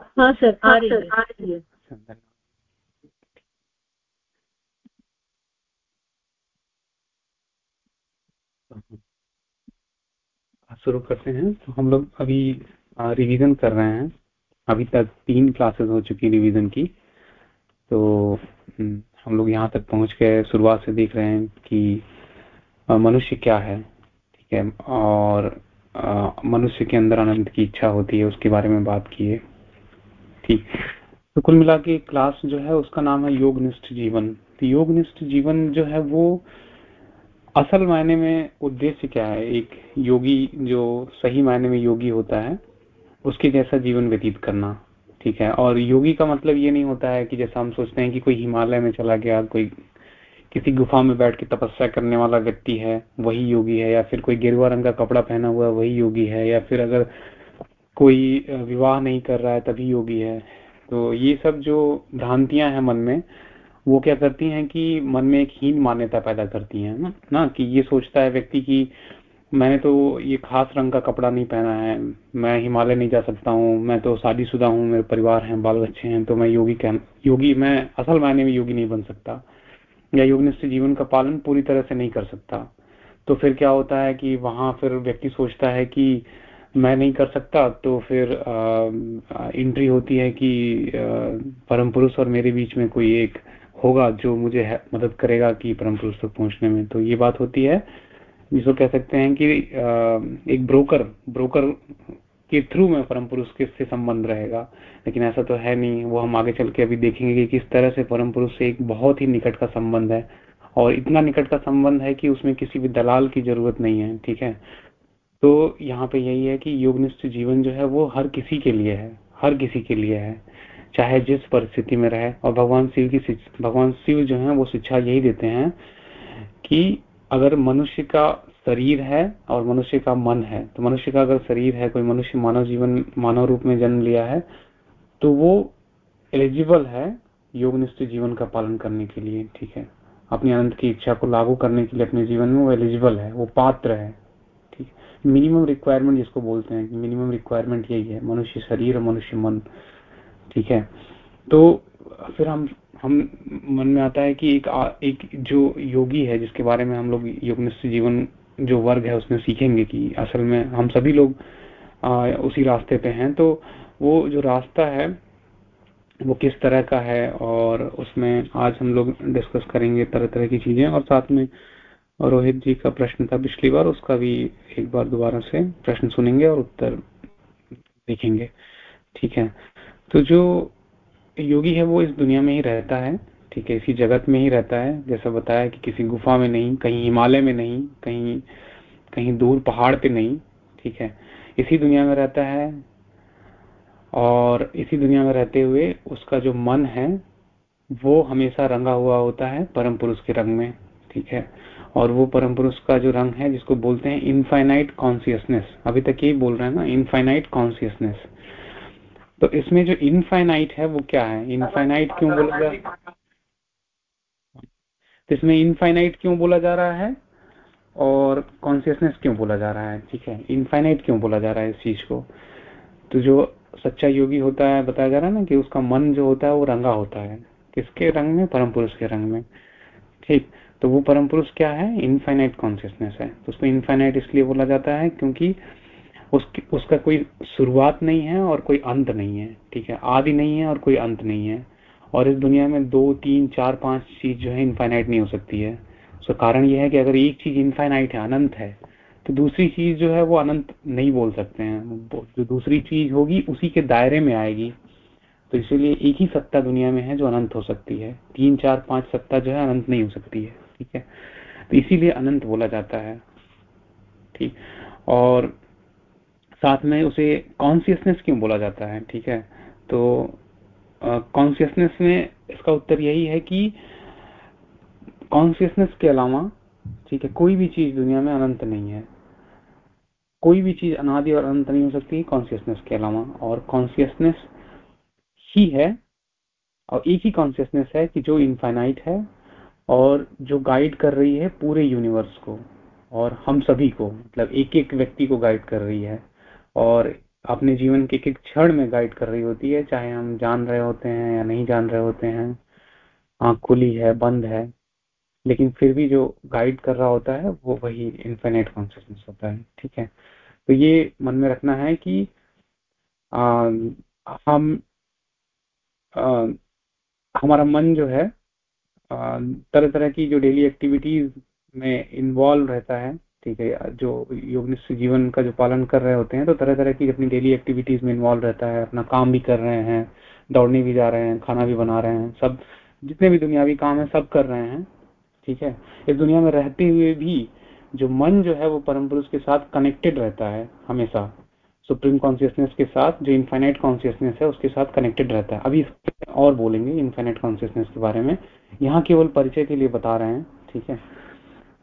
हाँ सर आ रही है। आ रही है। शुरू करते हैं। तो हम लोग अभी रिवीजन कर रहे हैं। अभी तक तीन क्लासेस हो चुकी रिवीजन की। तो हम्म, हम लोग यहाँ तक पहुँच के शुरुआत से देख रहे हैं कि मनुष्य क्या है ठीक है? और मनुष्य के अंदर आनंद की इच्छा होती है उसके बारे में बात की है। ठीक तो कुल मिला के क्लास जो है, उसका नाम है योगनिष्ठ जीवन। तो योगनिष्ठ जीवन जो है, वो असल मायने में उद्देश्य क्या है? एक योगी जो सही मायने में योगी होता है, उसके जैसा जीवन व्यतीत करना, ठीक है? और योगी का मतलब ये नहीं होता है कि जैसा हम सोचते हैं कि कोई हिमालय में चला गया, कोई किसी गुफा में बैठ के तपस्या करने वाला व्यक्ति है, वही योगी है, या फिर कोई गेरुआ रंग का कपड़ा पहना हुआ, वही योगी है, या फिर अगर कोई विवाह नहीं कर रहा है, तभी योगी है। तो ये सब जो भ्रांतियाँ हैं मन में, वो क्या करती हैं कि मन में एक हीन मान्यता पैदा करती हैं, ना? ना, कि ये सोचता है व्यक्ति की मैंने तो ये खास रंग का कपड़ा नहीं पहना है, मैं हिमालय नहीं जा सकता हूँ, मैं तो शादीशुदा हूँ, मेरे परिवार हैं, बाल बच्चे हैं तो मैं योगी कह, योगी, मैं असल मायने में योगी नहीं बन सकता। या योगनिष्ठ जीवन का पालन पूरी तरह से नहीं कर सकता। तो फिर क्या होता है कि वहाँ फिर व्यक्ति सोचता है कि मैं नहीं कर सकता तो फिर एंट्री होती है कि परम पुरुष और मेरे बीच में कोई एक होगा जो मुझे मदद करेगा कि परम पुरुष तक पहुँचने में। तो ये बात होती है। जिसको कह सकते हैं कि एक ब्रोकर ब्रोकर के थ्रू में परम पुरुष के से संबंध रहेगा। लेकिन ऐसा तो है नहीं। वो हम आगे चल के अभी देखेंगे कि किस तरह से परम पुरुष से एक बहुत ही निकट का संबंध है। और इतना निकट का संबंध है कि उसमें किसी भी दलाल की ज़रूरत नहीं है, ठीक है? तो यहाँ पे यही है कि योगनिष्ठ जीवन जो है वो हर किसी के लिए है, हर किसी के लिए है, चाहे जिस परिस्थिति में रहे। और भगवान शिव की भगवान शिव जो है वो शिक्षा यही देते हैं कि अगर मनुष्य का शरीर है और मनुष्य का मन है तो मनुष्य का अगर शरीर है, कोई मनुष्य मानव जीवन, मानव रूप में जन्म लिया है तो वो एलिजिबल है योगनिष्ठ जीवन का पालन करने के लिए, ठीक है? अपनी अनंत की इच्छा को लागू करने के लिए अपने जीवन में वो एलिजिबल है, वो पात्र है। मिनिमम रिक्वायरमेंट जिसको बोलते हैं कि मिनिमम रिक्वायरमेंट यही है मनुष्य शरीर और मनुष्य मन ठीक है? तो फिर हम हम मन में आता है कि एक आ, एक जो योगी है जिसके बारे में हम लोग योगनिष्ठ जीवन जो वर्ग है उसमें सीखेंगे कि असल में हम सभी लोग आ, उसी रास्ते पे हैं। तो वो जो रास्ता है वो किस तरह का है और उसमें आज हम लोग डिस्कस करेंगे तरह तरह की चीज़ें और साथ में रोहित जी का प्रश्न था पिछली बार, उसका भी एक बार दोबारा से प्रश्न सुनेंगे और उत्तर देखेंगे। ठीक है। तो जो योगी है, वो इस दुनिया में ही रहता है, ठीक है, इसी जगत में ही रहता है। जैसा बताया कि किसी गुफा में नहीं, कहीं हिमालय में नहीं, कहीं कहीं दूर पहाड़ पे नहीं, ठीक है। इसी दुनिया में रहता है और इसी दुनिया में रहते हुए उसका जो मन है, वो हमेशा रंगा हुआ होता है, परम पुरुष के रंग में, ठीक है। और वो परम पुरुष का जो रंग है, जिसको बोलते हैं इनफाइनाइट कॉन्सियसनेस अभी तक यही बोल रहे हैं ना इनफाइनाइट कॉन्सियसनेस तो इसमें जो इनफाइनाइट है, वो क्या है? इनफाइनाइट क्यों बोला जा तो इसमें इनफाइनाइट क्यों बोला जा रहा है? और कॉन्सियसनेस क्यों बोला जा रहा है? ठीक है इनफाइनाइट क्यों बोला जा रहा है इस चीज़ को? तो जो सच्चा योगी होता है, बताया जा रहा है ना कि उसका मन जो होता है, वो रंगा होता है। किसके रंग में? परम पुरुष के रंग में। ठीक तो वो परम पुरुष क्या है? इनफाइनाइट कॉन्सियसनेस है। तो उसको इनफाइनाइट इसलिए बोला जाता है क्योंकि उसकी, उसका कोई शुरुआत नहीं है और कोई अंत नहीं है, ठीक है? आदि नहीं है और कोई अंत नहीं है। और इस दुनिया में दो, तीन, चार, पाँच चीज़ जो है इनफाइनाइट नहीं हो सकती है। उसका कारण यह है कि अगर एक चीज़ इनफाइनाइट है, अनंत है तो दूसरी चीज़ जो है वो अनंत नहीं बोल सकते हैं। जो दूसरी चीज़ होगी, उसी के दायरे में आएगी। तो इसीलिए एक ही सत्ता दुनिया में है जो अनंत हो सकती है। तीन, चार, पाँच सत्ता जो है अनंत नहीं हो सकती है। ठीक है? तो इसीलिए अनंत बोला जाता है। ठीक? और साथ में उसे कॉन्सियसनेस क्यों बोला जाता है? ठीक है? तो कॉन्सियसनेस में इसका उत्तर यही है कि कॉन्सियसनेस के अलावा, ठीक है, कोई भी चीज़ दुनिया में अनंत नहीं है। कोई भी चीज़ अनादि और अनंत नहीं हो सकती कॉन्सियसनेस के अलावा। और कॉन्सियसनेस ही है, और एक ही कॉन्सियसनेस है कि जो इनफाइनाइट है और जो गाइड कर रही है पूरे यूनिवर्स को और हम सभी को मतलब एक एक व्यक्ति को गाइड कर रही है। और अपने जीवन के एक एक क्षण में गाइड कर रही होती है चाहे हम जान रहे होते हैं या नहीं जान रहे होते हैं। आँख खुली है बंद है लेकिन फिर भी जो गाइड कर रहा होता है वो वही इन्फिनेट कॉन्सियसनेस होता है ठीक है? तो ये मन में रखना है कि आ, हम आ, हमारा मन जो है तरह तरह की जो डेली एक्टिविटीज़ में इन्वॉल्व रहता है, ठीक है, जो योगनिष्ठ जीवन का जो पालन कर रहे होते हैं तो तरह तरह की अपनी डेली एक्टिविटीज़ में इन्वॉल्व रहता है, अपना काम भी कर रहे हैं, दौड़ने भी जा रहे हैं, खाना भी बना रहे हैं, सब, जितने भी दुनियावी काम है, सब कर रहे हैं, ठीक है? इस दुनिया में रहते हुए भी जो मन जो है, वो परम पुरुष के साथ कनेक्टेड रहता है, हमेशा। सुप्रीम कॉन्सियसनेस के साथ, जो इन्फाइनाइट कॉन्सियसनेस है, उसके साथ कनेक्टेड रहता है। अभी और बोलेंगे इन्फाइनाइट कॉन्सियसनेस के बारे में। यहाँ केवल परिचय के लिए बता रहे हैं, ठीक है?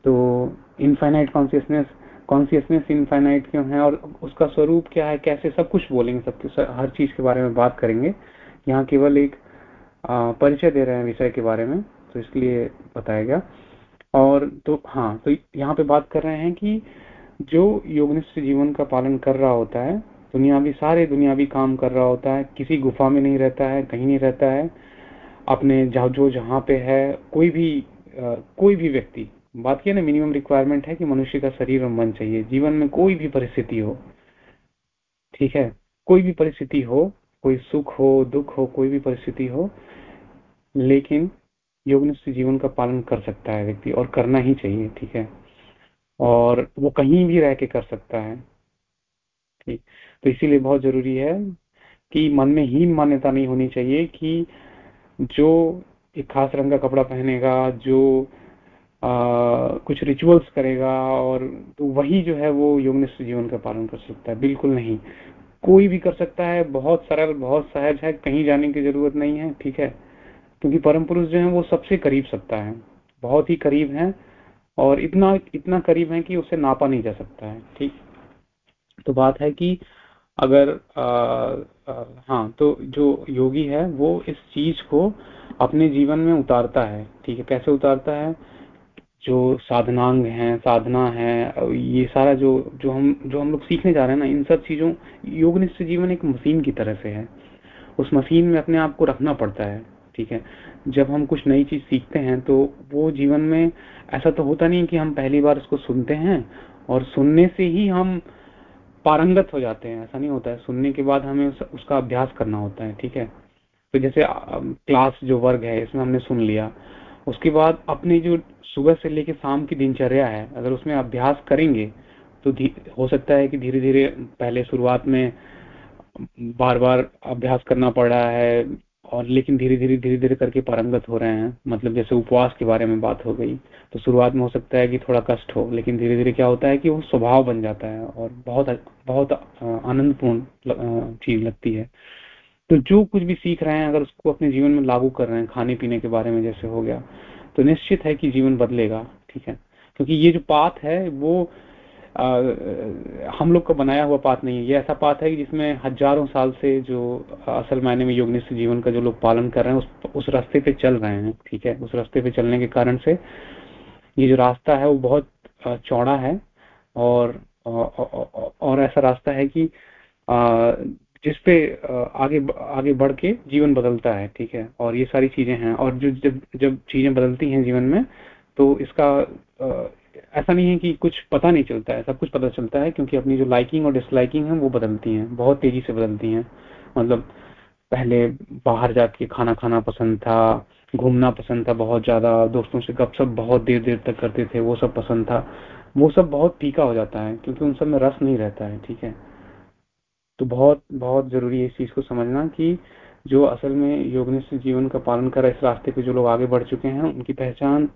तो इन्फाइनाइट कॉन्सियसनेस कॉन्सियसनेस इनफाइनाइट क्यों है और उसका स्वरूप क्या है, कैसे सब कुछ बोलेंगे, सब हर चीज़ के बारे में बात करेंगे। यहाँ केवल एक परिचय दे रहे हैं विषय के बारे में तो इसलिए बताया गया। और तो हाँ तो यहाँ पे बात कर रहे हैं कि जो योगनिष्ठ जीवन का पालन कर रहा होता है दुनियावी सारे दुनियावी काम कर रहा होता है किसी गुफा में नहीं रहता है कहीं नहीं रहता है अपने जहाँ जो जहाँ पे है कोई भी आ, कोई भी व्यक्ति। बात किया ना मिनिमम रिक्वायरमेंट है कि मनुष्य का शरीर और मन चाहिए जीवन में कोई भी परिस्थिति हो ठीक है कोई भी परिस्थिति हो कोई सुख हो दुख हो कोई भी परिस्थिति हो लेकिन योगनिष्ठ जीवन का पालन कर सकता है व्यक्ति और करना ही चाहिए ठीक है। और वो कहीं भी रह के कर सकता है। ठीक। तो इसीलिए बहुत ज़रूरी है कि मन में हीन मान्यता नहीं होनी चाहिए कि जो एक खास रंग का कपड़ा पहनेगा जो आ, कुछ रिचुअल्स करेगा और तो वही जो है वो योगनिष्ठ जीवन का पालन कर सकता है। बिल्कुल नहीं। कोई भी कर सकता है बहुत सरल बहुत सहज है कहीं जाने की ज़रूरत नहीं है ठीक है। क्योंकि परम पुरुष जो है वो सबसे करीब सकता है। बहुत ही करीब है और इतना इतना करीब है कि उसे नापा नहीं जा सकता है, ठीक? तो बात है कि अगर हाँ तो जो योगी है, वो इस चीज़ को अपने जीवन में उतारता है, ठीक है? कैसे उतारता है? जो साधनांग है, साधना है, ये सारा जो जो हम जो हम लोग सीखने जा रहे हैं ना, इन सब चीज़ों योगनिष्ठ जीवन एक मशीन की तरह से है। उस मशीन में अपने आप को रखना पड़ता है। ठीक है? जब हम कुछ नई चीज़ सीखते हैं तो वो जीवन में ऐसा तो होता नहीं कि हम पहली बार उसको सुनते हैं और सुनने से ही हम पारंगत हो जाते हैं। ऐसा नहीं होता है। सुनने के बाद हमें उस, उसका अभ्यास करना होता है ठीक है? तो जैसे क्लास जो वर्ग है इसमें हमने सुन लिया। उसके बाद अपनी जो सुबह से लेकर शाम की दिनचर्या है अगर उसमें अभ्यास करेंगे तो हो सकता है कि धीरे धीरे पहले शुरुआत में बार बार अभ्यास करना पड़ रहा है और लेकिन धीरे धीरे धीरे धीरे करके पारंगत हो रहे हैं। मतलब जैसे उपवास के बारे में बात हो गई तो शुरुआत में हो सकता है कि थोड़ा कष्ट हो, लेकिन धीरे धीरे क्या होता है कि वो स्वभाव बन जाता है और बहुत बहुत आनंदपूर्ण चीज़ लगती है। तो जो कुछ भी सीख रहे हैं, अगर उसको अपने जीवन में लागू कर रहे हैं, खाने पीने के बारे में जैसे हो गया तो निश्चित है कि जीवन बदलेगा, ठीक है? क्योंकि ये जो पाथ है, वो हम लोग का बनाया हुआ पाथ नहीं है। ये ऐसा पाथ है जिसमें हज़ारों साल से जो असल मायने में योगनिष्ठ जीवन का जो लोग पालन कर रहे हैं, उस उस रास्ते पे चल रहे हैं, ठीक है? उस रास्ते पे चलने के कारण से ये जो रास्ता है, वो बहुत चौड़ा है और और ऐसा रास्ता है कि जिसपे आगे आगे बढ़ के जीवन बदलता है, ठीक है? और ये सारी चीज़ें हैं। और जो जब जब चीज़ें बदलती हैं जीवन में तो इसका ऐसा नहीं है कि कुछ पता नहीं चलता है, सब कुछ पता चलता है क्योंकि अपनी जो लाइकिंग और डिसलाइकिंग है, वो बदलती हैं, बहुत तेज़ी से बदलती हैं। मतलब पहले बाहर जाके खाना खाना पसंद था, घूमना पसंद था बहुत ज़्यादा, दोस्तों से गपशप बहुत देर देर तक करते थे, वो सब पसंद था। वो सब बहुत फीका हो जाता है क्योंकि उन सब में रस नहीं रहता है, ठीक है? तो बहुत बहुत ज़रूरी है इस चीज़ को समझना कि जो असल में योगनिष्ठ जीवन का पालन कर इस रास्ते पे जो लोग आगे बढ़ चुके हैं, उनकी पहचान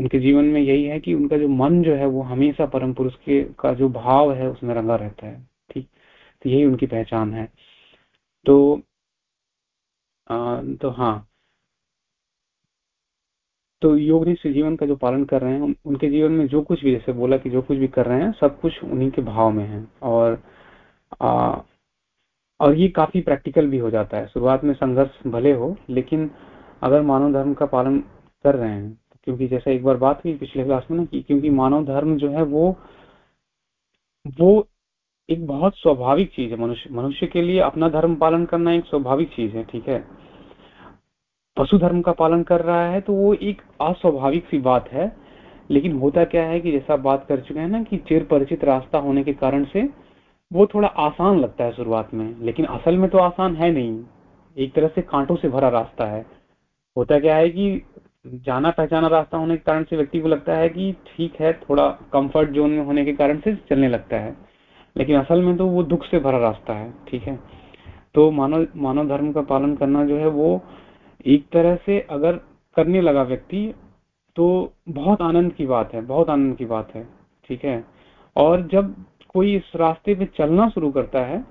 उनके जीवन में यही है कि उनका जो मन जो है वो हमेशा परम पुरुष के का जो भाव है उसमें रंगा रहता है ठीक? तो यही उनकी पहचान है। तो आ, तो हाँ। तो योग जीवन का जो पालन कर रहे हैं उनके जीवन में जो कुछ भी जैसे बोला कि जो कुछ भी कर रहे हैं सब कुछ उन्हीं के भाव में है। और आ, और ये काफ़ी प्रैक्टिकल भी हो जाता है। शुरुआत में संघर्ष भले हो लेकिन अगर मानव धर्म का पालन कर रहे हैं क्योंकि जैसा एक बार बात हुई पिछले क्लास में ना कि क्योंकि मानव धर्म जो है वो वो एक बहुत स्वाभाविक चीज़ है। मनुष्य मनुष्य के लिए अपना धर्म पालन करना एक स्वाभाविक चीज़ है, ठीक है? पशु धर्म का पालन कर रहा है तो वो एक अस्वाभाविक सी बात है। लेकिन होता क्या है कि जैसा बात कर चुके हैं ना कि चिर परिचित रास्ता होने के कारण से वो थोड़ा आसान लगता है शुरुआत में, लेकिन असल में तो आसान है नहीं। एक तरह से कांटों से भरा रास्ता है। होता क्या है कि जाना पहचाना रास्ता होने के कारण से व्यक्ति को लगता है कि ठीक है, थोड़ा कंफर्ट जोन में होने के कारण से चलने लगता है। लेकिन असल में तो वो दुख से भरा रास्ता है, ठीक है? तो मानव मानव धर्म का पालन करना जो है वो एक तरह से अगर करने लगा व्यक्ति तो बहुत आनंद की बात है, बहुत आनंद की बात है, ठीक है? और जब कोई इस रास्ते पे चलना शुरू करता है,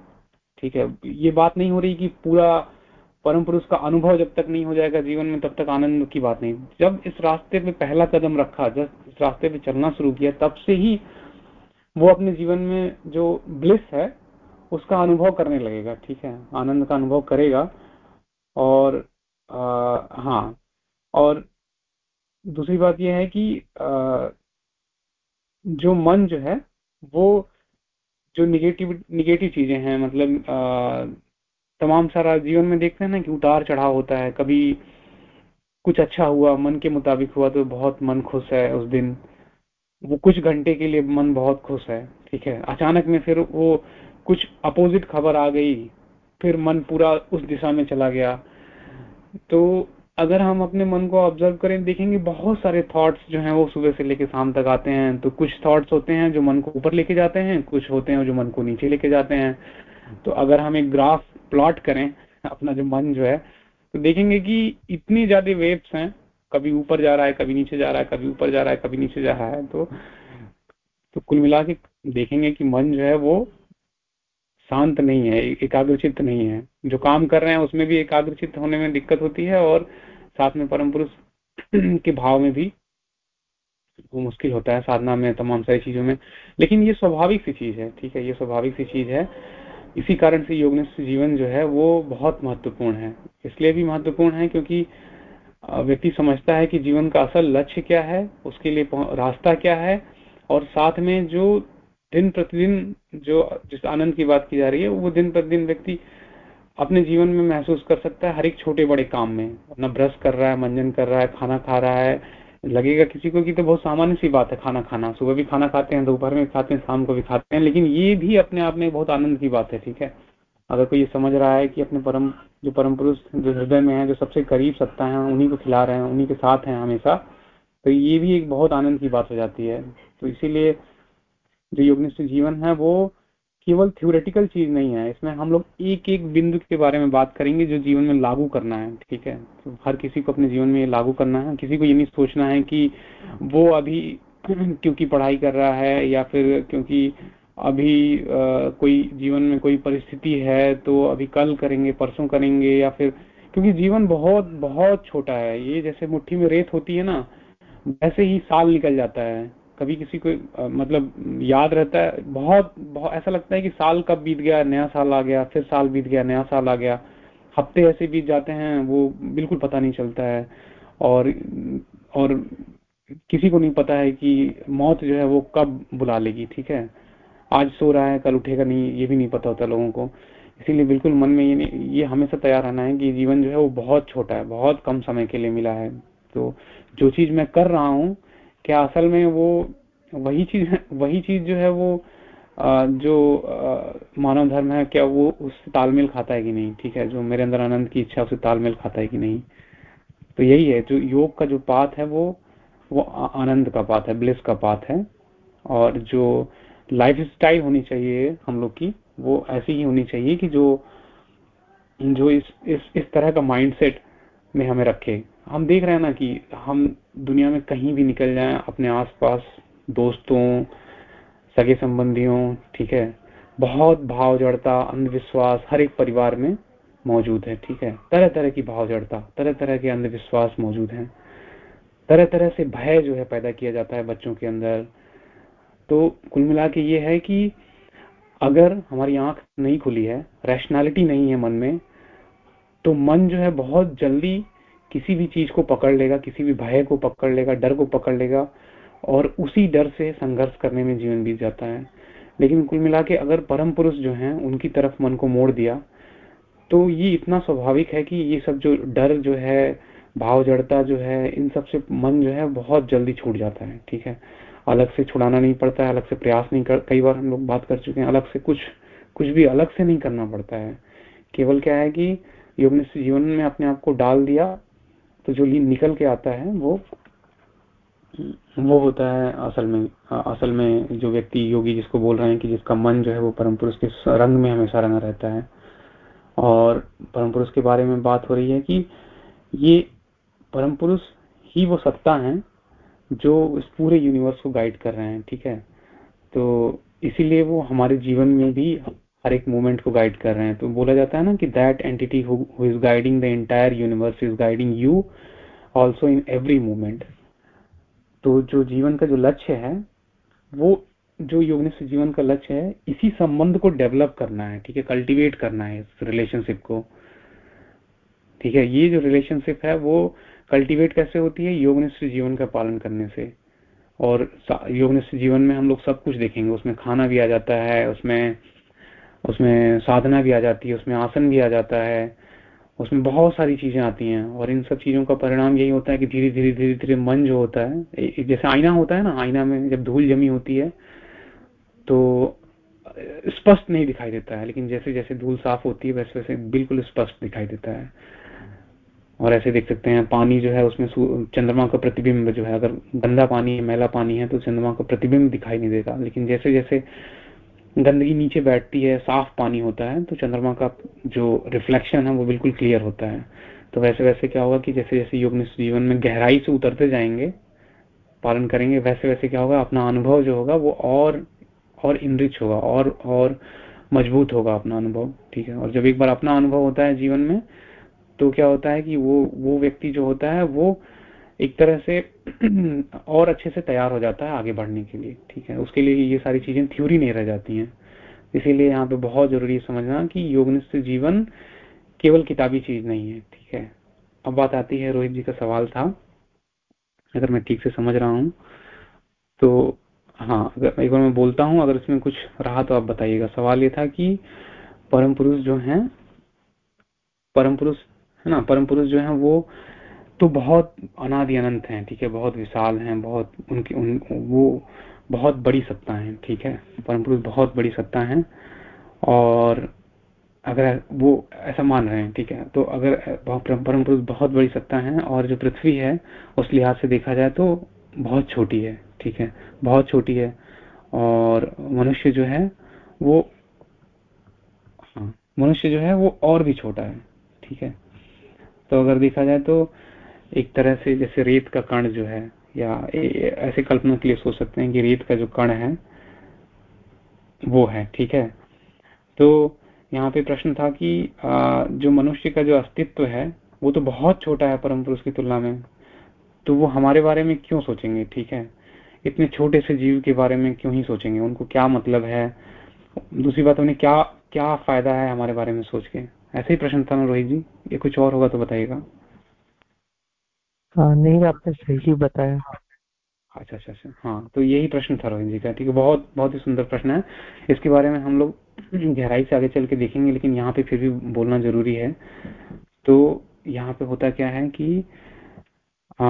ठीक है, ये बात नहीं हो रही कि पूरा परम पुरुष का अनुभव जब तक नहीं हो जाएगा जीवन में तब तक आनंद की बात नहीं। जब इस रास्ते पे पहला कदम रखा जब इस रास्ते पे चलना शुरू किया तब से ही वो अपने जीवन में जो ब्लिस है उसका अनुभव करने लगेगा ठीक है? आनंद का अनुभव करेगा और आ, हाँ और दूसरी बात यह है कि आ, जो मन जो है वो जो निगेटिव निगेटिव चीज़ें हैं मतलब आ, तमाम सारा जीवन में देखते हैं ना कि उतार चढ़ाव होता है। कभी कुछ अच्छा हुआ, मन के मुताबिक हुआ तो बहुत मन खुश है उस दिन। वो कुछ घंटे के लिए मन बहुत खुश है, ठीक है। अचानक में फिर वो कुछ अपोजिट खबर आ गई, फिर मन पूरा उस दिशा में चला गया। तो अगर हम अपने मन को ऑब्ज़र्व करें, देखेंगे बहुत सारे थॉट्स जो हैं वो सुबह से लेके शाम तक आते हैं। तो कुछ थॉट्स होते हैं जो मन को ऊपर लेके जाते हैं, कुछ होते हैं जो मन को नीचे लेके जाते हैं। तो अगर हम एक ग्राफ प्लॉट करें, अपना जो मन जो है तो देखेंगे कि इतनी ज़्यादा वेव्स हैं, कभी ऊपर जा रहा है, कभी नीचे जा रहा है, कभी ऊपर जा रहा है, कभी नीचे जा रहा है तो तो कुल मिला के देखेंगे कि मन जो है वो शांत नहीं है एकाग्रचित नहीं है। जो काम कर रहे हैं, उसमें भी एकाग्रचित होने में दिक्कत होती है और साथ में परम पुरुष के भाव में भी वो मुश्किल होता है, साधना में, तमाम सारी चीज़ों में। लेकिन ये स्वाभाविक सी चीज़ है, ठीक है, ये स्वाभाविक सी चीज़ है। इसी कारण से योगनिष्ठ जीवन जो है, वो बहुत महत्वपूर्ण है। इसलिए भी महत्वपूर्ण है क्योंकि व्यक्ति समझता है कि जीवन का असल लक्ष्य क्या है, उसके लिए रास्ता क्या है, और साथ में जो दिन प्रतिदिन जो, जिस आनंद की बात की जा रही है, वो दिन प्रतिदिन व्यक्ति अपने जीवन में महसूस कर सकता है, हर एक छोटे बड़े काम में। अपना ब्रश कर रहा है, मंजन कर रहा है, खाना खा रहा है लगेगा किसी को कि तो बहुत सामान्य सी बात है, खाना खाना। सुबह भी खाना खाते हैं, दोपहर में खाते हैं, शाम को भी खाते हैं, लेकिन ये भी अपने आप में बहुत आनंद की बात है, ठीक है? अगर कोई ये समझ रहा है कि अपने परम, जो परम पुरुष, जो हृदय में है, जो सबसे करीब सत्ता है, उन्हीं को खिला रहे हैं, उन्हीं के साथ हैं हमेशा तो ये भी एक बहुत आनंद की बात हो जाती है। तो इसीलिए जो योगनिष्ठ जीवन है, वो केवल थ्योरेटिकल चीज़ नहीं है। इसमें हम लोग एक एक बिंदु के बारे में बात करेंगे जो जीवन में लागू करना है ठीक है? तो हर किसी को अपने जीवन में लागू करना है। किसी को ये नहीं सोचना है कि वो अभी क्योंकि पढ़ाई कर रहा है या फिर क्योंकि अभी आ, कोई जीवन में कोई परिस्थिति है तो अभी कल करेंगे परसों करेंगे या फिर क्योंकि जीवन बहुत बहुत छोटा है। ये जैसे मुट्ठी में रेत होती है ना वैसे ही साल निकल जाता है। कभी किसी को मतलब याद रहता है, बहुत बहुत, ऐसा लगता है कि साल कब बीत गया, नया साल आ गया, फिर साल बीत गया, नया साल आ गया। हफ़्ते ऐसे बीत जाते हैं, वो बिल्कुल पता नहीं चलता है। और और किसी को नहीं पता है कि मौत जो है वो कब बुला लेगी, ठीक है? आज सो रहा है, कल उठेगा नहीं, ये भी नहीं पता होता लोगों को। इसीलिए बिल्कुल मन में ये ये हमेशा तैयार रहना है कि जीवन जो है वो बहुत छोटा है, बहुत कम समय के लिए मिला है। तो जो चीज़ मैं कर रहा हूँ क्या असल में वो वही चीज़ वही चीज़ जो है वो जो मानव धर्म है, क्या वो उससे तालमेल खाता है कि नहीं? ठीक है, जो मेरे अंदर आनंद की इच्छा उससे तालमेल खाता है कि नहीं? तो यही है, जो योग का जो पाथ है वो वो आनंद का पाथ है, ब्लिस का पाथ है। और जो लाइफ स्टाइल होनी चाहिए हम लोग की, वो ऐसी ही होनी चाहिए कि जो जो इस इस इस तरह का माइंडसेट में हमें रखे। हम देख रहे हैं ना कि हम दुनिया में कहीं भी निकल जाएँ, अपने आसपास दोस्तों, सगे संबंधियों, ठीक है? बहुत भाव जड़ता, अंधविश्वास हर एक परिवार में मौजूद है, ठीक है? तरह तरह की भाव जड़ता तरह तरह के अंधविश्वास मौजूद हैं। तरह तरह से भय जो है पैदा किया जाता है बच्चों के अंदर। तो कुल मिला के ये है कि अगर हमारी आँख नहीं खुली है रैशनैलिटी नहीं है मन में तो मन जो है बहुत जल्दी किसी भी चीज़ को पकड़ लेगा, किसी भी भय को पकड़ लेगा, डर को पकड़ लेगा, और उसी डर से संघर्ष करने में जीवन बीत जाता है। लेकिन कुल मिला के अगर परम पुरुष जो है, उनकी तरफ़ मन को मोड़ दिया तो ये इतना स्वाभाविक है कि ये सब जो डर जो है, भाव जड़ता जो है, इन सबसे मन जो है, बहुत जल्दी छूट जाता है, ठीक है? अलग से छुड़ाना नहीं पड़ता है, अलग से प्रयास नहीं कर, कई बार हम लोग बात कर चुके हैं, अलग से कुछ कुछ भी अलग से नहीं करना पड़ता है। केवल क्या है कि योग जीवन में अपने आप को डाल दिया तो जो लीन निकल के आता है, वो वो होता है असल में असल में जो व्यक्ति योगी जिसको बोल रहे हैं कि जिसका मन जो है वो परम पुरुष के रंग में हमेशा रंगा रहता है। और परम पुरुष के बारे में बात हो रही है कि ये परम पुरुष ही वो सत्ता है जो इस पूरे यूनिवर्स को गाइड कर रहे हैं, ठीक है? तो इसीलिए वो हमारे जीवन में भी हर एक मोमेंट को गाइड कर रहे हैं। तो बोला जाता है ना कि that entity who is guiding the entire universe is guiding you also in every moment तो जो जीवन का जो लक्ष्य है, वो जो योगनिष्ठ जीवन का लक्ष्य है, इसी संबंध को डेवलप करना है, ठीक है? कल्टीवेट करना है इस रिलेशनशिप को। ठीक है? ये जो रिलेशनशिप है, वो कल्टीवेट कैसे होती है? योगनिष्ठ जीवन का पालन करने से। और योगनिष्ठ जीवन में हम लोग सब कुछ देखेंगे। उसमें खाना भी आ जाता है, उसमें उसमें साधना भी आ जाती है, उसमें आसन भी आ जाता है, उसमें बहुत सारी चीज़ें आती हैं और इन सब चीज़ों का परिणाम यही होता है कि धीरे धीरे धीरे धीरे मन जो होता है जैसे आईना होता है ना, आईना में जब धूल जमी होती है तो स्पष्ट नहीं दिखाई देता है, लेकिन जैसे जैसे धूल साफ़ होती है, वैसे वैसे बिल्कुल स्पष्ट दिखाई देता है। और ऐसे देख सकते हैं, पानी जो है उसमें चंद्रमा का प्रतिबिंब जो है, अगर गंदा पानी है मैला पानी है तो चंद्रमा का प्रतिबिंब दिखाई नहीं देगा, लेकिन जैसे जैसे गंदगी नीचे बैठती है, साफ़ पानी होता है तो चंद्रमा का जो रिफ्लेक्शन है वो बिल्कुल क्लियर होता है। तो वैसे वैसे क्या होगा कि जैसे जैसे योग निष्ठ जीवन में गहराई से उतरते जाएँगे, पालन करेंगे, वैसे वैसे क्या होगा, अपना अनुभव जो होगा वो और और इनरिच होगा, और और मज़बूत होगा अपना अनुभव, ठीक है? और जब एक बार अपना अनुभव होता है जीवन में तो क्या होता है कि वो वो व्यक्ति जो होता है वो एक तरह से और अच्छे से तैयार हो जाता है आगे बढ़ने के लिए, ठीक है? उसके लिए ये सारी चीज़ें थ्योरी नहीं रह जाती हैं। इसीलिए यहाँ पे बहुत ज़रूरी समझना कि योगनिष्ठ जीवन केवल किताबी चीज़ नहीं है, ठीक है? अब बात आती है, रोहित जी का सवाल था, अगर मैं ठीक से समझ रहा हूँ। तो हाँ अगर एक बार मैं बोलता हूँ, अगर इसमें कुछ रहा तो आप बताइएगा। सवाल ये था कि परम पुरुष जो है, परम पुरुष, है ना? परम पुरुष जो है वो तो बहुत अनादि अनंत हैं, ठीक है? बहुत विशाल हैं, बहुत उनकी, उन, वो बहुत बड़ी सत्ता है, ठीक है? परम पुरुष बहुत बड़ी सत्ता है और अगर वो ऐसा मान रहे हैं, ठीक है? तो अगर परम पुरुष बहुत बड़ी सत्ता है और जो पृथ्वी है, उस लिहाज से देखा जाए तो बहुत छोटी है, ठीक है? बहुत छोटी है और मनुष्य जो है, वो हाँ मनुष्य जो है वो और भी छोटा है, ठीक है? तो अगर देखा जाए तो एक तरह से जैसे रेत का कण जो है, या ऐसे कल्पना के लिए सोच सकते हैं कि रेत का जो कण है, वो है, ठीक है? तो यहाँ पे प्रश्न था कि जो मनुष्य का जो अस्तित्व है, वो तो बहुत छोटा है परम पुरुष की तुलना में तो वो हमारे बारे में क्यों सोचेंगे, ठीक है? इतने छोटे से जीव के बारे में क्यों ही सोचेंगे? उनको क्या मतलब है? दूसरी बात, उन्हें क्या क्या फ़ायदा है हमारे बारे में सोच के? ऐसे ही प्रश्न था रोहित जी, ये कुछ और होगा तो बताइएगा। हाँ नहीं आपने सही बताया। अच्छा अच्छा अच्छा। हाँ तो यही प्रश्न था रोहित जी का ठीक है बहुत बहुत ही सुंदर प्रश्न है। इसके बारे में हम लोग गहराई से आगे चल के देखेंगे लेकिन यहाँ पे फिर भी बोलना ज़रूरी है। तो यहाँ पे होता क्या है कि आ,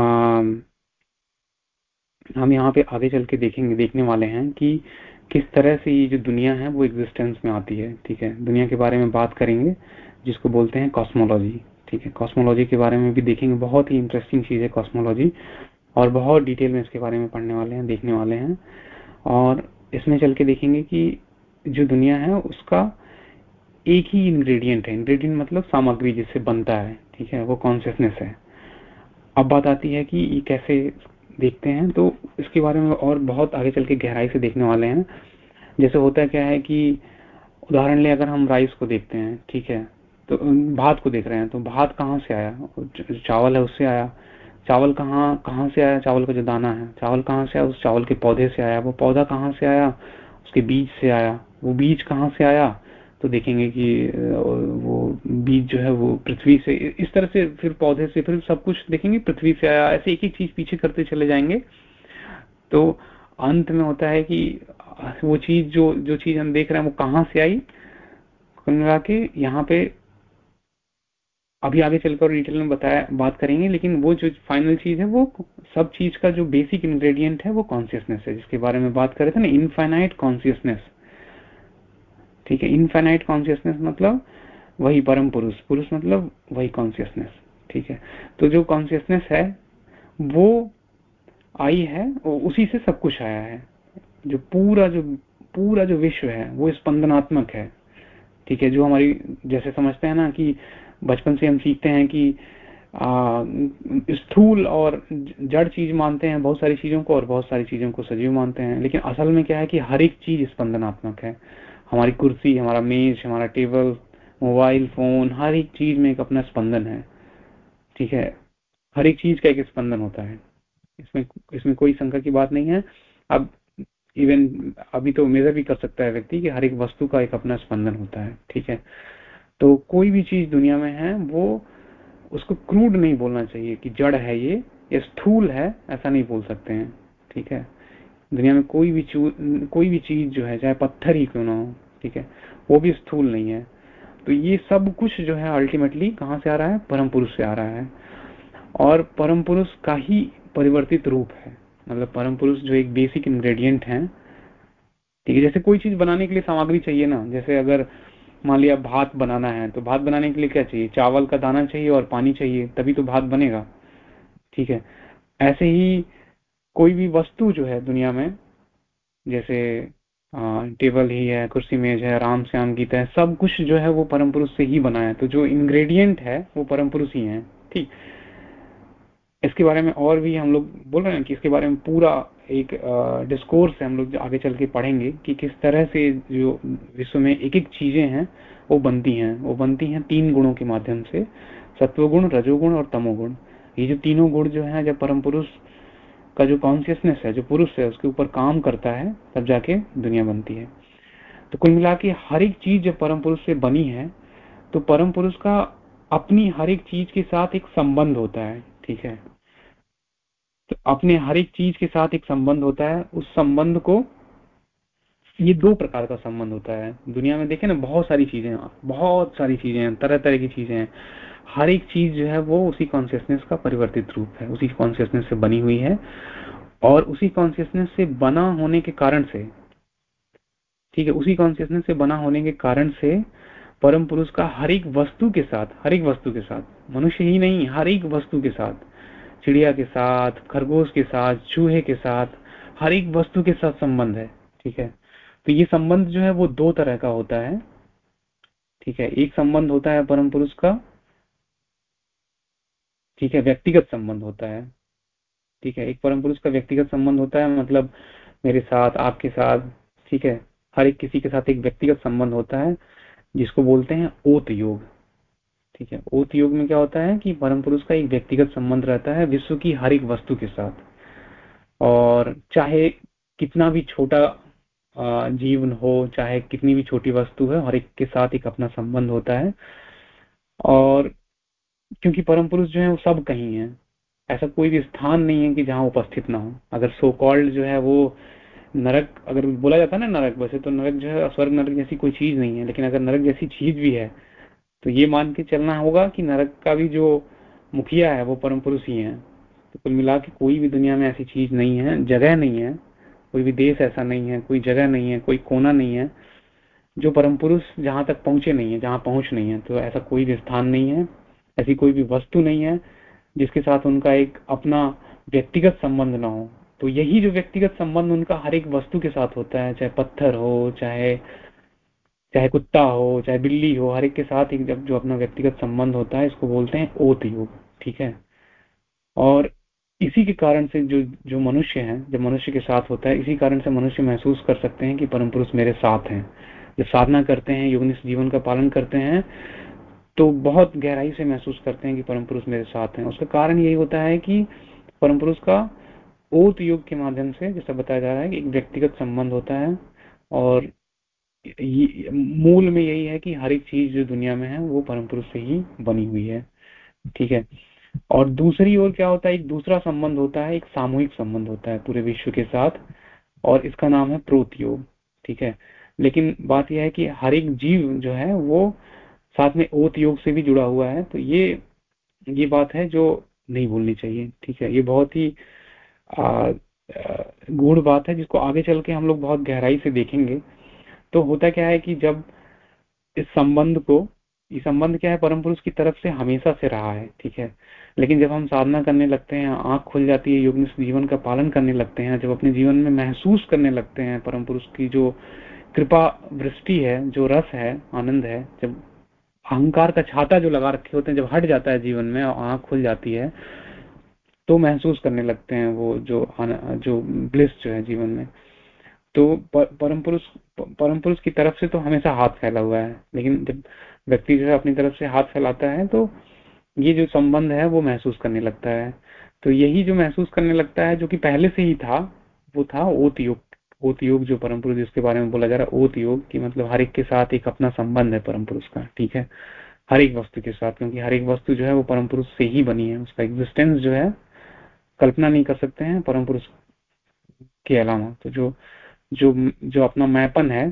हम यहाँ पे आगे चल के देखेंगे देखने वाले हैं कि किस तरह से ये जो दुनिया है वो एग्जिस्टेंस में आती है ठीक है। दुनिया के बारे में बात करेंगे जिसको बोलते हैं कॉस्मोलॉजी ठीक है। कॉस्मोलॉजी के बारे में भी देखेंगे। बहुत ही इंटरेस्टिंग चीज़ है कॉस्मोलॉजी और बहुत डिटेल में इसके बारे में पढ़ने वाले हैं, देखने वाले हैं। और इसमें चल के देखेंगे कि जो दुनिया है, उसका एक ही इंग्रेडिएंट है। इंग्रेडिएंट मतलब सामग्री जिससे बनता है, ठीक है, वो कॉन्सियसनेस है। अब बात आती है कि ये कैसे देखते हैं तो इसके बारे में और बहुत आगे चल के गहराई से देखने वाले हैं। जैसे होता क्या है कि उदाहरण ले, अगर हम राइस को देखते हैं, ठीक है तो भात को देख रहे हैं तो भात कहाँ से आया? चावल है, उससे आया। चावल कहाँ कहाँ से आया? चावल का जो दाना है, चावल कहाँ से आया? उस चावल के पौधे से आया। वो पौधा कहाँ से आया? उसके बीज से आया। वो बीज कहाँ से आया? तो देखेंगे कि वो बीज जो है, वो पृथ्वी से, इस तरह से फिर पौधे से, फिर सब कुछ देखेंगे, पृथ्वी से आया। ऐसे एक एक चीज़ पीछे करते चले जाएँगे। तो अंत में होता है कि, वो चीज़ जो जो चीज़ हम देख रहे हैं, वो कहाँ से आई? मिला के यहाँ पे अभी आगे चलकर डिटेल में बताया, बात करेंगे, लेकिन वो जो फाइनल चीज़ है, वो सब चीज़ का जो बेसिक इंग्रेडिएंट है, वो कॉन्सियसनेस है, जिसके बारे में बात कर रहे थे ना इनफाइनाइट कॉन्सियसनेस ठीक है इनफाइनाइट कॉन्सियसनेस मतलब वही परम पुरुष पुरुष मतलब वही कॉन्सियसनेस ठीक है तो जो कॉन्सियसनेस है, वो आई है, और उसी से सब कुछ आया है। जो पूरा जो पूरा जो विश्व है, वो स्पंदनात्मक है। ठीक है, जो हमारी, जैसे समझते हैं ना कि बचपन से हम सीखते हैं कि स्थूल और जड़ चीज़ मानते हैं बहुत सारी चीज़ों को और बहुत सारी चीज़ों को सजीव मानते हैं। लेकिन असल में क्या है कि हर एक चीज़ स्पंदनात्मक है। हमारी कुर्सी, हमारा मेज, हमारा टेबल, मोबाइल, फ़ोन, हर एक चीज़ में एक अपना स्पंदन है। ठीक है? हर एक चीज़ का एक स्पंदन होता है। इसमें इसमें कोई शंका की बात नहीं है। अब इवन अभी तो मेजर भी कर सकता है व्यक्ति कि हर एक वस्तु का एक अपना स्पंदन होता है। ठीक है? तो कोई भी चीज़ दुनिया में है, वो उसको क्रूड नहीं बोलना चाहिए कि जड़ है ये, या स्थूल है, ऐसा नहीं बोल सकते हैं, ठीक है? दुनिया में कोई भी कोई भी चीज़ जो है, चाहे पत्थर ही क्यों ना हो, ठीक है, वो भी स्थूल नहीं है। तो ये सब कुछ जो है अल्टीमेटली कहाँ से आ रहा है? परम पुरुष से आ रहा है। और परम पुरुष का ही परिवर्तित रूप है। मतलब परम पुरुष जो एक बेसिक इंग्रेडिएंट है, ठीक है, जैसे कोई चीज़ बनाने के लिए सामग्री चाहिए ना, जैसे अगर मान लिया भात बनाना है तो भात बनाने के लिए क्या चाहिए? चावल का दाना चाहिए और पानी चाहिए तभी तो भात बनेगा। ठीक है? ऐसे ही कोई भी वस्तु जो है दुनिया में जैसे आ, टेबल ही है कुर्सी मेज है राम श्याम गीता है सब कुछ जो है वो परम पुरुष से ही बना है। तो जो इंग्रेडिएंट है वो परम पुरुष ही है। ठीक? इसके बारे में और भी हम लोग बोल रहे हैं कि इसके बारे में पूरा एक डिस्कोर्स है हम लोग आगे चल के पढ़ेंगे कि किस तरह से जो विश्व में एक एक चीज़ें हैं, वो बनती हैं। वो बनती हैं तीन गुणों के माध्यम से, सत्वगुण, रजोगुण और तमोगुण। ये जो तीनों गुण जो है, जब परम पुरुष का जो कॉन्सियसनेस है, जो पुरुष है, उसके ऊपर काम करता है, तब जाके दुनिया बनती है। तो कुल मिला के हर एक चीज़ जब परम पुरुष से बनी है तो परम पुरुष का अपनी हर एक चीज़ के साथ एक संबंध होता है, ठीक है? तो अपने हर एक चीज़ के साथ एक संबंध होता है। उस संबंध को, ये दो प्रकार का संबंध होता है। दुनिया में देखे ना, बहुत सारी चीज़ें बहुत सारी चीज़ें हैं तरह तरह की चीज़ें हैं। हर एक चीज़ जो है वो उसी कॉन्सियसनेस का परिवर्तित रूप है, उसी कॉन्सियसनेस से बनी हुई है और उसी कॉन्सियसनेस से बना होने के कारण से, ठीक है, उसी कॉन्सियसनेस से बना होने के कारण से परम पुरुष का हर एक वस्तु के साथ, हर एक वस्तु के साथ, मनुष्य ही नहीं, हर एक वस्तु के साथ चिड़िया के साथ, खरगोश के साथ, चूहे के साथ, हर एक वस्तु के साथ संबंध है, ठीक है? तो ये संबंध जो है वो दो तरह का होता है, ठीक है? एक संबंध होता है परम पुरुष का, ठीक है? व्यक्तिगत संबंध होता है, ठीक है? एक परम पुरुष का व्यक्तिगत संबंध होता है मतलब मेरे साथ, आपके साथ, ठीक है? हर एक किसी के साथ एक व्यक्तिगत संबंध होता है, जिसको बोलते हैं ओत योग ठीक है? ओत योग में क्या होता है कि परम पुरुष का एक व्यक्तिगत संबंध रहता है विश्व की हर एक वस्तु के साथ। और चाहे कितना भी छोटा जीवन हो, चाहे कितनी भी छोटी वस्तु है, हर एक के साथ एक अपना संबंध होता है। और क्योंकि परम पुरुष जो है वो सब कहीं है, ऐसा कोई भी स्थान नहीं है कि जहाँ उपस्थित ना हो। अगर सो कॉल्ड जो है वो नरक, अगर बोला जाता है ना नरक, वैसे तो नरक जो है स्वर्ग नरक जैसी कोई चीज़ नहीं है, लेकिन अगर नरक जैसी चीज़ भी है तो ये मान के चलना होगा कि नरक का भी जो मुखिया है, वो परम पुरुष ही है। तो कुल मिला के कोई भी दुनिया में ऐसी चीज़ नहीं है, जगह नहीं है, कोई भी देश ऐसा नहीं है, कोई जगह नहीं है, कोई कोना नहीं है, जो परम पुरुष जहाँ तक पहुँचे नहीं है, जहाँ पहुँच नहीं है। तो ऐसा कोई भी स्थान नहीं है, ऐसी कोई भी वस्तु नहीं है, जिसके साथ उनका एक अपना व्यक्तिगत संबंध ना हो। तो यही जो व्यक्तिगत संबंध उनका हर एक वस्तु के साथ होता है, चाहे पत्थर हो, चाहे चाहे कुत्ता हो, चाहे बिल्ली हो, हर एक के साथ एक जब जो अपना व्यक्तिगत संबंध होता है, इसको बोलते हैं ओत योग, ठीक है? और इसी के कारण से जो जो मनुष्य है, जब मनुष्य के साथ होता है, इसी कारण से मनुष्य महसूस कर सकते हैं कि परम पुरुष मेरे साथ हैं। जब साधना करते हैं, योग जीवन का पालन करते हैं तो बहुत गहराई से महसूस करते हैं कि परम पुरुष मेरे साथ हैं। उसका कारण यही होता है कि परम पुरुष का ओत योग के माध्यम से, जैसा बताया जा रहा है कि एक व्यक्तिगत संबंध होता है और मूल में यही है कि हर एक चीज़ जो दुनिया में है, वो परम पुरुष से ही बनी हुई है। ठीक है? और दूसरी ओर क्या होता है? एक दूसरा संबंध होता है, एक सामूहिक संबंध होता है पूरे विश्व के साथ, और इसका नाम है प्रोत योग ठीक है? लेकिन बात यह है कि हर एक जीव जो है, वो साथ में ओत योग से भी जुड़ा हुआ है तो ये ये बात है जो नहीं भूलनी चाहिए। ठीक है? ये बहुत ही गूढ़ बात है, जिसको आगे चल के हम लोग बहुत गहराई से देखेंगे। तो होता क्या है कि जब इस संबंध को, ये संबंध क्या है, परम पुरुष की तरफ़ से हमेशा से रहा है, ठीक है? लेकिन जब हम साधना करने लगते हैं, आँख खुल जाती है योग जीवन का पालन करने लगते हैं, जब अपने जीवन में महसूस करने लगते हैं, परम पुरुष की जो कृपा वृष्टि है, जो रस है, आनंद है, जब अहंकार का छाता जो लगा रखे होते हैं, जब हट जाता है जीवन में और आँख खुल जाती है तो महसूस करने लगते हैं वो जो जो ब्लिस जो है जीवन में। तो परम पुरुष परम पुरुष की तरफ़ से तो हमेशा हाथ फैला हुआ है। लेकिन जब व्यक्ति जो है अपनी तरफ़ से हाथ फैलाता है तो ये जो संबंध है, वो महसूस करने लगता है। तो यही जो महसूस करने लगता है, जो कि पहले से ही था, वो था ओत योग। ओत योग जो परम पुरुष, जिसके बारे में बोला जा रहा है, ओत योग, की मतलब हर एक के साथ एक अपना संबंध है परम पुरुष का, ठीक है? हर एक वस्तु के साथ, क्योंकि हर एक वस्तु जो है, वो परम पुरुष से ही बनी है। उसका एग्जिस्टेंस जो है, कल्पना नहीं कर सकते हैं परम पुरुष के अलावा। तो जो जो जो अपना मैपन है,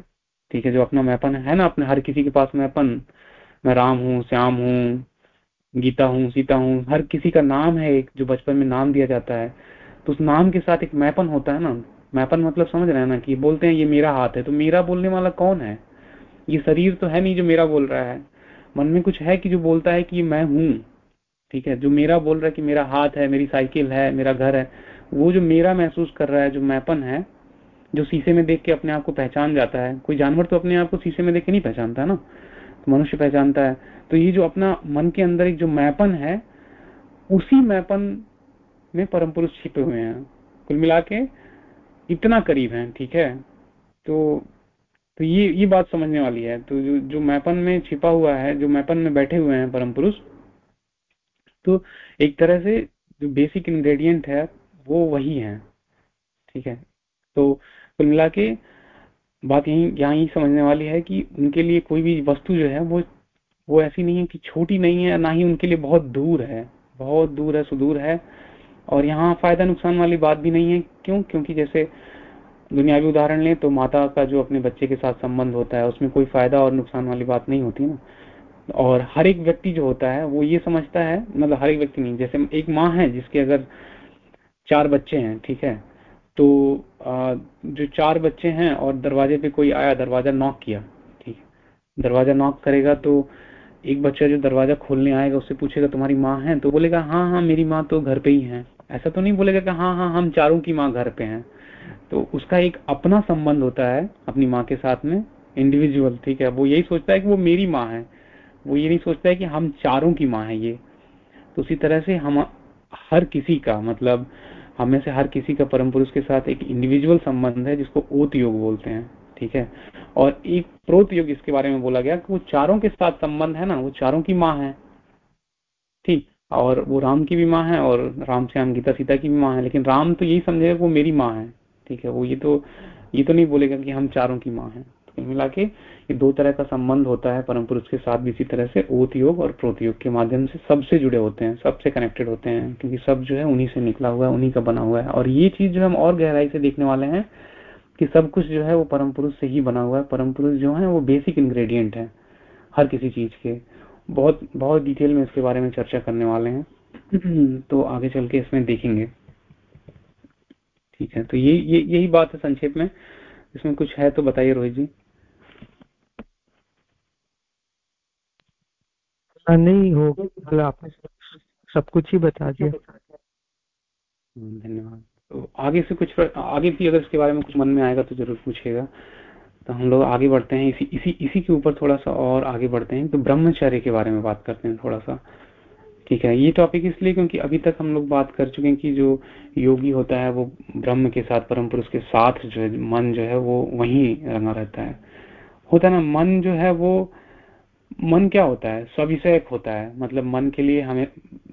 ठीक है, जो अपना मैपन है ना अपने, हर किसी के पास मैपन। मैं राम हूँ, श्याम हूँ, गीता हूँ, सीता हूँ, हर किसी का नाम है एक, जो बचपन में नाम दिया जाता है। तो उस नाम के साथ एक मैपन होता है ना। मैपन मतलब समझ रहे हैं ना कि बोलते हैं, ये मेरा हाथ है। तो मेरा बोलने वाला कौन है? ये शरीर तो है नहीं जो मेरा बोल रहा है। मन में कुछ है कि जो बोलता है कि मैं हूँ, ठीक है? जो मेरा बोल रहा है कि मेरा हाथ है, मेरी साइकिल है, मेरा घर है, वो जो मेरा महसूस कर रहा है, जो मैपन है जो शीशे में देख के अपने आप को पहचान जाता है। कोई जानवर तो अपने आप को शीशे में देख के नहीं पहचानता ना? तो मनुष्य पहचानता है। तो ये जो अपना मन के अंदर एक जो मैपन है, उसी मैपन में परम पुरुष छिपे हुए हैं। कुल मिला के इतना करीब है, ठीक है? तो तो ये ये बात समझने वाली है। तो जो जो मैपन में छिपा हुआ है, जो मैपन में बैठे हुए हैं परम पुरुष तो एक तरह से जो बेसिक इंग्रेडिएंट है, वो वही है, ठीक है? तो कुल मिला के बात यही, यहाँ ही समझने वाली है कि उनके लिए कोई भी वस्तु जो है, वो वो ऐसी नहीं है कि छोटी नहीं है, ना ही उनके लिए बहुत दूर है, बहुत दूर है, सुदूर है। और यहाँ फ़ायदा नुकसान वाली बात भी नहीं है, क्यों? क्योंकि जैसे दुनियावी उदाहरण लें तो माता का जो अपने बच्चे के साथ संबंध होता है, उसमें कोई फ़ायदा और नुकसान वाली बात नहीं होती ना। और हर एक व्यक्ति जो होता है, वो ये समझता है मतलब हर एक व्यक्ति नहीं, जैसे एक माँ है, जिसके अगर चार बच्चे हैं, ठीक है? तो जो चार बच्चे हैं और दरवाजे पे कोई आया, दरवाज़ा नॉक किया, ठीक दरवाज़ा नॉक करेगा तो एक बच्चा जो दरवाज़ा खोलने आएगा, उससे पूछेगा, तुम्हारी माँ है? तो बोलेगा हाँ हाँ मेरी माँ तो घर पे ही है। ऐसा तो नहीं बोलेगा कि हाँ हाँ हम चारों की माँ घर पे हैं। तो उसका एक अपना संबंध होता है अपनी माँ के साथ में इंडिविजुअल ठीक है? वो यही सोचता है कि वो मेरी माँ है। वो ये नहीं सोचता है कि हम चारों की माँ है ये। तो उसी तरह से हम हर किसी का मतलब हमें से हर किसी का परम पुरुष के साथ एक इंडिविजुअल संबंध है, जिसको ओत योग बोलते हैं, ठीक है? और एक प्रोत योग इसके बारे में बोला गया कि वो चारों के साथ संबंध है ना, वो चारों की माँ है, ठीक? और वो राम की भी माँ है और राम श्याम गीता सीता की भी माँ है, लेकिन राम तो यही समझेगा वो मेरी माँ है, ठीक है? वो ये तो ये तो नहीं बोलेगा कि हम चारों की माँ है। मिला के ये दो तरह का संबंध होता है परम पुरुष के साथ भी इसी तरह से ओत योग और प्रोत योग के माध्यम से सबसे जुड़े होते हैं, सबसे कनेक्टेड होते हैं, क्योंकि सब जो है उन्हीं से निकला हुआ है, उन्हीं का बना हुआ है। और ये चीज़ जो हम और गहराई से देखने वाले हैं कि सब कुछ जो है वो परम पुरुष से ही बना हुआ है। परम पुरुष जो है वो बेसिक इंग्रेडिएंट है हर किसी चीज़ के। बहुत बहुत डिटेल में इसके बारे में चर्चा करने वाले हैं। तो आगे चल के इसमें देखेंगे। ठीक है तो ये ये, यही बात है संक्षेप में। इसमें कुछ है तो बताइए रोहित जी। नहीं हो मतलब आपने सब कुछ ही बता दिया। धन्यवाद। तो आगे से कुछ आगे भी अगर इसके बारे में कुछ मन में आएगा तो ज़रूर पूछेगा। तो हम लोग आगे बढ़ते हैं, इसी इसी इसी के ऊपर थोड़ा सा और आगे बढ़ते हैं। तो ब्रह्मचर्य के बारे में बात करते हैं थोड़ा सा। ठीक है, ये टॉपिक इसलिए क्योंकि अभी तक हम लोग बात कर चुके हैं कि जो योगी होता है, वो ब्रह्म के साथ, परम पुरुष के साथ जो है, मन जो है, वो वहीं रंगा रहता है। होता है ना, मन जो है, वो मन क्या होता है? स्विषयक होता है। मतलब मन के लिए हमें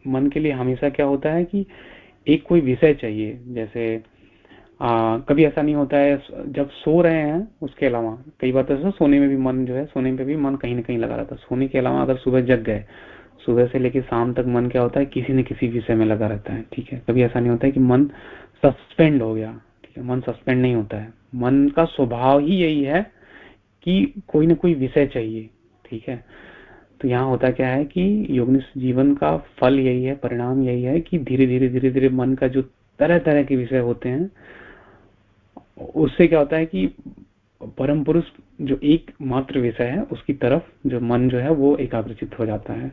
मन के लिए हमेशा क्या होता है कि एक कोई विषय चाहिए। जैसे आ, कभी ऐसा नहीं होता है जब सो रहे हैं उसके अलावा कई बार तो सोने में भी मन जो है सोने में भी मन कहीं ना कहीं लगा रहता है। सोने के अलावा अगर सुबह जग गए सुबह से लेकर शाम तक मन क्या होता है किसी न किसी विषय में लगा रहता है ठीक है? कभी ऐसा नहीं होता है कि मन सस्पेंड हो गया ठीक है? मन सस्पेंड नहीं होता है। मन का स्वभाव ही यही है कि कोई ना कोई विषय चाहिए। ठीक है? तो यहाँ होता क्या है कि योगनिष्ठ जीवन का फल यही है, परिणाम यही है कि धीरे धीरे धीरे धीरे मन का जो तरह तरह के विषय होते हैं, उससे क्या होता है कि परम पुरुष जो एक मात्र विषय है, उसकी तरफ़ जो मन जो है, वो एकाग्रचित हो जाता है।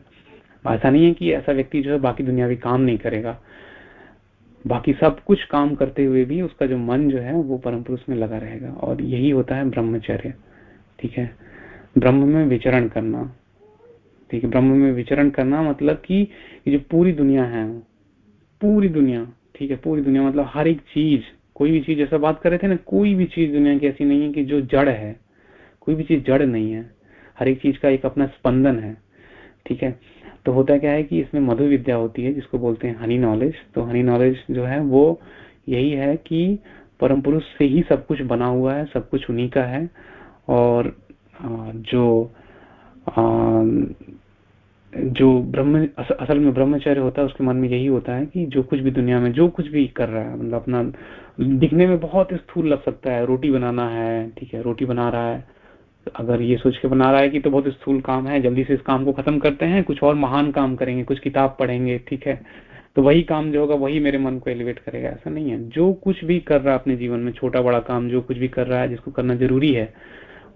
ऐसा नहीं है कि ऐसा व्यक्ति जो है बाकी दुनियावी काम नहीं करेगा। बाकी सब कुछ काम करते हुए भी उसका जो मन जो है, वो परम पुरुष में लगा रहेगा और यही होता है ब्रह्मचर्य। ठीक है? ब्रह्म में विचरण करना। ठीक है, ब्रह्म में विचरण करना मतलब कि ये जो पूरी दुनिया है, पूरी दुनिया, ठीक है, पूरी दुनिया मतलब हर एक चीज़, कोई भी चीज़, जैसा बात कर रहे थे ना, कोई भी चीज़ दुनिया की ऐसी नहीं है कि जो जड़ है, कोई भी चीज़ जड़ नहीं है, हर एक चीज़ का एक अपना स्पंदन है, ठीक है। तो होता क्या है कि इसमें मधु विद्या होती है, जिसको बोलते हैं हनी नॉलेज तो हनी नॉलेज जो है, वो यही है कि परम पुरुष से ही सब कुछ बना हुआ है, सब कुछ उन्हीं का है, और जो जो ब्रह्म असल में ब्रह्मचर्य होता है, उसके मन में यही होता है कि जो कुछ भी दुनिया में, जो कुछ भी कर रहा है मतलब अपना, दिखने में बहुत स्थूल लग सकता है, रोटी बनाना है, ठीक है, रोटी बना रहा है, अगर ये सोच के बना रहा है कि तो बहुत स्थूल काम है, जल्दी से इस काम को खत्म करते हैं, कुछ और महान काम करेंगे, कुछ किताब पढ़ेंगे, ठीक है तो वही काम जो होगा, वही मेरे मन को एलिवेट करेगा, ऐसा नहीं है, जो कुछ भी कर रहा है अपने जीवन में छोटा बड़ा काम, जो कुछ भी कर रहा है, जिसको करना ज़रूरी है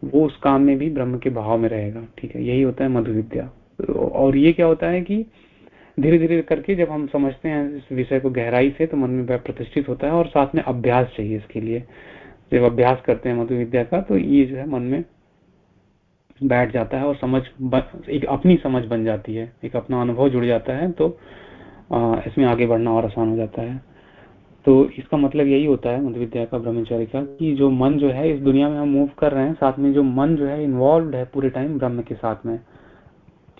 वो उस काम में भी ब्रह्म के भाव में रहेगा, ठीक है? यही होता है मधु विद्या और ये क्या होता है कि धीरे धीरे करके जब हम समझते हैं इस विषय को गहराई से तो मन में प्रतिष्ठित होता है और साथ में अभ्यास चाहिए इसके लिए। जब अभ्यास करते हैं मधु विद्या का तो ये जो है मन में बैठ जाता है और समझ एक अपनी समझ बन जाती है। एक अपना अनुभव जुड़ जाता है तो इसमें आगे बढ़ना और आसान हो जाता है। तो इसका मतलब यही होता है मध्य विद्या का ब्रह्मचारी का कि जो मन जो है इस दुनिया में हम मूव कर रहे हैं साथ में जो मन जो है इन्वॉल्व है पूरे टाइम ब्रह्म के साथ में।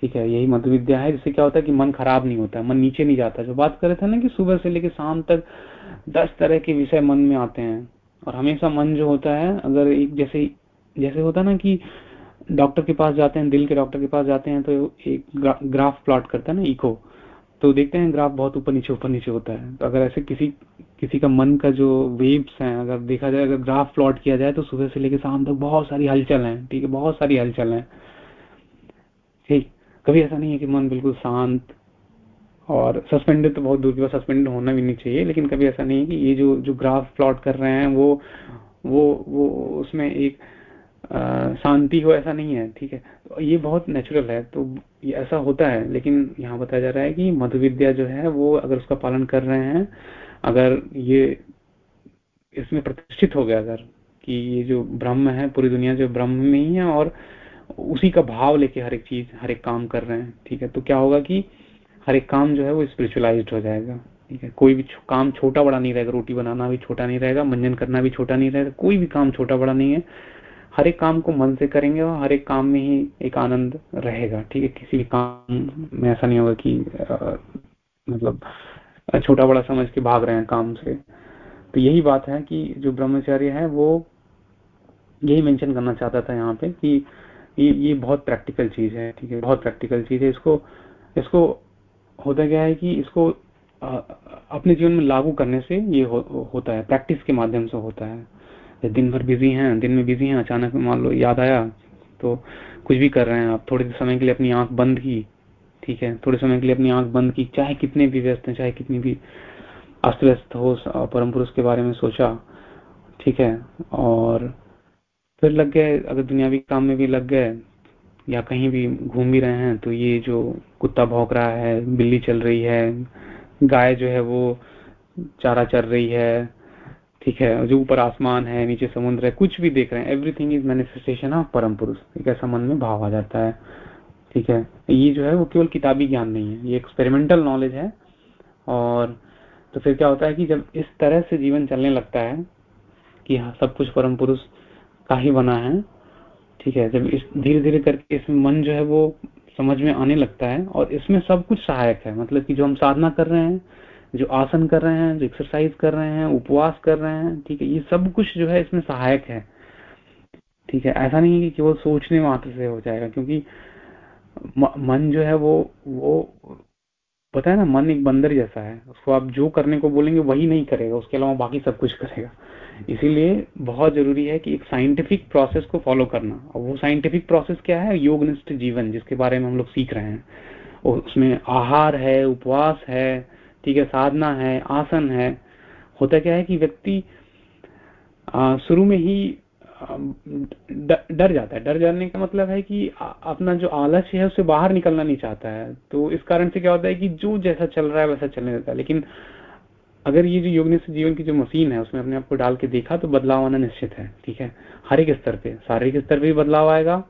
ठीक है यही मध्य विद्या है जिससे क्या होता है कि मन खराब नहीं होता मन नीचे नहीं जाता। जो बात कर रहे थे ना कि सुबह से लेकर शाम तक दस तरह के विषय मन में आते हैं और हमेशा मन जो होता है अगर एक जैसे जैसे होता ना कि डॉक्टर के पास जाते हैं दिल के डॉक्टर के पास जाते हैं तो एक ग्रा, ग्राफ प्लॉट करता है ना इको तो देखते हैं ग्राफ बहुत ऊपर नीचे ऊपर नीचे होता है। तो अगर ऐसे किसी किसी का मन का जो वेव्स हैं, अगर देखा जाए, अगर ग्राफ प्लॉट किया जाए तो सुबह से लेकर शाम तक बहुत सारी हलचल है, ठीक है? बहुत सारी हलचल है। ठीक? कभी ऐसा नहीं है कि मन बिल्कुल शांत और सस्पेंडेड तो बहुत दूर की बात सस्पेंडेड होना भी नहीं चाहिए, लेकिन कभी ऐसा नहीं है कि ये जो जो ग्राफ प्लॉट कर रहे हैं, वो वो वो उसमें एक शांति हो, ऐसा नहीं है, ठीक है? तो ये बहुत नेचुरल है तो ये ऐसा होता है, लेकिन यहाँ बताया जा रहा है कि मधु विद्या जो है, वो अगर उसका पालन कर रहे हैं अगर ये इसमें प्रतिष्ठित हो गया अगर कि ये जो ब्रह्म है पूरी दुनिया जो ब्रह्म में ही है और उसी का भाव लेके हर एक चीज़ हर एक काम कर रहे हैं ठीक है? तो क्या होगा कि हर एक काम जो है वो स्पिरिचुअलाइज हो जाएगा ठीक है? कोई भी काम छोटा बड़ा नहीं रहेगा रोटी बनाना भी छोटा नहीं रहेगा मंजन करना भी छोटा नहीं रहेगा कोई भी काम छोटा बड़ा नहीं है। हर एक काम को मन से करेंगे और हर एक काम में ही एक आनंद रहेगा ठीक है? किसी भी काम में ऐसा नहीं होगा कि आ, मतलब छोटा बड़ा समझ के भाग रहे हैं काम से। तो यही बात है कि जो ब्रह्मचार्य है वो यही मेंशन करना चाहता था यहाँ पे कि ये ये बहुत प्रैक्टिकल चीज़ है ठीक है? बहुत प्रैक्टिकल चीज़ है। इसको इसको होता क्या है कि इसको आ, अपने जीवन में लागू करने से ये हो, होता है। प्रैक्टिस के माध्यम से होता है। दिन भर बिज़ी हैं दिन में बिज़ी हैं अचानक मान लो याद आया तो कुछ भी कर रहे हैं आप थोड़े समय के लिए अपनी आँख बंद की ठीक है, थोड़े समय के लिए अपनी आँख बंद की, चाहे कितने भी व्यस्त हैं, चाहे कितनी भी अस्त व्यस्त हो परम पुरुष के बारे में सोचा, ठीक है, और फिर लग गए, अगर दुनियावी काम में भी लग गए, या कहीं भी घूम भी रहे हैं तो ये जो कुत्ता भौंक रहा है, बिल्ली चल रही है, गाय जो है वो चारा चल रही है, ठीक है, जो ऊपर आसमान है, नीचे समुद्र है, कुछ भी देख रहे हैं एवरीथिंग इज़ मैनिफेस्टेशन ऑफ़ परम पुरुष, एक ऐसा मन में भाव आ जाता है। ठीक है? ये जो है, वो केवल किताबी ज्ञान नहीं है, ये एक्सपेरिमेंटल नॉलेज है। और तो फिर क्या होता है कि जब इस तरह से जीवन चलने लगता है कि हाँ सब कुछ परम पुरुष का ही बना है, ठीक है, जब इस धीरे धीरे करके इसमें मन जो है, वो समझ में आने लगता है और इसमें सब कुछ सहायक है। मतलब कि जो हम साधना कर रहे हैं, जो आसन कर रहे हैं, जो एक्सरसाइज कर रहे हैं, उपवास कर रहे हैं, ठीक है, ये सब कुछ जो है, इसमें सहायक है। ठीक है, ऐसा नहीं है कि केवल सोचने मात्र से हो जाएगा, क्योंकि मन जो है वो वो, पता है ना, मन एक बंदर जैसा है। उसको आप जो करने को बोलेंगे, वही नहीं करेगा। उसके अलावा बाकी सब कुछ करेगा। इसीलिए बहुत ज़रूरी है कि एक साइंटिफिक प्रोसेस को फॉलो करना। और वो साइंटिफिक प्रोसेस क्या है? योगनिष्ठ जीवन, जिसके बारे में हम लोग सीख रहे हैं। उसमें आहार है, उपवास है, ठीक है, साधना है, आसन है। होता क्या है कि व्यक्ति शुरू में ही डर जाता है। डर जाने का मतलब है कि अपना जो आलस्य है, उससे बाहर निकलना नहीं चाहता है। तो इस कारण से क्या होता है कि जो जैसा चल रहा है, वैसा चलने देता है। लेकिन अगर ये जो योग से जीवन की जो मशीन है, उसमें अपने आप को डाल के देखा तो बदलाव आना निश्चित है, ठीक है? हर एक स्तर पे। शारीरिक स्तर पे भी बदलाव आएगा,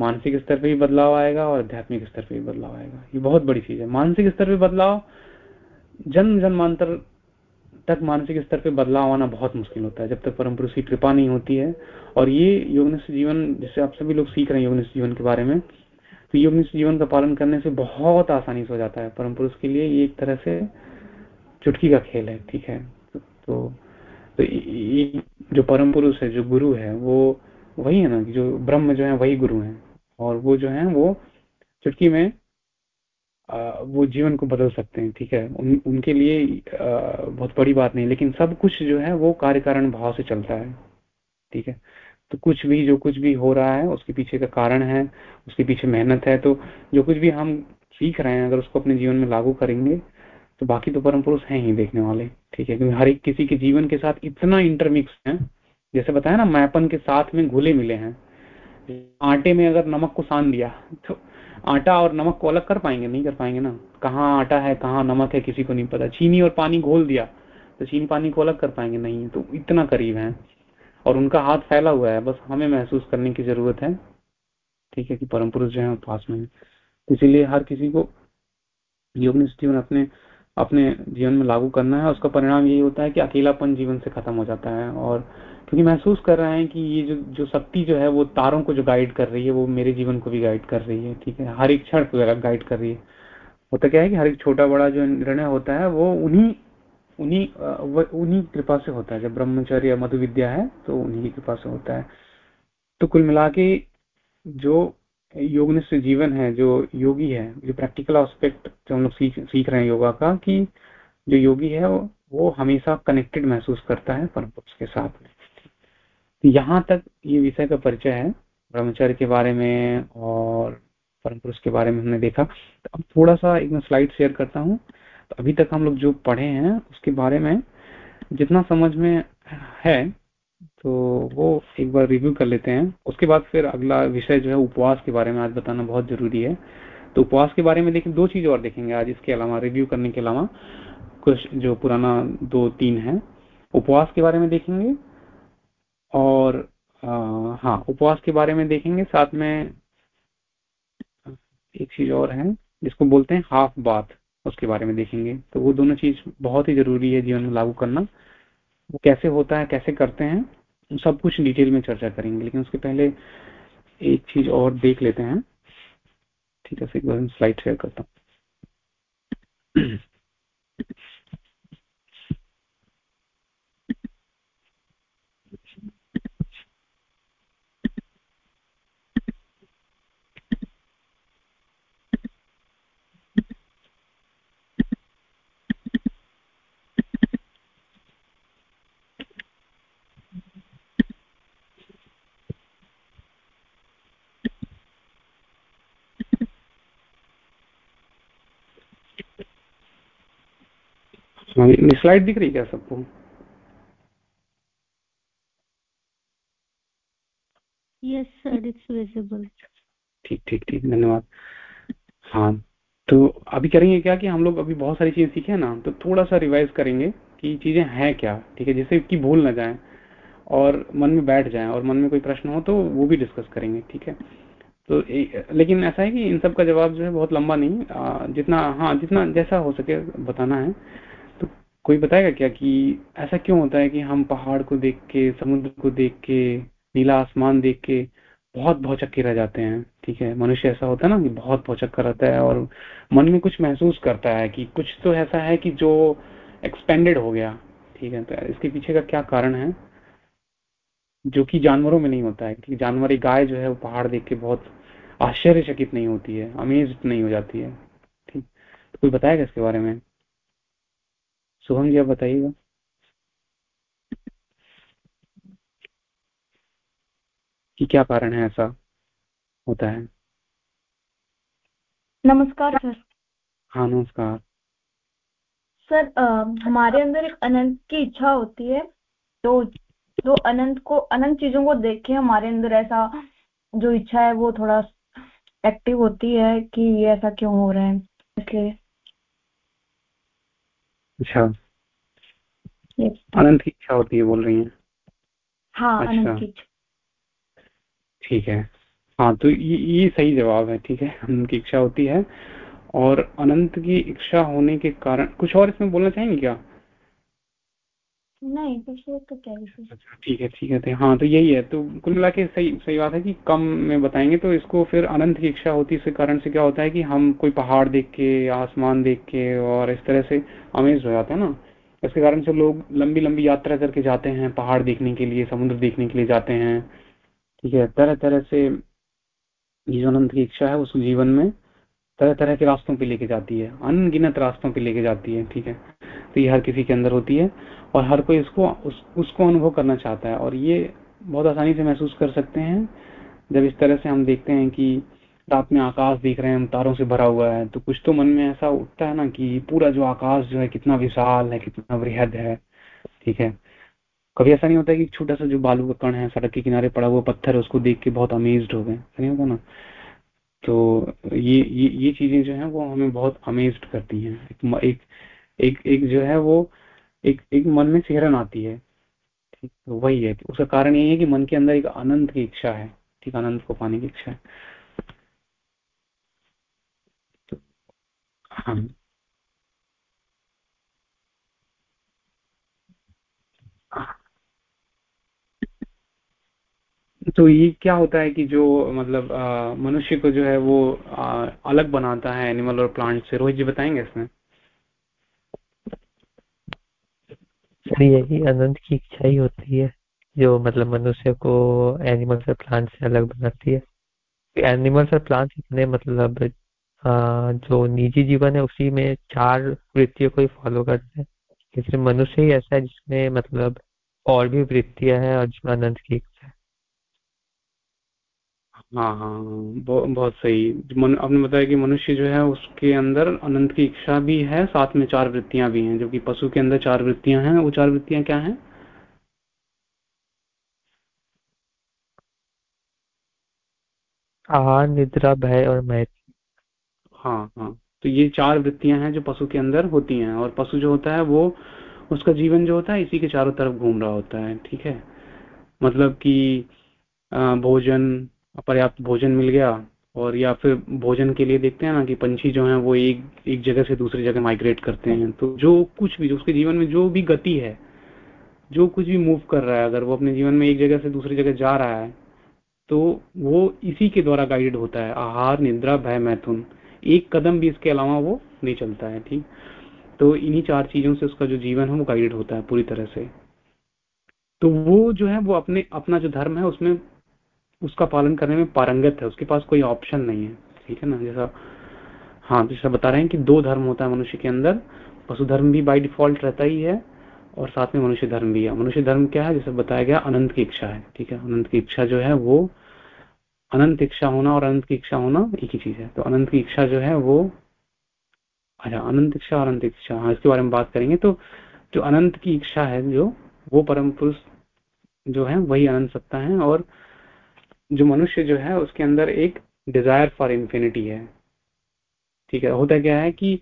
मानसिक स्तर पे भी बदलाव आएगा और आध्यात्मिक स्तर पे भी बदलाव आएगा। ये बहुत बड़ी चीज़ है। मानसिक स्तर पे बदलाव जन्म जन्मांतर तक मानसिक स्तर पे बदलाव आना बहुत मुश्किल होता है, जब तक परम पुरुष की कृपा नहीं होती है। और ये योगनिष्ठ जीवन, जैसे आप सभी लोग सीख रहे हैं योगनिष्ठ जीवन के बारे में तो योगनिष्ठ जीवन का पालन करने से बहुत आसानी से हो जाता है। परम पुरुष के लिए ये एक तरह से चुटकी का खेल है, ठीक है? तो तो ये जो परम पुरुष है, जो गुरु है, वो वही है ना जो ब्रह्म जो है, वही गुरु है। और वो जो है, वो चुटकी में वो जीवन को बदल सकते हैं ठीक है? उन, उनके लिए बहुत बड़ी बात नहीं लेकिन सब कुछ जो है वो कार्य कारण भाव से चलता है ठीक है? तो कुछ भी जो कुछ भी हो रहा है उसके पीछे का कारण है उसके पीछे मेहनत है तो जो कुछ भी हम सीख रहे हैं अगर उसको अपने जीवन में लागू करेंगे तो बाकी तो परम पुरुष हैं ही देखने वाले ठीक है? क्योंकि हर एक किसी के जीवन के साथ इतना इंटरमिक्स है जैसे बताया ना मैपन के साथ में घुले मिले हैं। आटे में अगर नमक को सान दिया तो आटा और नमक को अलग कर पाएँगे, नहीं कर पाएँगे ना। कहाँ आटा है, कहाँ नमक है, किसी को नहीं पता। चीनी और पानी घोल दिया तो चीनी पानी को अलग कर पाएँगे। नहीं तो इतना करीब है। और उनका हाथ फैला हुआ है, बस हमें महसूस करने की ज़रूरत है। ठीक है कि परम पुरुष जो है पास में इसीलिए हर किसी को योग जीवन अपने अपने जीवन में लागू करना है। उसका परिणाम यही होता है कि अकेलापन जीवन से खत्म हो जाता है। और क्योंकि महसूस कर रहे हैं कि ये जो जो शक्ति जो है वो तारों को जो गाइड कर रही है वो मेरे जीवन को भी गाइड कर रही है ठीक है? हर एक क्षण को गाइड कर रही है। होता क्या है कि हर एक छोटा बड़ा जो निर्णय होता है वो उन्हीं उन्हीं उन्हीं कृपा से होता है। जब ब्रह्मचर्य मधु विद्या है तो उन्हीं की कृपा से होता है। तो कुल मिला के जो योगनिष्ठ जीवन है जो योगी है जो प्रैक्टिकल एस्पेक्ट जो हम लोग सीख सीख रहे हैं योगा का कि जो योगी है वो, वो हमेशा कनेक्टेड महसूस करता है परम पुरुष के साथ। में यहाँ तक ये विषय का परिचय है, ब्रह्मचर्य के बारे में और परम पुरुष के बारे में हमने देखा। तो अब थोड़ा सा एक मैं स्लाइड शेयर करता हूँ। तो अभी तक हम लोग जो पढ़े हैं, उसके बारे में जितना समझ में है तो वो एक बार रिव्यू कर लेते हैं। उसके बाद फिर अगला विषय जो है, उपवास के बारे में आज बताना बहुत ज़रूरी है। तो उपवास के बारे में देखें दो चीज़ और देखेंगे आज इसके अलावा रिव्यू करने के अलावा। कुछ जो पुराना दो तीन है। उपवास के बारे में देखेंगे और आ, हाँ उपवास के बारे में देखेंगे साथ में एक चीज़ और है जिसको बोलते हैं हाफ़ बाथ उसके बारे में देखेंगे। तो वो दोनों चीज़ बहुत ही ज़रूरी है जीवन में लागू करना। वो कैसे होता है कैसे करते हैं सब कुछ डिटेल में चर्चा करेंगे। लेकिन उसके पहले एक चीज़ और देख लेते हैं। ठीक है फिर स्लाइड शेयर करता हूँ। स्लाइड दिख रही क्या सबको? यस सर इट्स विजिबल ठीक ठीक ठीक धन्यवाद। हाँ तो अभी करेंगे क्या कि हम लोग अभी बहुत सारी चीज़ें सीखे ना तो थोड़ा सा रिवाइज करेंगे कि चीज़ें हैं क्या ठीक है? जिससे कि भूल ना जाए और मन में बैठ जाए और मन में कोई प्रश्न हो तो वो भी डिस्कस करेंगे ठीक है? तो ए, लेकिन ऐसा है कि इन सब का जवाब जो है बहुत लंबा नहीं आ, जितना हाँ जितना जैसा हो सके बताना है। कोई बताएगा क्या कि ऐसा क्यों होता है कि हम पहाड़ को देख के, समुद्र को देख के, नीला आसमान देख के बहुत भौचक्के रह जाते हैं, ठीक है? मनुष्य ऐसा होता है ना कि बहुत भौचक्का रहता है और मन में कुछ महसूस करता है कि कुछ तो ऐसा है कि जो एक्सपेंडेड हो गया, ठीक है? तो इसके पीछे का क्या कारण है? जो कि जानवरों में नहीं होता है कि जानवर एक गाय जो है वो पहाड़ देख के बहुत आश्चर्यचकित नहीं होती है अमेज नहीं हो जाती है, ठीक? तो कोई बताएगा इसके बारे में? शुभम जी आप बताइएगा। कि क्या कारण है ऐसा होता है? नमस्कार सर। हाँ नमस्कार। सर आ, हमारे अंदर एक अनंत की इच्छा होती है। तो जो अनंत को अनंत चीज़ों को देख के हमारे अंदर ऐसा जो इच्छा है वो थोड़ा एक्टिव होती है कि ये ऐसा क्यों हो रहा है? इसलिए अच्छा। अनंत की इच्छा होती है बोल रही है। हाँ अच्छा। ठीक है। हाँ तो ये ये सही जवाब है ठीक है। अनंत की इच्छा होती है और अनंत की इच्छा होने के कारण कुछ और इसमें बोलना चाहेंगे क्या? नहीं तो क्या अच्छा ठीक है ठीक है तो हाँ तो यही है तो कुल मिला के सही सही बात है कि कम में बताएँगे तो इसको फिर अनंत की इच्छा होती है कारण से क्या होता है कि हम कोई पहाड़ देख के, आसमान देख के और इस तरह से अमेज हो जाते हैं ना। इसके कारण से लोग लंबी लंबी यात्रा करके जाते हैं, पहाड़ देखने के लिए, समुद्र देखने के लिए जाते हैं। ठीक है तरह तरह से ये जो अनंत की इच्छा है, उस जीवन में तरह तरह के रास्तों पे लेके जाती है, अनगिनत रास्तों पे लेके जाती है, ठीक है। तो ये हर किसी के अंदर होती है। और हर कोई इसको उस, उसको अनुभव करना चाहता है। और ये बहुत आसानी से महसूस कर सकते हैं जब इस तरह से हम देखते हैं कि रात में आकाश देख रहे हैं तारों से भरा हुआ है तो कुछ तो मन में ऐसा उठता है ना कि पूरा जो आकाश जो है कितना विशाल है कितना वृहद है ठीक है? कभी ऐसा नहीं होता है कि छोटा सा जो बालू का कण है सड़क के किनारे पड़ा हुआ पत्थर है उसको देख के बहुत अमेज्ड हो गए नहीं होता ना? तो ये ये ये चीज़ें जो है वो हमें बहुत अमेज्ड करती हैं। एक, एक एक एक जो है वो एक एक मन में सिहरन आती है। ठीक तो वही है। उसका कारण यही है कि मन के अंदर एक आनंद की इच्छा है। ठीक आनंद को पाने की इच्छा है। तो हाँ। तो ये क्या होता है कि जो मतलब मनुष्य को जो है वो आ, अलग बनाता है एनिमल और प्लांट से। रोहित जी बताएँगे इसमें? सर यही अनंत की इच्छा ही होती है, जो मतलब मनुष्य को एनिमल्स और प्लांट्स से अलग बनाती है। एनिमल्स और प्लांट्स इतने मतलब जो निजी जीवन है, उसी में चार वृत्तियों को ही फॉलो करते हैं। इसलिए मनुष्य ही ऐसा है जिसमें मतलब और भी वृत्तियाँ हैं और जिसमें अनंत की है हाँ बहुत सही। आपने बताया कि मनुष्य जो है उसके अंदर अनंत की इच्छा भी है साथ में चार वृत्तियाँ भी हैं जो कि पशु के अंदर चार वृत्तियाँ हैं। वो चार वृत्तियाँ क्या हैं? आहार निद्रा भय और मैत्री हाँ हाँ। तो ये चार वृत्तियाँ हैं जो पशु के अंदर होती हैं और पशु जो होता है वो उसका जीवन जो होता है इसी के चारों तरफ़ घूम रहा होता है ठीक है? मतलब कि भोजन पर्याप्त भोजन मिल गया और या फिर भोजन के लिए देखते हैं ना कि पंछी जो है वो एक एक जगह से दूसरी जगह माइग्रेट करते हैं। तो जो कुछ भी, उसके जीवन में जो भी गति है, जो कुछ भी मूव कर रहा है, अगर वो अपने जीवन में एक जगह से दूसरी जगह जा रहा है तो वो इसी के द्वारा गाइडेड होता है। आहार, निद्रा, भय, मैथुन, एक कदम भी इसके अलावा वो नहीं चलता है, ठीक? तो इन्हीं चार चीज़ों से उसका जो जीवन है वो गाइडेड होता है पूरी तरह से। तो वो जो है वो अपने, अपना जो धर्म है उसमें उसका पालन करने में पारंगत है, उसके पास कोई ऑप्शन नहीं है, ठीक है ना? जैसा हाँ जैसा बता रहे हैं कि दो धर्म होता है मनुष्य के अंदर पशु धर्म भी बाई डिफ़ॉल्ट रहता ही है, और साथ में मनुष्य धर्म भी है। मनुष्य धर्म क्या है? जैसे बताया गया, अनंत की इच्छा है, ठीक है? अनंत की इच्छा जो है, वो, अनंत इच्छा होना और अनंत की इच्छा होना एक ही चीज़ है। तो अनंत की इच्छा जो है, वो अच्छा अनंत इच्छा अनंत इच्छा हाँ इसके बारे में बात करेंगे तो जो अनंत की इच्छा है जो, वो परम पुरुष जो है, वही अनंत सत्ता है, और जो मनुष्य जो है उसके अंदर एक डिज़ायर फॉर इंफिनिटी है। ठीक है होता क्या है कि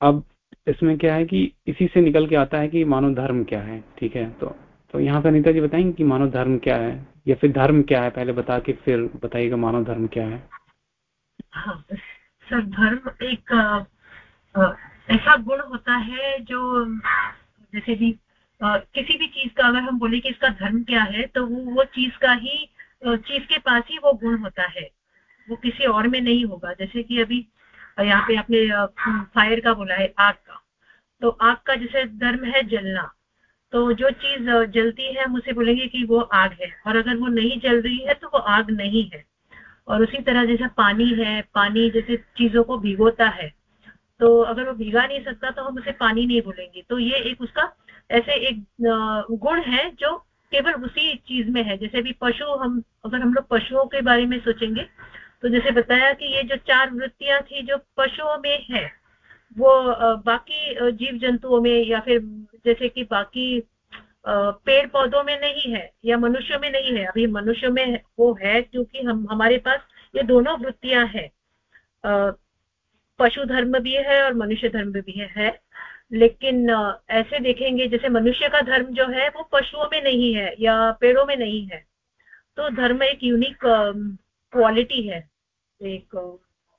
अब इसमें क्या है कि इसी से निकल के आता है कि मानव धर्म क्या है ठीक है? तो तो यहाँ पे अनिता जी बताएँगे कि मानव धर्म क्या है या फिर धर्म क्या है पहले बता के फिर बताइएगा मानव धर्म क्या है। हाँ, सर धर्म एक ऐसा गुण होता है जो जैसे भी किसी भी चीज़ का अगर हम बोले कि इसका धर्म क्या है तो वो वो चीज़ का ही चीज़ के पास ही वो गुण होता है। वो किसी और में नहीं होगा। जैसे कि अभी यहाँ पे आपने फायर का बोला है, आग का। तो आग का जैसे धर्म है जलना। तो जो चीज़ जलती है, हम उसे बोलेंगे कि वो आग है। और अगर वो नहीं जल रही है तो वो आग नहीं है। और उसी तरह जैसे पानी है, पानी जैसे चीज़ों को भिगोता है तो अगर वो भिगा नहीं सकता तो हम उसे पानी नहीं बोलेंगे। तो ये एक उसका ऐसे एक गुण है जो केवल उसी चीज़ में है। जैसे भी पशु हम अगर हम लोग पशुओं के बारे में सोचेंगे तो जैसे बताया कि ये जो चार वृत्तियाँ थी जो पशुओं में है वो बाकी जीव जंतुओं में या फिर जैसे कि बाकी पेड़ पौधों में नहीं है या मनुष्यों में नहीं है। अभी मनुष्यों में वो है क्योंकि हम हमारे पास ये दोनों वृत्तियाँ हैं। पशु धर्म भी है और मनुष्य धर्म भी है, लेकिन ऐसे देखेंगे जैसे मनुष्य का धर्म जो है वो पशुओं में नहीं है या पेड़ों में नहीं है। तो धर्म एक यूनिक क्वालिटी है। एक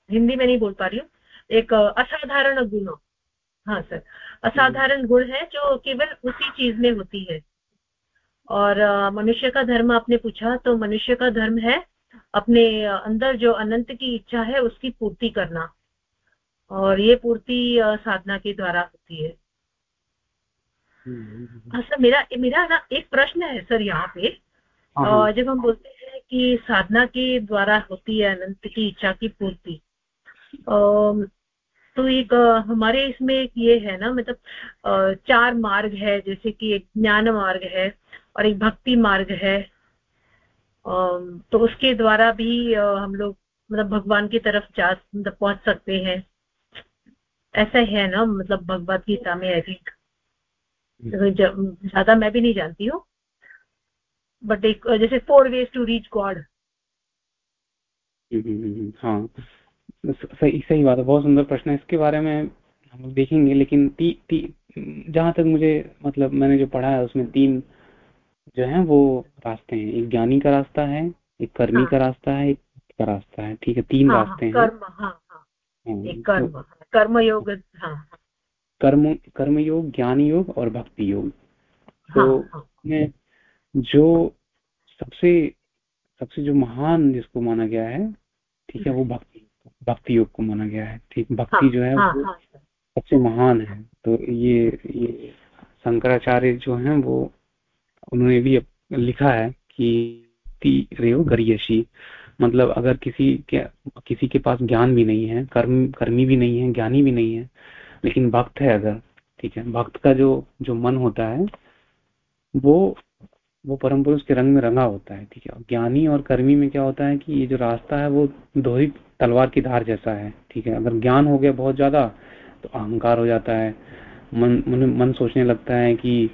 हिंदी में नहीं बोल पा रही हूँ। एक असाधारण गुण। हाँ सर। असाधारण गुण है जो केवल उसी चीज़ में होती है। और मनुष्य का धर्म आपने पूछा तो मनुष्य का धर्म है अपने अंदर जो अनंत की इच्छा है उसकी पूर्ति करना। और ये पूर्ति साधना के द्वारा होती है। हाँ सर मेरा मेरा ना एक प्रश्न है सर यहाँ पे। हाँ। जब हम बोलते हैं कि साधना के द्वारा होती है अनंत की इच्छा की पूर्ति तो एक हमारे इसमें एक ये है ना मतलब चार मार्ग है जैसे कि एक ज्ञान मार्ग है और एक भक्ति मार्ग है। तो उसके द्वारा भी हम लोग मतलब भगवान की तरफ़ जा मतलब पहुँच सकते हैं। ऐसा है ना मतलब भगवत गीता में आई थिंक हम्म। ज़्यादा मैं भी नहीं जानती हूँ। बट एक जैसे four ways to reach God हाँ। सही सही बात है बहुत सुंदर प्रश्न है। इसके बारे में हम लोग देखेंगे लेकिन ती, ती, जहाँ तक मुझे मतलब मैंने जो पढ़ा है उसमें तीन जो है वो रास्ते हैं। एक ज्ञानी का रास्ता है एक कर्मी हाँ. का रास्ता है एक का रास्ता है ठीक है तीन हाँ, रास्ते हैं। कर्म हाँ, हाँ. हाँ, एक कर्म तो, कर्म योग हाँ, हाँ। कर्म कर्म ज्ञान योग और भक्ति योग तो हाँ, हाँ. जो सबसे सबसे जो महान जिसको माना गया है ठीक है वो भक्ति भक्ति योग को माना गया है ठीक। भक्ति हाँ, जो है हाँ, वो हाँ, सबसे महान है। तो ये ये शंकराचार्य जो है वो उन्होंने भी लिखा है कि रेव गरियशी मतलब अगर किसी के किसी के पास ज्ञान भी नहीं है कर्म कर्मी भी नहीं है ज्ञानी भी नहीं है लेकिन भक्त है अगर ठीक है भक्त का जो जो मन होता है वो वो परम पुरुष के रंग में रंगा होता है ठीक है ज्ञानी और कर्मी में क्या होता है कि ये जो रास्ता है वो दोहरी तलवार की धार जैसा है ठीक है अगर ज्ञान हो गया बहुत ज़्यादा तो अहंकार हो जाता है मन मन, सोचने लगता है कि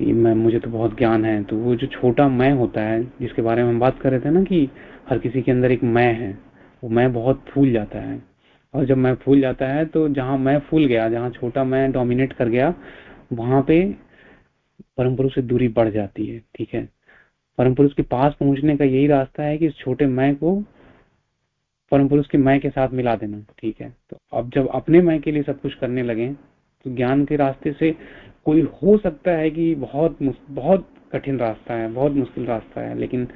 मैं मुझे तो बहुत ज्ञान है तो वो जो छोटा मैं होता है जिसके बारे में हम बात कर रहे थे ना कि हर किसी के अंदर एक मैं है, वो मैं बहुत फूल जाता है। और जब मैं फूल जाता है तो जहाँ मैं फूल गया, जहाँ छोटा मैं डोमिनेट कर गया, वहाँ पे परम पुरुष से दूरी बढ़ जाती है, ठीक है? परम पुरुष के पास पहुँचने का यही रास्ता है कि इस छोटे मैं को परम पुरुष के मैं के साथ मिला देना, ठीक है? तो अब जब अपने मैं के लिए सब कुछ करने लगे तो ज्ञान के रास्ते से कोई हो सकता है कि बहुत बहुत कठिन रास्ता है, बहुत मुश्किल रास्ता है, लेकिन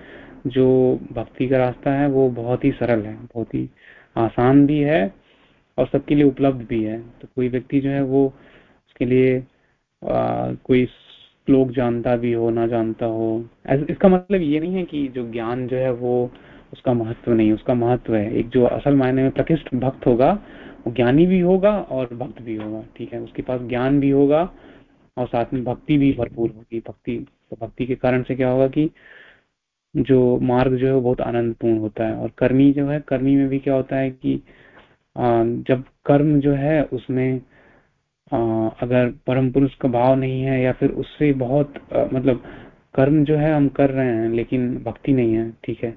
जो भक्ति का रास्ता है वो बहुत ही सरल है बहुत ही आसान भी है और सबके लिए उपलब्ध भी है। तो कोई व्यक्ति जो है वो उसके लिए आ, कोई श्लोक जानता भी हो ना जानता हो इसका मतलब ये नहीं है कि जो ज्ञान जो है वो उसका महत्व नहीं उसका महत्व है। एक जो असल मायने में प्रकृष्ट भक्त होगा वो ज्ञानी भी होगा और भक्त भी होगा ठीक है? उसके पास ज्ञान भी होगा और साथ में भक्ति भी भरपूर होगी। भक्ति तो भक्ति के कारण से क्या होगा कि जो मार्ग जो है बहुत आनंदपूर्ण होता है। और कर्मी जो है, कर्मी में भी क्या होता है कि जब कर्म जो है उसमें अगर परम पुरुष का भाव नहीं है या फिर उससे बहुत मतलब कर्म जो है हम कर रहे हैं लेकिन भक्ति नहीं है, ठीक है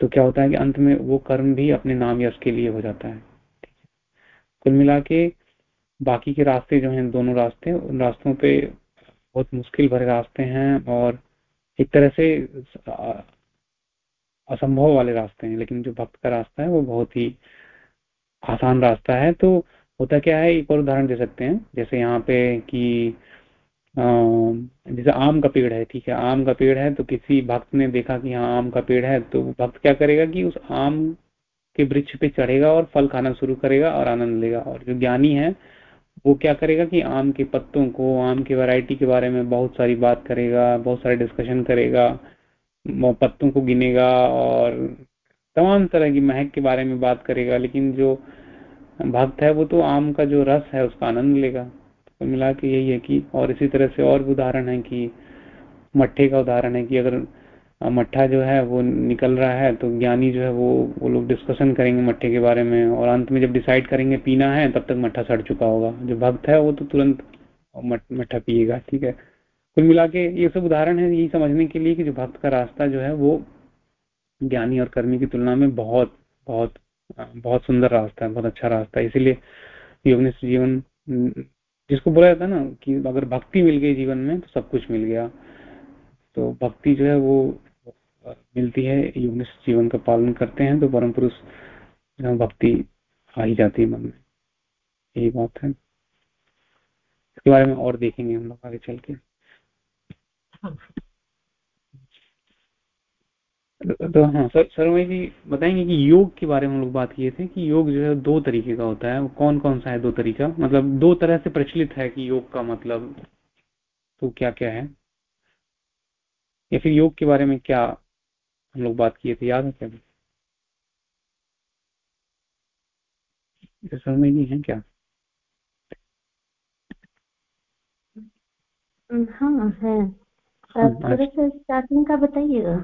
तो क्या होता है कि अंत में वो कर्म भी अपने नाम यश के लिए हो जाता है। कुल मिला के बाकी के रास्ते जो हैं, दोनों रास्ते, उन रास्तों पे बहुत मुश्किल भरे रास्ते हैं और एक तरह से असंभव वाले रास्ते हैं, लेकिन जो भक्त का रास्ता है, वो बहुत ही आसान रास्ता है। तो होता क्या है, एक और उदाहरण दे सकते हैं। जैसे यहाँ पे कि जैसे आम का पेड़ है, ठीक है, आम का पेड़ है तो किसी भक्त ने देखा कि हाँ आम का पेड़ है तो भक्त क्या करेगा कि उस आम के वृक्ष पे चढ़ेगा और फल खाना शुरू करेगा और आनंद लेगा। और जो ज्ञानी है वो क्या करेगा कि आम के पत्तों को, आम की वैरायटी के बारे में बहुत सारी बात करेगा, बहुत सारे डिस्कशन करेगा पत्तों को गिनेगा और तमाम तरह की महक के बारे में बात करेगा। लेकिन जो भक्त है, वो तो आम का जो रस है, उसका आनंद लेगा। तो मिला के यही है कि और इसी तरह से और उदाहरण है कि मट्ठे का उदाहरण है कि अगर मट्ठा जो है, वो निकल रहा है तो ज्ञानी जो है, वो वो लोग डिस्कशन करेंगे मट्ठे के बारे में और अंत में जब डिसाइड करेंगे पीना है, तब तक मट्ठा सड़ चुका होगा। जो भक्त है, वो तो तुरंत मट्ठा पिएगा, ठीक है? कुल मिला के ये सब उदाहरण है यही समझने के लिए कि जो भक्त का रास्ता जो है, वो ज्ञानी और कर्मी की तुलना में बहुत बहुत बहुत सुंदर रास्ता है, बहुत अच्छा रास्ता है। इसीलिए योगनिष्ठ जीवन, जिसको बोला जाता है ना कि अगर भक्ति मिल गई जीवन में तो सब कुछ मिल गया। तो भक्ति जो है, वो मिलती है योगनिष्ठ जीवन का पालन करते हैं तो परम पुरुष भक्ति आ ही जाती है मन में। यही बात है। इसके बारे में और देखेंगे हम लोग आगे चल के। तो हाँ सर शर्मा जी बताएँगे कि योग के बारे में हम लोग बात किए थे कि योग जो है दो तरीके का होता है। कौन कौन सा है दो तरीका? मतलब दो तरह से प्रचलित है कि योग का मतलब तो क्या क्या है? या फिर योग के बारे में क्या हम लोग बात किए थे याद है क्या? शर्मा जी है क्या? हाँ है। हाँ, थोड़ा सा स्टार्टिंग का बताइएगा।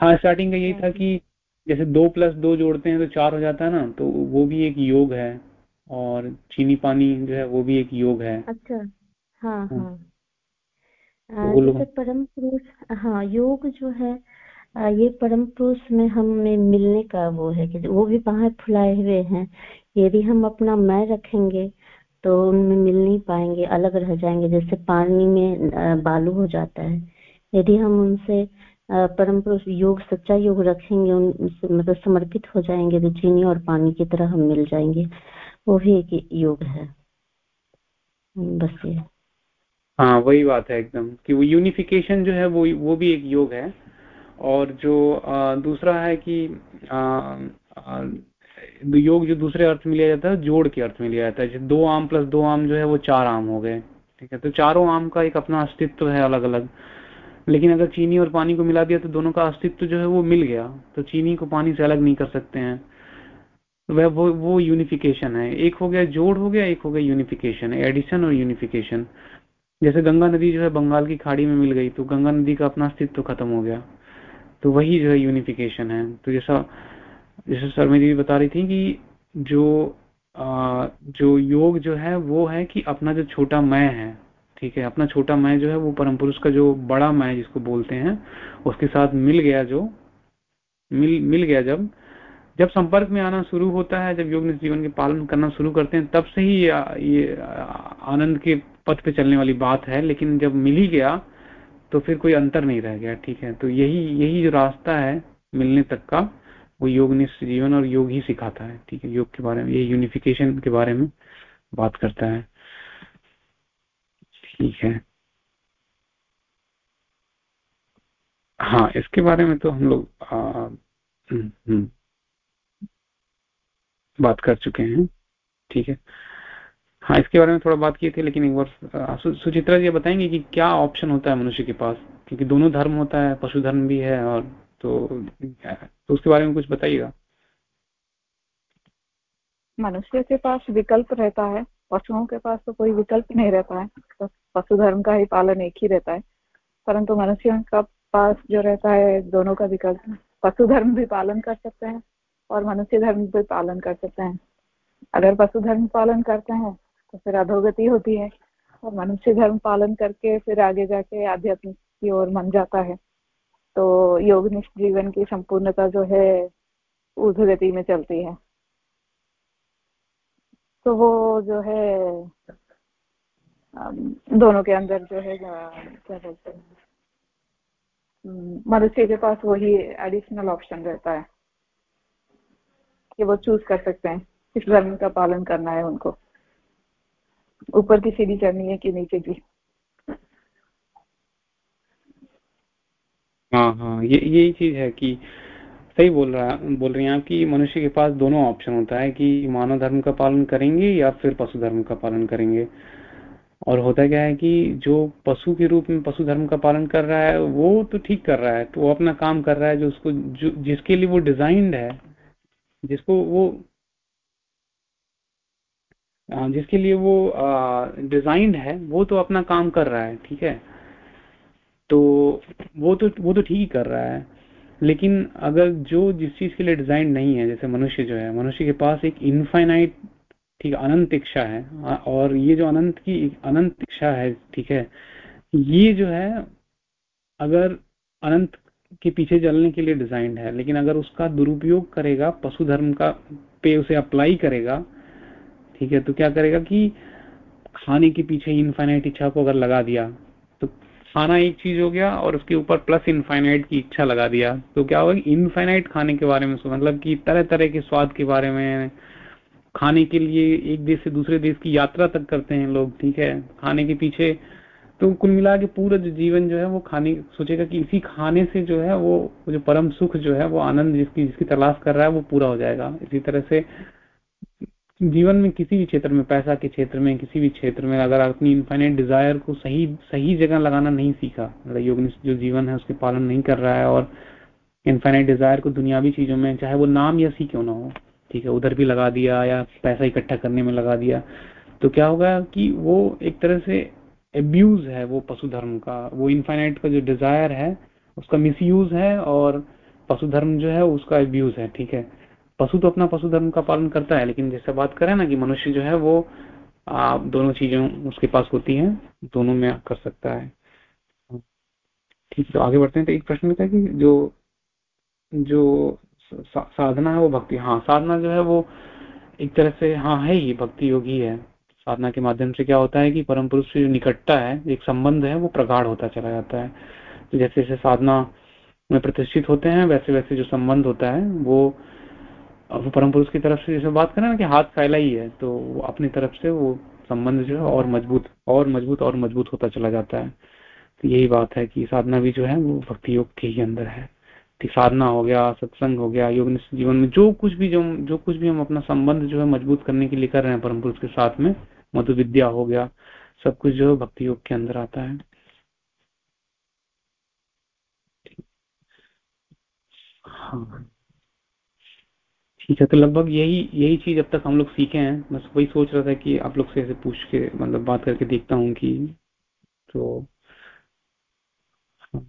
हाँ स्टार्टिंग का यही था कि जैसे दो प्लस दो जोड़ते हैं तो चार हो जाता है ना तो वो भी एक योग है और चीनी पानी जो है वो भी एक योग है। अच्छा हाँ हाँ। हाँ। जैसे परम पुरुष हाँ योग जो है ये परम पुरुष में हमें मिलने का वो है कि वो भी बाहर फुलाए हुए हैं। यदि हम अपना मैं रखेंगे तो उनमें मिल नहीं पाएँगे, अलग रह जाएँगे। जैसे पानी में बालू हो जाता है। यदि हम उनसे परम पुरुष योग, सच्चा योग रखेंगे उनसे मतलब समर्पित हो जाएँगे तो चीनी और पानी की तरह हम मिल जाएँगे। वो भी एक योग है। बस ये। हाँ वही बात है एकदम कि वो यूनिफिकेशन जो है, वो वो भी एक योग है। और जो दूसरा है कि योग जो दूसरे अर्थ में लिया जाता है, जोड़ के अर्थ में लिया जाता है। जैसे दो आम प्लस दो आम जो है, वो चार आम हो गए। ठीक है तो चारों आम का एक अपना अस्तित्व है अलग अलग लेकिन अगर चीनी और पानी को मिला दिया तो दोनों का अस्तित्व जो है, वो मिल गया। तो चीनी को पानी से अलग नहीं कर सकते हैं। वह, वो वो यूनिफिकेशन है। एक हो गया जोड़, हो गया, एक हो गया यूनिफिकेशन एडिशन और यूनिफिकेशन जैसे गंगा नदी जो है, बंगाल की खाड़ी में मिल गई तो गंगा नदी का अपना अस्तित्व खत्म हो गया। तो वही जो है यूनिफिकेशन है। तो जैसा जैसे शर्मा जी बता रही थी कि जो आ, जो योग जो है वो है कि अपना जो छोटा मैं है ठीक है? अपना छोटा मैं जो है वो परम पुरुष का जो बड़ा मैं जिसको बोलते हैं उसके साथ मिल गया जो मिल मिल गया जब जब संपर्क में आना शुरू होता है जब योग जीवन के पालन करना शुरू करते हैं तब से ही ये आनंद के पथ पे चलने वाली बात है। लेकिन जब मिल ही गया तो फिर कोई अंतर नहीं रह गया ठीक है? तो यही यही जो रास्ता है मिलने तक का वो योग जीवन और योग ही सिखाता है ठीक है? योग के बारे में ये यूनिफिकेशन के बारे में बात करता है। ठीक है। हाँ इसके बारे में तो हम लोग हम्म, हम्म, बात कर चुके हैं ठीक है? हाँ इसके बारे में थोड़ा बात की थी, लेकिन एक बार सुचित्रा जी बताएँगे कि क्या ऑप्शन होता है मनुष्य के पास? क्योंकि दोनों धर्म होता है, पशु धर्म भी है और तो तो उसके बारे में कुछ बताइएगा। मनुष्य के पास विकल्प रहता है, पशुओं के पास तो कोई विकल्प नहीं रहता है तो पशु धर्म का ही पालन एक ही रहता है। परंतु मनुष्यों का पास जो रहता है, दोनों का विकल्प, पशु धर्म भी पालन कर सकते हैं और मनुष्य धर्म भी पालन कर सकते हैं। अगर पशु धर्म पालन करते हैं तो फिर अधोगति होती है और मनुष्य धर्म पालन करके फिर आगे जाके आध्यात्म की ओर मन जाता है। तो योग जीवन की संपूर्णता जो है ऊर्धगति में चलती है। तो वो जो है दोनों के अंदर जो है क्या बोलते हैं मनुष्य के पास वही एडिशनल ऑप्शन रहता है कि वो चूज़ कर सकते हैं, किस धर्म का पालन करना है उनको। ऊपर की सीढ़ी चढ़नी है कि नीचे की? हाँ हाँ ये यही चीज़ है कि सही बोल रहा, बोल रही हैं आप कि मनुष्य के पास दोनों ऑप्शन होता है कि मानव धर्म का पालन करेंगे या फिर पशु धर्म का पालन करेंगे। और होता क्या है कि जो पशु के रूप में पशु धर्म का पालन कर रहा है, वो तो ठीक कर रहा है तो वो अपना काम कर रहा है, जो उसको, जो, जिसके लिए वो डिजाइंड है, जिसको वो जिसके लिए वो डिजाइंड है, वो तो अपना काम कर रहा है, ठीक है? तो वो तो वो तो ठीक ही कर रहा है, लेकिन अगर जो जिस चीज़ के लिए डिज़ाइन नहीं है, जैसे मनुष्य जो है, मनुष्य के पास एक इनफाइनाइट ठीक अनंत इच्छा है और ये जो अनंत की अनंत इच्छा है, ठीक है, ये जो है, अगर अनंत के पीछे चलने के लिए डिजाइंड है, लेकिन अगर उसका दुरुपयोग करेगा पशु धर्म का पे उसे अप्लाई करेगा ठीक है तो क्या करेगा कि खाने के पीछे इनफाइनाइट इच्छा को अगर लगा दिया तो खाना एक चीज़ हो गया और उसके ऊपर प्लस इनफाइनाइट की इच्छा लगा दिया तो क्या होगा इनफाइनाइट खाने के बारे में मतलब कि तरह तरह के स्वाद के बारे में खाने के लिए एक देश से दूसरे देश की यात्रा तक करते हैं लोग, ठीक है, खाने के पीछे तो कुल मिला के पूरा जो जीवन जो है वो खाने, सोचेगा कि इसी खाने से जो है वो जो परम सुख जो है वो आनंद जिसकी जिसकी तलाश कर रहा है वो पूरा हो जाएगा। इसी तरह से जीवन में किसी भी क्षेत्र में, पैसा के क्षेत्र में, किसी भी क्षेत्र में अगर अपनी इन्फाइनेट डिज़ायर को सही सही जगह लगाना नहीं सीखा मतलब योग जो जीवन है उसके पालन नहीं कर रहा है और इन्फाइनेट डिज़ायर को दुनियावी चीज़ों में, चाहे वो नाम या सी क्यों ना हो, ठीक है, उधर भी लगा दिया या पैसा इकट्ठा करने में लगा दिया तो क्या होगा कि वो एक तरह से एब्यूज है वो पशु धर्म का, वो इनफाइनाइट का जो डिज़ायर है, उसका मिसयूज है और पशु धर्म जो है उसका एब्यूज है, ठीक है। पशु तो अपना पशु धर्म का पालन करता है लेकिन जैसे बात करें ना कि मनुष्य जो है वो आ, दोनों चीज़ों उसके पास होती हैं दोनों में कर सकता है। ठीक तो आगे बढ़ते हैं तो एक प्रश्न था कि जो जो सा, साधना है वो भक्ति हाँ साधना जो है वो एक तरह से हाँ है ही भक्ति योगी है। साधना के माध्यम से क्या होता है कि परम पुरुष से जो निकटता है एक संबंध है वो प्रगाढ़ होता चला जाता है। तो जैसे जैसे साधना में प्रतिष्ठित होते हैं वैसे वैसे जो संबंध होता है वो वो परम पुरुष की तरफ़ से जैसे बात करें ना कि हाथ फैला ही है तो अपनी तरफ़ से वो संबंध जो है और मज़बूत और मज़बूत और मज़बूत होता चला जाता है। तो यही बात है कि साधना भी जो है वो भक्ति योग के ही अंदर है। साधना हो गया, सत्संग हो गया, योग जीवन में जो कुछ भी जो जो कुछ भी हम अपना संबंध जो है मज़बूत करने के लिए कर रहे हैं परम पुरुष के साथ में मधु विद्या हो गया, सब कुछ जो है भक्ति योग के अंदर आता है। हाँ। ठीक है तो लगभग यही यही चीज़ अब तक हम लोग सीखे हैं। बस वही सोच रहा था कि आप लोग से ऐसे पूछ के मतलब बात करके देखता हूँ कि तो हाँ,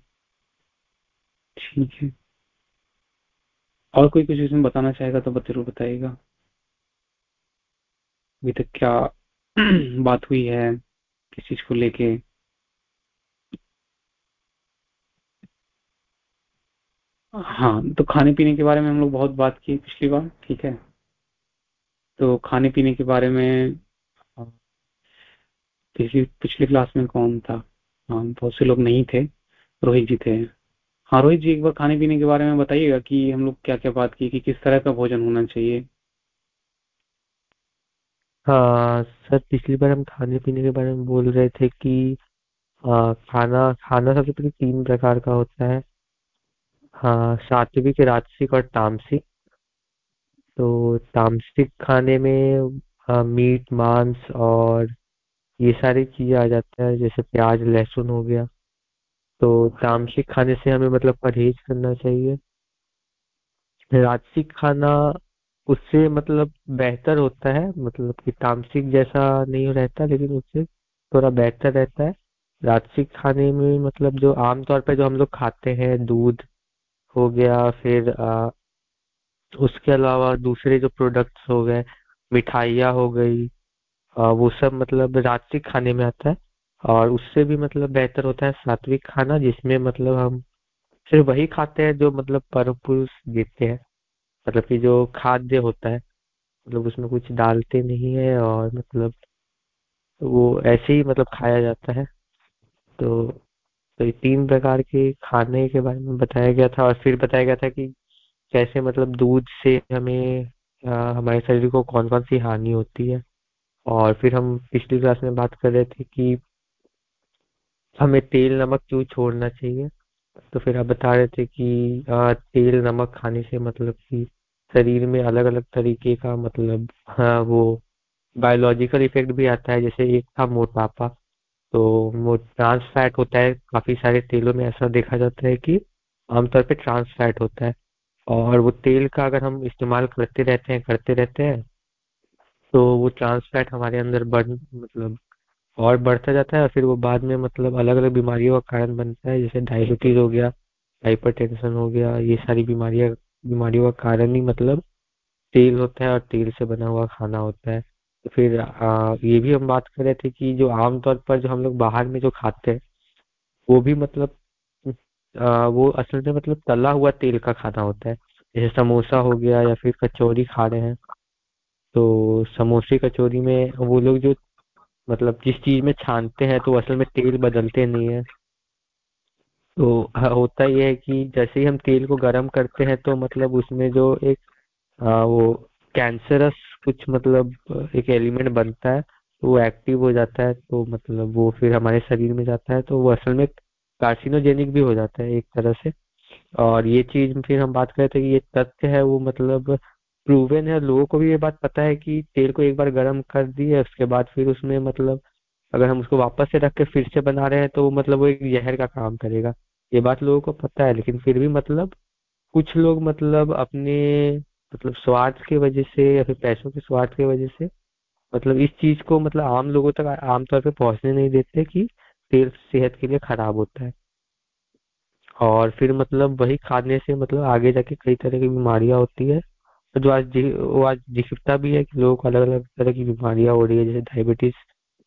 ठीक है। और कोई कुछ इसमें बताना चाहेगा तो ज़रूर बताइएगा। अभी तक क्या बात हुई है किस चीज़ को लेके? हाँ तो खाने पीने के बारे में हम लोग बहुत बात की पिछली बार ठीक है? तो खाने पीने के बारे में पिछली पिछली क्लास में कौन था? हाँ बहुत से लोग नहीं थे रोहित जी थे। हाँ रोहित जी एक बार खाने पीने के बारे में बताइएगा कि हम लोग क्या क्या बात की कि किस तरह का भोजन होना चाहिए? हाँ सर पिछली बार हम खाने पीने के बारे में बोल रहे थे कि आ, खाना खाना सबसे पहले तीन प्रकार का होता है। सात्विक राजसिक और तामसिक। तो तामसिक खाने में आ, मीट मांस और ये सारी चीज़ें आ जाते हैं जैसे प्याज लहसुन हो गया। तो तामसिक खाने से हमें मतलब परहेज करना चाहिए। राजसिक खाना उससे मतलब बेहतर होता है मतलब कि तामसिक जैसा नहीं रहता लेकिन उससे थोड़ा बेहतर रहता है। राजसिक खाने में मतलब जो आमतौर पर जो हम लोग खाते हैं दूध हो गया फिर आ, उसके अलावा दूसरे जो प्रोडक्ट्स हो गए मिठाइयाँ हो गई आ, वो सब मतलब रात्रिक खाने में आता है। और उससे भी मतलब बेहतर होता है सात्विक खाना जिसमें मतलब हम सिर्फ़ वही खाते हैं जो मतलब परम पुरुष देते हैं। मतलब कि जो खाद्य होता है मतलब उसमें कुछ डालते नहीं है और मतलब वो ऐसे ही मतलब खाया जाता है। तो तो ये तीन प्रकार के खाने के बारे में बताया गया था और फिर बताया गया था कि कैसे मतलब दूध से हमें आ, हमारे शरीर को कौन कौन सी हानि होती है। और फिर हम पिछली क्लास में बात कर रहे थे कि हमें तेल नमक क्यों छोड़ना चाहिए? तो फिर आप बता रहे थे कि आ, तेल नमक खाने से मतलब कि शरीर में अलग अलग तरीके का मतलब हाँ वो बायोलॉजिकल इफ़ेक्ट भी आता है जैसे एक था मोटापा। तो वो ट्रांस फैट होता है, काफ़ी सारे तेलों में ऐसा देखा जाता है कि आमतौर पे ट्रांस फैट होता है। और वो तेल का अगर हम इस्तेमाल करते रहते हैं, करते रहते हैं तो वो ट्रांस फैट हमारे अंदर बढ़ मतलब और बढ़ता जाता है और फिर वो बाद में मतलब अलग अलग बीमारियों का कारण बनता है, जैसे डायबिटीज़ हो गया हाइपरटेंशन हो गया, ये सारी बीमारियाँ, बीमारियों का कारण ही मतलब तेल होता है और तेल से बना हुआ खाना होता है। फिर आ, ये भी हम बात कर रहे थे कि जो आमतौर पर जो हम लोग बाहर में जो खाते हैं वो भी मतलब आ, वो असल में मतलब तला हुआ तेल का खाना होता है। जैसे समोसा हो गया या फिर कचौरी खा रहे हैं तो समोसे कचौरी में वो लोग जो मतलब जिस चीज़ में छानते हैं तो असल में तेल बदलते नहीं है। तो होता यह है कि जैसे ही हम तेल को गर्म करते हैं तो मतलब उसमें जो एक आ, वो कैंसरस कुछ मतलब एक एलिमेंट बनता है तो वो एक्टिव हो जाता है तो मतलब वो फिर हमारे शरीर में जाता है तो वो असल में कार्सिनोजेनिक भी हो जाता है एक तरह से। और ये चीज़ फिर हम बात करें कि ये तथ्य है, वो मतलब प्रूवन है। लोगों को भी ये बात पता है कि तेल को एक बार गर्म कर दिए, उसके बाद फिर उसमें मतलब अगर हम उसको वापस से रख के फिर से बना रहे हैं तो मतलब वो एक जहर का काम करेगा। ये बात लोगों को पता है, लेकिन फिर भी मतलब कुछ लोग मतलब अपने मतलब स्वार्थ की वजह से या फिर पैसों के स्वार्थ की वजह से मतलब इस चीज़ को मतलब आम लोगों तक आमतौर पर पहुँचने नहीं देते कि तेल सेहत के लिए खराब होता है। और फिर मतलब वही खाने से मतलब आगे जाके कई तरह की बीमारियाँ होती है। जो आज वो आज दिखता भी है कि लोगों को अलग अलग तरह की बीमारियाँ हो रही है, जैसे डायबिटीज़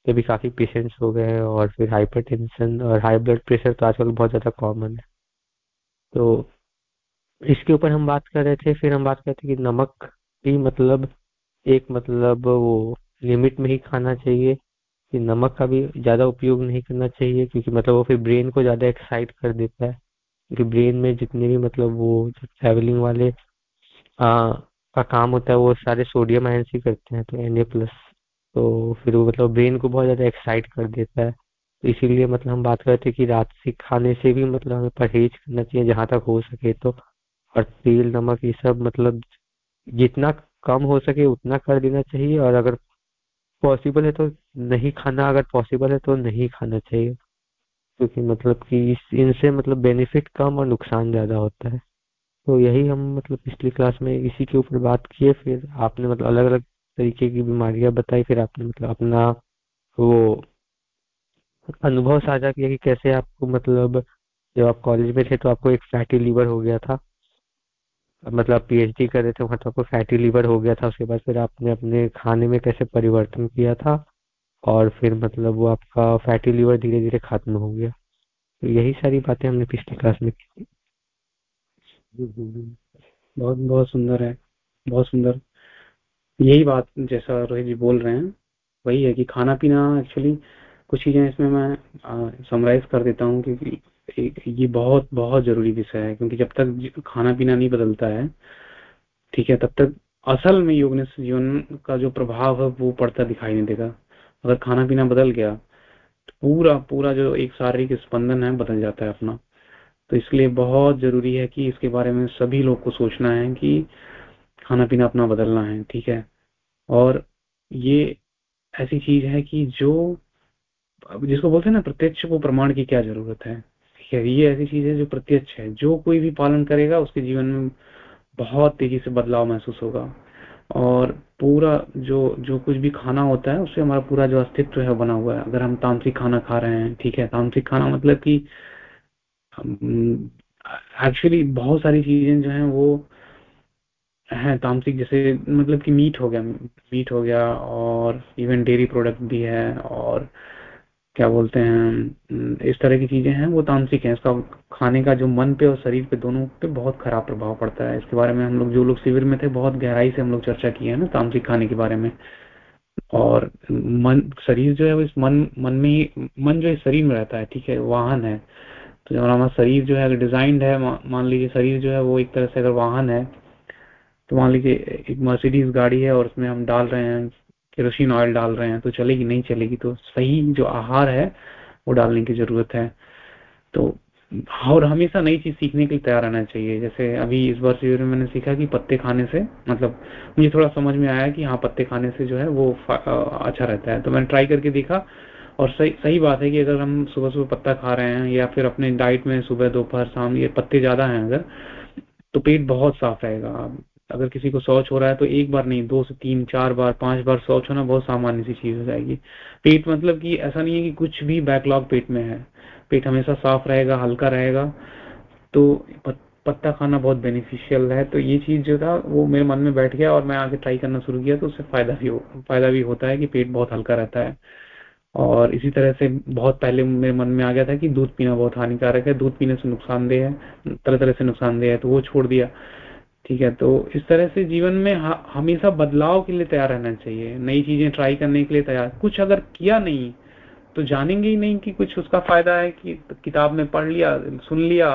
के भी काफ़ी पेशेंट्स हो गए हैं और फिर हाइपरटेंशन और हाई ब्लड प्रेशर तो आजकल बहुत ज़्यादा कॉमन है। तो इसके ऊपर हम बात कर रहे थे फिर हम बात करते कि नमक भी मतलब एक मतलब वो लिमिट में ही खाना चाहिए कि नमक का भी ज़्यादा उपयोग नहीं करना चाहिए क्योंकि मतलब वो फिर ब्रेन को ज़्यादा एक्साइट कर देता है। क्योंकि ब्रेन में जितने भी मतलब वो ट्रैवलिंग वाले आ, का काम होता है वो सारे सोडियम आयन ही करते हैं तो एन प्लस तो फिर वो मतलब ब्रेन को बहुत ज़्यादा एक्साइट कर देता है। तो इसीलिए मतलब हम बात करते हैं कि रात से खाने से भी मतलब हमें परहेज करना चाहिए जहाँ तक हो सके तो। और तेल, नमक, ये सब मतलब जितना कम हो सके उतना कर देना चाहिए। और अगर पॉसिबल है तो नहीं खाना, अगर पॉसिबल है तो नहीं खाना चाहिए। क्योंकि मतलब कि इनसे मतलब बेनिफिट कम और नुकसान ज़्यादा होता है। तो यही हम मतलब पिछली क्लास में इसी के ऊपर बात किए फिर आपने मतलब अलग अलग तरीके की बीमारियाँ बताई। फिर आपने मतलब अपना वो अनुभव साझा किया कि कैसे आपको मतलब जब आप कॉलेज में थे तो आपको एक फैटी लीवर हो गया था। मतलब पीएचडी कर रहे थे वहाँ तो आपको फैटी लीवर हो गया था, उसके बाद फिर आपने अपने खाने में कैसे परिवर्तन किया था और फिर मतलब वो आपका फैटी लीवर धीरे धीरे खत्म हो गया। तो यही सारी बातें हमने पिछली क्लास में की बहुत बहुत सुंदर है, बहुत सुंदर। यही बात जैसा रोहित जी बोल रहे हैं, वही है कि खाना पीना एक्चुअली कुछ चीज़ें इसमें मैं समराइज कर देता हूँ, क्योंकि ये बहुत बहुत ज़रूरी विषय है, क्योंकि जब तक खाना पीना नहीं बदलता है, ठीक है, तब तक असल में योग जीवन का जो प्रभाव है, वो पड़ता दिखाई नहीं देगा। अगर खाना पीना बदल गया तो पूरा पूरा जो एक शारीरिक स्पंदन है, बदल जाता है अपना। तो इसलिए बहुत ज़रूरी है कि इसके बारे में सभी लोग को सोचना है कि खाना पीना अपना बदलना है, ठीक है? और ये ऐसी चीज़ है कि जो जिसको बोलते हैं ना, प्रत्यक्ष को प्रमाण की क्या ज़रूरत है? है ये ऐसी चीज़ है जो प्रत्यक्ष है, जो कोई भी पालन करेगा, उसके जीवन में बहुत तेज़ी से बदलाव महसूस होगा। और पूरा जो जो कुछ भी खाना होता है, उससे हमारा पूरा जो अस्तित्व है बना हुआ है। अगर हम तांत्रिक खाना खा रहे हैं, ठीक है, तांत्रिक खाना मतलब कि एक्चुअली बहुत सारी चीज़ें जो हैं, वो है तामसिक जैसे मतलब कि मीट हो गया मीट हो गया, और इवन डेयरी प्रोडक्ट भी है, और क्या बोलते हैं इस तरह की चीज़ें हैं, वो तामसिक हैं। इसका खाने का जो मन पे और शरीर पे दोनों पे बहुत खराब प्रभाव पड़ता है। इसके बारे में हम लोग, जो लोग शिविर में थे, बहुत गहराई से हम लोग चर्चा किए हैं ना तामसिक खाने के बारे में। और मन, शरीर जो है वो इस मन मन में ही, मन जो है शरीर में रहता है, ठीक है वाहन है। तो जब हमारा शरीर जो है, अगर डिजाइंड है मान लीजिए शरीर जो है वो एक तरह से अगर वाहन है तो मान लीजिए एक मर्सिडीज गाड़ी है और उसमें हम डाल रहे हैं केरोसिन ऑयल डाल रहे हैं तो चलेगी, नहीं चलेगी तो सही जो आहार है, वो डालने की ज़रूरत है। तो और हमेशा नई चीज़ सीखने के लिए तैयार रहना चाहिए। जैसे अभी इस बार में मैंने सीखा कि पत्ते खाने से मतलब मुझे थोड़ा समझ में आया कि हाँ पत्ते खाने से जो है, वो अच्छा रहता है। तो मैंने ट्राई करके देखा, और सही सही बात है कि अगर हम सुबह सुबह पत्ता खा रहे हैं, या फिर अपने डाइट में सुबह, दोपहर, शाम, ये पत्ते ज़्यादा हैं अगर तो पेट बहुत साफ़ रहेगा। अगर किसी को शौच हो रहा है तो एक बार नहीं, दो से तीन, चार बार, पाँच बार शौच होना बहुत सामान्य सी चीज़ हो जाएगी। पेट मतलब कि ऐसा नहीं है कि कुछ भी बैकलॉग पेट में है। पेट हमेशा साफ़ रहेगा, हल्का रहेगा। तो पत्ता खाना बहुत बेनिफिशियल है। तो ये चीज़ जो था, वो मेरे मन में बैठ गया और मैं आगे ट्राई करना शुरू किया तो उससे फ़ायदा भी हो, फ़ायदा भी होता है कि पेट बहुत हल्का रहता है। और इसी तरह से बहुत पहले मेरे मन में आ गया था कि दूध पीना बहुत हानिकारक है। दूध पीने से नुकसानदेह है तरह तरह से नुकसानदेह है तो वो छोड़ दिया। ठीक है तो इस तरह से जीवन में हमेशा बदलाव के लिए तैयार रहना चाहिए, नई चीज़ें ट्राई करने के लिए तैयार। कुछ अगर किया नहीं तो जानेंगे ही नहीं कि कुछ उसका फ़ायदा है कि किताब में पढ़ लिया, सुन लिया,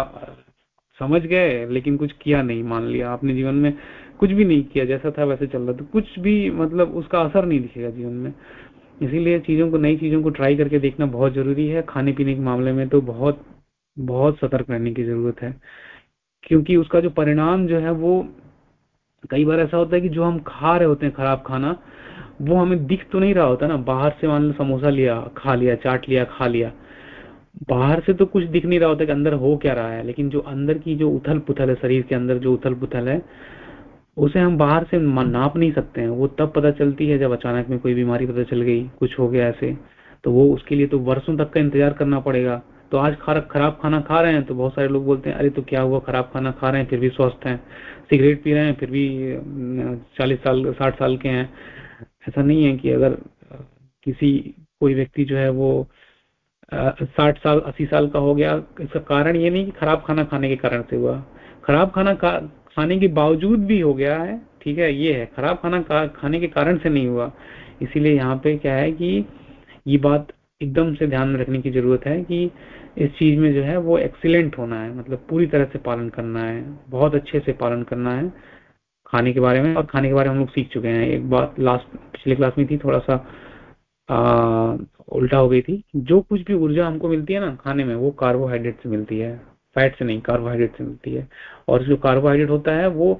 समझ गए, लेकिन कुछ किया नहीं, मान लिया। आपने जीवन में कुछ भी नहीं किया, जैसा था वैसे चल रहा तो कुछ भी मतलब उसका असर नहीं दिखेगा जीवन में। इसीलिए चीज़ों को, नई चीज़ों को ट्राई करके देखना बहुत ज़रूरी है। खाने पीने के मामले में तो बहुत बहुत सतर्क रहने की ज़रूरत है। क्योंकि उसका जो परिणाम जो है वो कई बार ऐसा होता है कि जो हम खा रहे होते हैं खराब खाना, वो हमें दिख तो नहीं रहा होता ना। बाहर से मान लो समोसा लिया, खा लिया, चाट लिया, खा लिया। बाहर से तो कुछ दिख नहीं रहा होता कि अंदर हो क्या रहा है, लेकिन जो अंदर की जो उथल पुथल है, शरीर के अंदर जो उथल पुथल है, उसे हम बाहर से नाप नहीं सकते हैं। वो तब पता चलती है जब अचानक में कोई बीमारी पता चल गई, कुछ हो गया ऐसे तो वो उसके लिए तो वर्षों तक का इंतज़ार करना पड़ेगा। तो आज खराब खाना खा रहे हैं तो बहुत सारे लोग बोलते हैं अरे तो क्या हुआ? खराब खाना खा रहे हैं फिर भी स्वस्थ हैं सिगरेट पी रहे हैं फिर भी चालीस साल साठ साल के हैं। ऐसा नहीं है कि अगर किसी कोई व्यक्ति जो है वो साठ साल अस्सी साल का हो गया इसका कारण ये नहीं कि खराब खाना खाने के कारण से हुआ। खराब खाना खा, खाने के बावजूद भी हो गया है ठीक है ये है खराब खाना खाने के कारण से नहीं हुआ। इसीलिए यहाँ पे क्या है कि ये बात एकदम से ध्यान में रखने की ज़रूरत है कि इस चीज़ में जो है वो एक्सीलेंट होना है। मतलब पूरी तरह से पालन करना है बहुत अच्छे से पालन करना है खाने के बारे में। और खाने के बारे में हम लोग सीख चुके हैं। एक बात लास्ट पिछले क्लास में थी थोड़ा सा आ, उल्टा हो गई थी। जो कुछ भी ऊर्जा हमको मिलती है ना खाने में वो कार्बोहाइड्रेट से मिलती है। फैट से नहीं कार्बोहाइड्रेट से मिलती है। और जो कार्बोहाइड्रेट होता है वो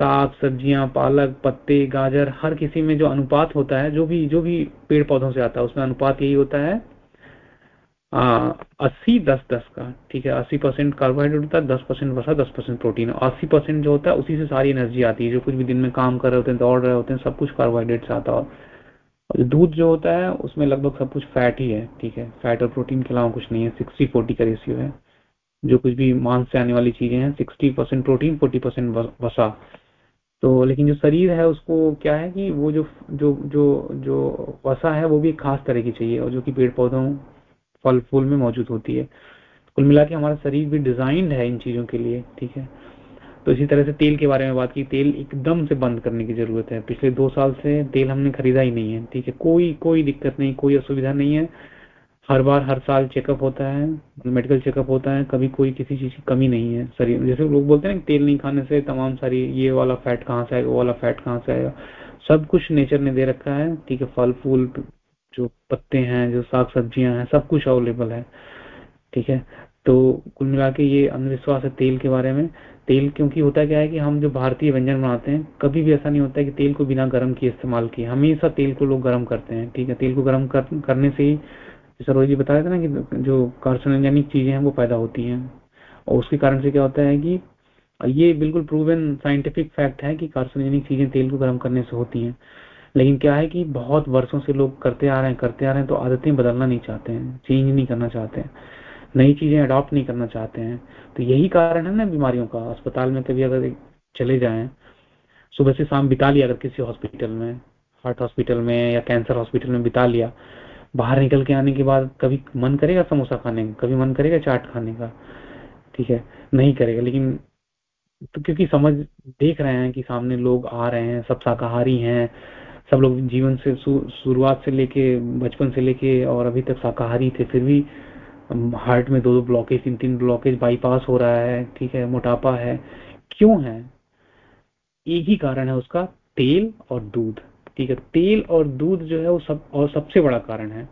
साग सब्ज़ियाँ पालक पत्ते गाजर हर किसी में जो अनुपात होता है जो भी जो भी पेड़ पौधों से आता है उसमें अनुपात यही होता है अस्सी दस दस का, ठीक है, अस्सी परसेंट कार्बोहाइड्रेट होता है, दस परसेंट वसा, दस परसेंट प्रोटीन अस्सी परसेंट जो होता है, उसी से सारी एनर्जी आती है, जो कुछ भी दिन में काम कर रहे होते हैं, दौड़ रहे होते हैं, सब कुछ कार्बोहाइड्रेट से आता है। दूध जो होता है, उसमें लगभग सब कुछ फैट ही है, ठीक है फैट और प्रोटीन के अलावा कुछ नहीं है सिक्सटी फोर्टी का रेशियो है। जो कुछ भी मांस से आने वाली चीज़ें हैं sixty percent protein forty percent वसा। तो लेकिन जो शरीर है, उसको क्या है कि वो जो जो जो जो वसा है, वो भी खास तरह की चाहिए, और जो कि पेड़ पौधों फल फूल में मौजूद होती है। कुल मिला के हमारा शरीर भी डिजाइंड है इन चीज़ों के लिए, ठीक है? तो इसी तरह से तेल के बारे में बात की, तेल एकदम से बंद करने की ज़रूरत है। पिछले दो साल से तेल हमने खरीदा ही नहीं है, ठीक है? कोई कोई दिक्कत नहीं, कोई असुविधा नहीं है। हर बार, हर साल चेकअप होता है मेडिकल चेकअप होता है, कभी कोई किसी चीज़ की कमी नहीं है। शरीर जैसे लोग बोलते हैं तेल नहीं खाने से तमाम सारी ये वाला फैट कहाँ से आएगा, वो वाला फैट कहाँ से आएगा? सब कुछ नेचर ने दे रखा है, ठीक है? फल, फूल जो पत्ते हैं जो साग सब्ज़ियाँ हैं सब कुछ अवेलेबल है। ठीक है? तो कुल मिला के ये अंधविश्वास है तेल के बारे में। तेल क्योंकि होता क्या है कि हम जो भारतीय व्यंजन बनाते हैं कभी भी ऐसा नहीं होता है कि तेल को बिना गर्म किए इस्तेमाल किए। हमेशा तेल को लोग गर्म करते हैं ठीक है? तेल को गर्म कर, करने से ही रोहित जी बताया था ना कि जो कार्सोनोजेनिक चीज़ें हैं वो पैदा होती हैं। और उसके कारण से क्या होता है कि ये बिल्कुल प्रूवन साइंटिफिक फैक्ट है कि कार्सोनोजेनिक चीज़ें तेल को गर्म करने से होती हैं। लेकिन क्या है कि बहुत वर्षों से लोग करते आ रहे हैं, करते आ रहे हैं तो आदतें बदलना नहीं चाहते हैं चेंज नहीं करना चाहते हैं, नई चीज़ें अडॉप्ट नहीं करना चाहते हैं। तो यही कारण है ना बीमारियों का। अस्पताल में कभी अगर चले जाए, सुबह से शाम बिता लिया अगर किसी हॉस्पिटल में हार्ट हॉस्पिटल में या कैंसर हॉस्पिटल में बिता लिया, बाहर निकल के आने के बाद कभी मन करेगा समोसा खाने का? कभी मन करेगा चाट खाने का? ठीक है, नहीं करेगा। लेकिन तो क्योंकि समझ, देख रहे हैं कि सामने लोग आ रहे हैं, सब शाकाहारी हैं सब लोग जीवन से शुरुआत से लेके, बचपन से लेके और अभी तक शाकाहारी थे, फिर भी हार्ट में दो दो ब्लॉकेज तीन तीन ब्लॉकेज बाईपास हो रहा है, ठीक है, मोटापा है। क्यों है? एक ही कारण है उसका, तेल और दूध, ठीक है। तेल और दूध जो है वो सब, और सबसे बड़ा कारण है।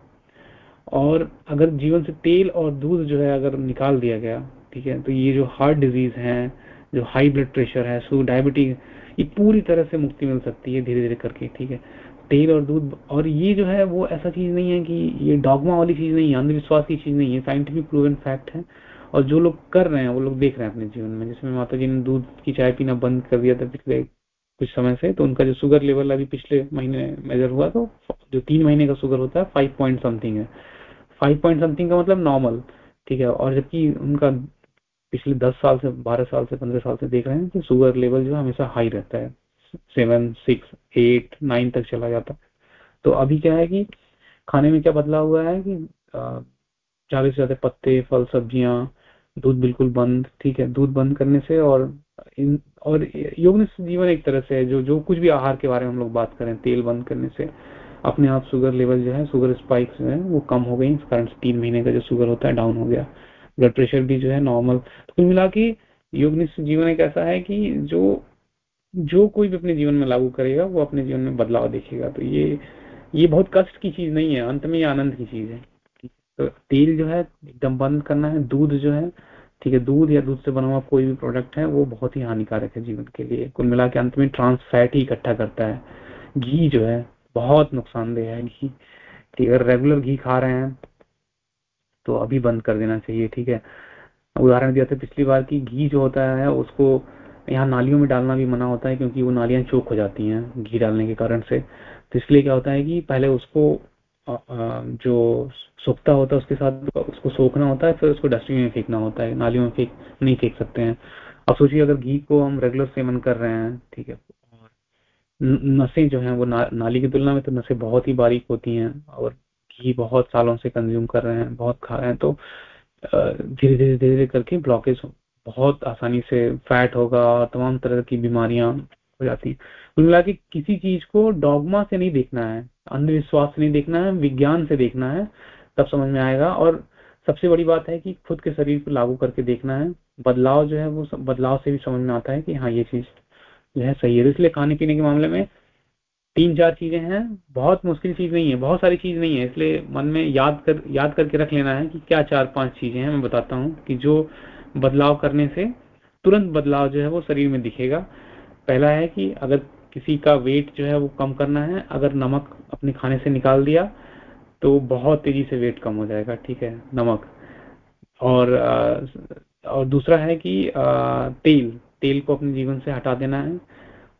और अगर जीवन से तेल और दूध जो है अगर निकाल दिया गया, ठीक है तो ये जो हार्ट डिज़ीज़ है, जो हाई ब्लड प्रेशर है सो डायबिटीज़ ये पूरी तरह से मुक्ति मिल सकती है धीरे धीरे करके, ठीक है? तेल और दूध और ये जो है वो ऐसा चीज़ नहीं है कि ये डॉगमा वाली चीज़ नहीं है, अंधविश्वास की चीज़ नहीं है साइंटिफिक प्रूवन फैक्ट है। और जो लोग कर रहे हैं, वो लोग देख रहे हैं अपने जीवन में। जिसमें माता जी ने दूध की चाय पीना बंद कर दिया था पिछले कुछ समय से तो उनका जो शुगर लेवल अभी पिछले महीने मेजर हुआ तो जो तीन महीने का शुगर होता है फाइव पॉइंट समथिंग है। फाइव पॉइंट समथिंग का मतलब नॉर्मल ठीक है? और जबकि उनका पिछले दस साल से, बारह साल से, पंद्रह साल से देख रहे हैं कि शुगर लेवल जो है हमेशा हाई रहता है। सेवन सिक्स एट नाइन तक चला जाता तो अभी क्या है कि खाने में क्या बदलाव हुआ है कि ज़्यादा से ज़्यादा पत्ते, फल, सब्ज़ियाँ, दूध बिल्कुल बंद, ठीक है, दूध बंद करने से और इन, और योग जीवन एक तरह से है, जो जो कुछ भी आहार के बारे में हम लोग बात करें, तेल बंद करने से, अपने आप शुगर लेवल जो है शुगर स्पाइक जो है, वो कम हो गई। इस कारण तीन महीने का जो शुगर होता है डाउन हो गया। ब्लड प्रेशर भी जो है नॉर्मल तो कुल मिला के योग जीवन एक ऐसा है कि जो जो कोई भी अपने जीवन में लागू करेगा, वो अपने जीवन में बदलाव देखेगा। तो ये ये बहुत कष्ट की चीज़ नहीं है, अंत में ये आनंद की चीज़ है। तो तेल जो है, एकदम बंद करना है, दूध जो है, ठीक है, दूध या दूध से बना हुआ कोई भी प्रोडक्ट है, वो बहुत ही हानिकारक है जीवन के लिए। कुल मिला के अंत में ट्रांस फैट ही इकट्ठा करता है। घी जो है, बहुत नुकसानदेह है घी। ठीक है रेगुलर घी खा रहे हैं तो अभी बंद कर देना चाहिए ठीक है? उदाहरण दिया था पिछली बार की घी जो होता है उसको यहाँ नालियों में डालना भी मना होता है क्योंकि वो नालियाँ चोक हो जाती हैं घी डालने के कारण से। तो इसलिए क्या होता है कि पहले उसको जो सोखता होता है उसके साथ उसको सोखना होता है फिर उसको डस्टबिन में फेंकना होता है नालियों में फेंक नहीं फेंक सकते हैं। अब सोचिए अगर घी को हम रेगुलर सेवन कर रहे हैं ठीक है नसें जो है वो ना, नाली की तुलना में तो नसें बहुत ही बारीक होती हैं और घी बहुत सालों से कंज्यूम कर रहे हैं, बहुत खा रहे हैं तो धीरे धीरे धीरे धीरे करके ब्लॉकेज बहुत आसानी से फैट होगा और तमाम तरह की बीमारियाँ हो जाती है। कुल मिला के किसी चीज़ को डॉगमा से नहीं देखना है, अंधविश्वास से नहीं देखना है, विज्ञान से देखना है, तब समझ में आएगा। और सबसे बड़ी बात है कि खुद के शरीर को लागू करके देखना है, बदलाव जो है वो बदलाव से भी समझ में आता है कि हाँ ये चीज़ जो है सही है। तो इसलिए खाने पीने के मामले में तीन चार चीज़ें हैं, बहुत मुश्किल चीज़ नहीं है, बहुत सारी चीज़ नहीं है, इसलिए मन में याद कर, याद करके रख लेना है कि क्या चार पाँच चीज़ें हैं, मैं बताता हूँ कि जो बदलाव करने से तुरंत बदलाव जो है वो शरीर में दिखेगा। पहला है कि अगर किसी का वेट जो है वो कम करना है, अगर नमक अपने खाने से निकाल दिया तो बहुत तेज़ी से वेट कम हो जाएगा, ठीक है, नमक। और और दूसरा है कि तेल तेल को अपने जीवन से हटा देना है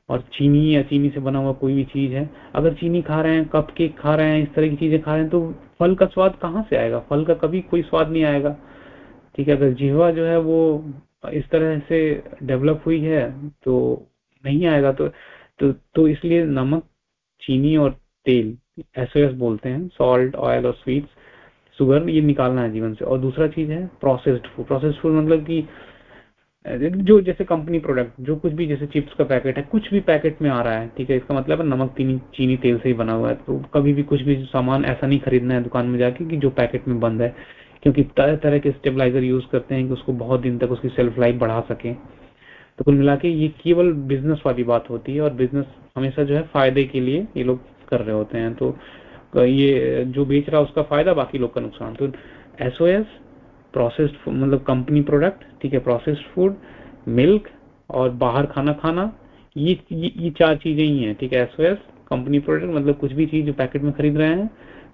और चीनी या चीनी से बना हुआ कोई भी चीज़ है। अगर चीनी खा रहे हैं कप केक खा रहे हैं इस तरह की चीज़ें खा रहे हैं तो फल का स्वाद कहाँ से आएगा? फल का कभी कोई स्वाद नहीं आएगा। ठीक है अगर जिहवा जो है वो इस तरह से डेवलप हुई है तो नहीं आएगा। तो तो, तो इसलिए नमक चीनी और तेल एसओएस बोलते हैं सॉल्ट ऑयल और स्वीट्स शुगर ये निकालना है जीवन से। और दूसरा चीज़ है प्रोसेस्ड फ़ूड प्रोसेस्ड फ़ूड मतलब कि जो जैसे कंपनी प्रोडक्ट जो कुछ भी जैसे चिप्स का पैकेट है, कुछ भी पैकेट में आ रहा है, ठीक है? इसका मतलब है नमक चीनी चीनी तेल से ही बना हुआ है। तो कभी भी कुछ भी सामान ऐसा नहीं खरीदना है दुकान में जाके कि जो पैकेट में बंद है, क्योंकि तरह तरह के स्टेबलाइजर यूज़ करते हैं कि उसको बहुत दिन तक उसकी सेल्फ लाइफ बढ़ा सके। तो कुल मिला के ये केवल बिज़नेस वाली बात होती है और बिज़नेस हमेशा जो है फ़ायदे के लिए ये लोग कर रहे होते हैं। तो ये जो बेच रहा है उसका फ़ायदा बाकी लोग का नुकसान। तो एसओएस प्रोसेस्ड मतलब कंपनी प्रोडक्ट ठीक है प्रोसेस्ड फ़ूड मिल्क और बाहर खाना खाना ये ये, ये चार चीज़ें ही हैं ठीक है एसओएस कंपनी प्रोडक्ट मतलब कुछ भी चीज़ जो पैकेट में खरीद रहे हैं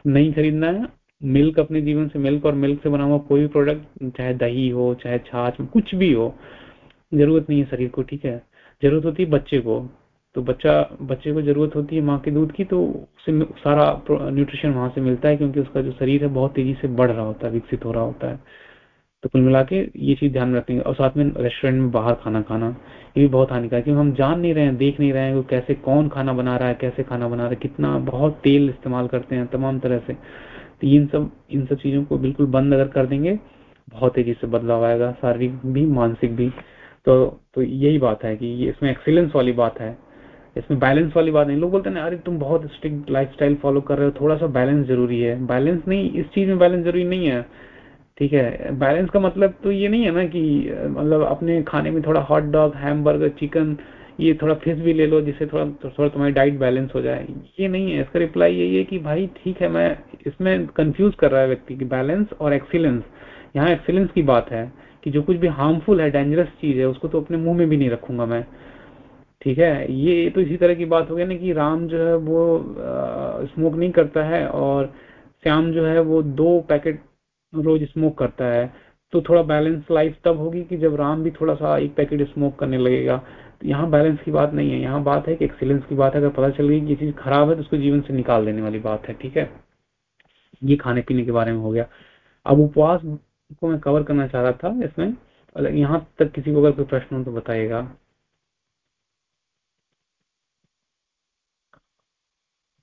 नहीं खरीदना है मिल्क अपने जीवन से मिल्क और मिल्क से बना हुआ कोई भी प्रोडक्ट चाहे दही हो चाहे छाछ कुछ भी हो ज़रूरत नहीं है शरीर को ठीक है ज़रूरत होती है बच्चे को तो बच्चा बच्चे को ज़रूरत होती है माँ के दूध की तो उसे सारा न्यूट्रिशन वहाँ से मिलता है क्योंकि उसका जो शरीर है बहुत तेज़ी से बढ़ रहा होता है विकसित हो रहा होता है। तो कुल मिला के ये चीज़ ध्यान रखेंगे और साथ में रेस्टोरेंट में बाहर खाना खाना, ये भी बहुत हानिकारक क्योंकि हम जान नहीं रहे हैं, देख नहीं रहे हैं कैसे, कौन खाना बना रहा है, कैसे खाना बना रहा है, कितना बहुत तेल इस्तेमाल करते हैं तमाम तरह से। तो इन सब इन सब चीज़ों को बिल्कुल बंद अगर कर देंगे, बहुत तेज़ी से बदलाव आएगा, शारीरिक भी, मानसिक भी। तो तो यही बात है कि इसमें एक्सीलेंस वाली बात है। इसमें बैलेंस वाली बात नहीं, लोग बोलते हैं अरे तुम बहुत स्ट्रिक्ट लाइफस्टाइल फॉलो कर रहे हो, थोड़ा सा बैलेंस ज़रूरी है। बैलेंस नहीं, इस चीज़ में बैलेंस ज़रूरी नहीं है। ठीक है बैलेंस का मतलब तो ये नहीं है ना कि मतलब अपने खाने में थोड़ा हॉट डॉग हैमबर्गर चिकन ये थोड़ा फ़िश भी ले लो, जिससे थोड़ा थोड़ा तुम्हारी डाइट बैलेंस हो जाए। ये नहीं है, इसका रिप्लाई यही है कि भाई ठीक है, मैं इसमें कंफ्यूज कर रहा है व्यक्ति की बैलेंस और एक्सीलेंस यहाँ एक्सीलेंस की बात है कि जो कुछ भी हार्मफुल है डेंजरस चीज़ है, उसको तो अपने मुँह में भी नहीं रखूँगा मैं। ठीक है, ये तो इसी तरह की बात हो गई ना कि राम जो है वो स्मोक नहीं करता है और श्याम जो है वो दो पैकेट रोज स्मोक करता है तो थोड़ा बैलेंस लाइफ तब होगी कि जब राम भी थोड़ा सा एक पैकेट स्मोक करने लगेगा। तो यहाँ बैलेंस की बात नहीं है, यहाँ बात है कि एक्सीलेंस की बात है। अगर पता चल गई कि चीज़ खराब है तो उसको जीवन से निकाल देने वाली बात है, ठीक है? ये खाने पीने के बारे में हो गया। अब उपवास को मैं कवर करना चाह रहा था इसमें। यहाँ तक किसी को अगर कोई प्रश्न हो तो बताइएगा।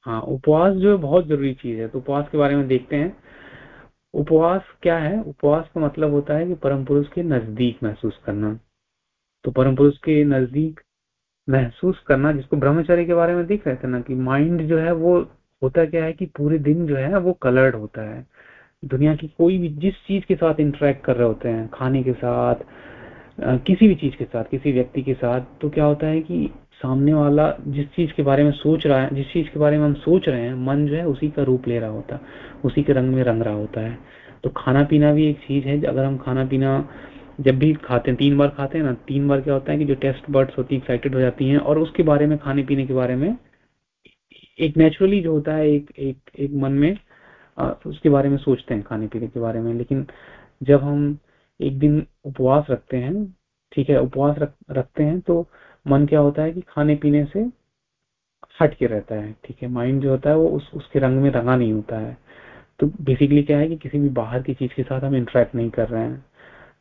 हाँ उपवास जो है बहुत ज़रूरी चीज़ है। तो उपवास के बारे में देखते हैं। उपवास क्या है? उपवास का मतलब होता है कि परम पुरुष के नज़दीक महसूस करना। तो परम पुरुष के नज़दीक महसूस करना, जिसको ब्रह्मचर्य के बारे में देख रहे थे ना कि माइंड जो है वो होता क्या है कि पूरे दिन जो है वो कलर्ड होता है। दुनिया की कोई भी जिस चीज़ के साथ इंटरेक्ट कर रहे होते हैं, खाने के साथ किसी भी चीज़ के साथ, किसी व्यक्ति के साथ तो क्या होता है कि सामने वाला जिस चीज़ के बारे में सोच रहा है जिस चीज़ के बारे में हम सोच रहे हैं मन जो है उसी का रूप ले रहा होता है उसी के रंग में रंग रहा होता है। तो खाना पीना भी एक चीज़ है अगर हम खाना पीना जब भी खाते हैं तीन बार खाते हैं ना तीन बार क्या होता है कि जो टेस्ट बर्ड्स होती है एक्साइटेड हो जाती हैं और उसके बारे में खाने पीने के बारे में एक नेचुरली जो होता है एक एक एक मन में आ, उसके बारे में सोचते हैं खाने पीने के बारे में। लेकिन जब हम एक दिन उपवास रखते हैं ठीक है उपवास रख, रखते हैं तो मन क्या होता है कि खाने पीने से हट के रहता है, ठीक है? माइंड जो होता है वो उस, उसके रंग में रंगा नहीं होता है। तो बेसिकली क्या है कि किसी भी बाहर की चीज़ के साथ हम इंटरेक्ट नहीं कर रहे हैं।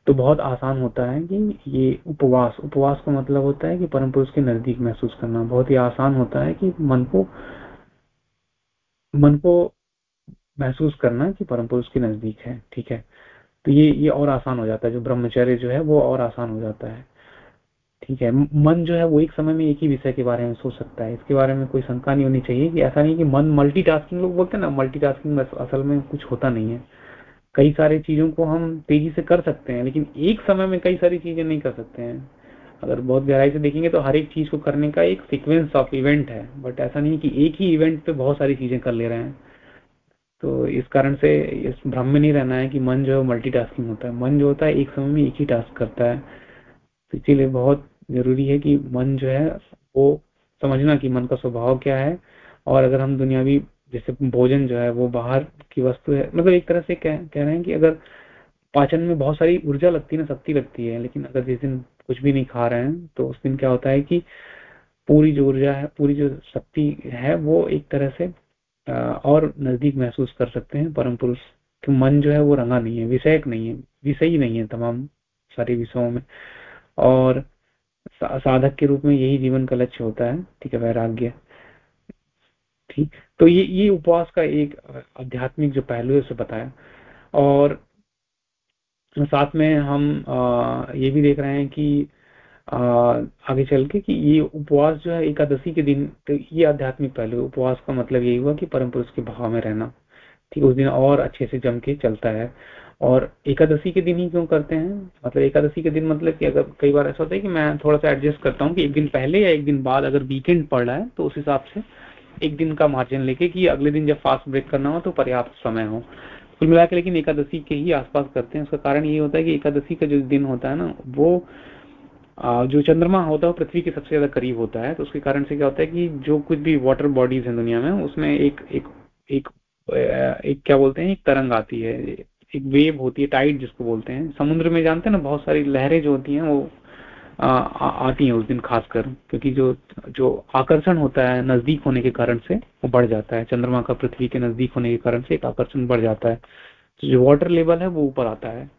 तो बहुत आसान होता है कि ये उपवास उपवास का मतलब होता है कि परम पुरुष के नज़दीक महसूस करना। बहुत ही आसान होता है कि मन को मन को महसूस करना कि परम पुरुष के नज़दीक है, ठीक है? तो ये ये और आसान हो जाता है। जो ब्रह्मचर्य जो है वो और आसान हो जाता है। ठीक है, मन जो है वो एक समय में एक ही विषय के बारे में सोच सकता है। इसके बारे में कोई शंका नहीं होनी चाहिए कि ऐसा नहीं कि मन मल्टीटास्किंग लोग बोलते हैं ना मल्टीटास्किंग असल में कुछ होता नहीं है। कई सारी चीज़ों को हम तेज़ी से कर सकते हैं, लेकिन एक समय में कई सारी चीज़ें नहीं कर सकते हैं। अगर बहुत गहराई से देखेंगे तो हर एक चीज़ को करने का एक सीक्वेंस ऑफ़ इवेंट है बट ऐसा नहीं कि एक ही इवेंट पे बहुत सारी चीज़ें कर ले रहे हैं। तो इस कारण से इस भ्रम में नहीं रहना है कि मन जो है मल्टीटास्किंग होता है। मन जो होता है एक समय में एक ही टास्क करता है। तो इसीलिए बहुत ज़रूरी है कि मन जो है वो समझना कि मन का स्वभाव क्या है। और अगर हम दुनियावी जैसे भोजन जो है वो बाहर की वस्तु है मतलब एक तरह से कह, कह रहे हैं कि अगर पाचन में बहुत सारी ऊर्जा लगती है ना शक्ति लगती है लेकिन अगर जिस दिन कुछ भी नहीं खा रहे हैं तो उस दिन क्या होता है कि पूरी जो ऊर्जा है पूरी जो शक्ति है वो एक तरह से और नज़दीक महसूस कर सकते हैं। परम पुरुष कि मन जो है वो रंगा नहीं है विषयक नहीं है विषय नहीं है तमाम सारे विषयों में। और साधक के रूप में यही जीवन का लक्ष्य होता है। ठीक है वैराग्य। ठीक? तो ये ये उपवास का एक आध्यात्मिक जो पहलू है उसे बताया। और साथ में हम आ, ये भी देख रहे हैं कि आ, आगे चल के कि ये उपवास जो है एकादशी के दिन तो ये आध्यात्मिक पहलू उपवास का मतलब यही हुआ कि परम पुरुष के भाव में रहना। ठीक? उस दिन और अच्छे से जम के चलता है। और एकादशी के दिन ही क्यों करते हैं? मतलब एकादशी के दिन मतलब कि अगर कई बार ऐसा होता है कि मैं थोड़ा सा एडजस्ट करता हूँ कि एक दिन पहले या एक दिन बाद अगर वीकेंड पड़ रहा है तो उस हिसाब से एक दिन का मार्जिन लेके कि अगले दिन जब फास्ट ब्रेक करना हो तो पर्याप्त समय हो। कुल मिला के लेकिन एकादशी के ही आसपास करते हैं। उसका कारण ये होता है कि एकादशी का जो दिन होता है ना, वो जो चंद्रमा होता है वो पृथ्वी के सबसे ज़्यादा करीब होता है। तो उसके कारण से क्या होता है कि जो कुछ भी वाटर बॉडीज है दुनिया में, उसमें एक एक एक एक क्या बोलते हैं, एक तरंग आती है। एक वेव होती है टाइड जिसको बोलते हैं। समुद्र में जानते हैं ना बहुत सारी लहरें जो होती हैं वो आ, आ, आती हैं उस दिन खासकर क्योंकि जो जो आकर्षण होता है नज़दीक होने के कारण से वो बढ़ जाता है। चंद्रमा का पृथ्वी के नज़दीक होने के कारण से एक आकर्षण बढ़ जाता है। तो जो वाटर लेवल है वो ऊपर आता है।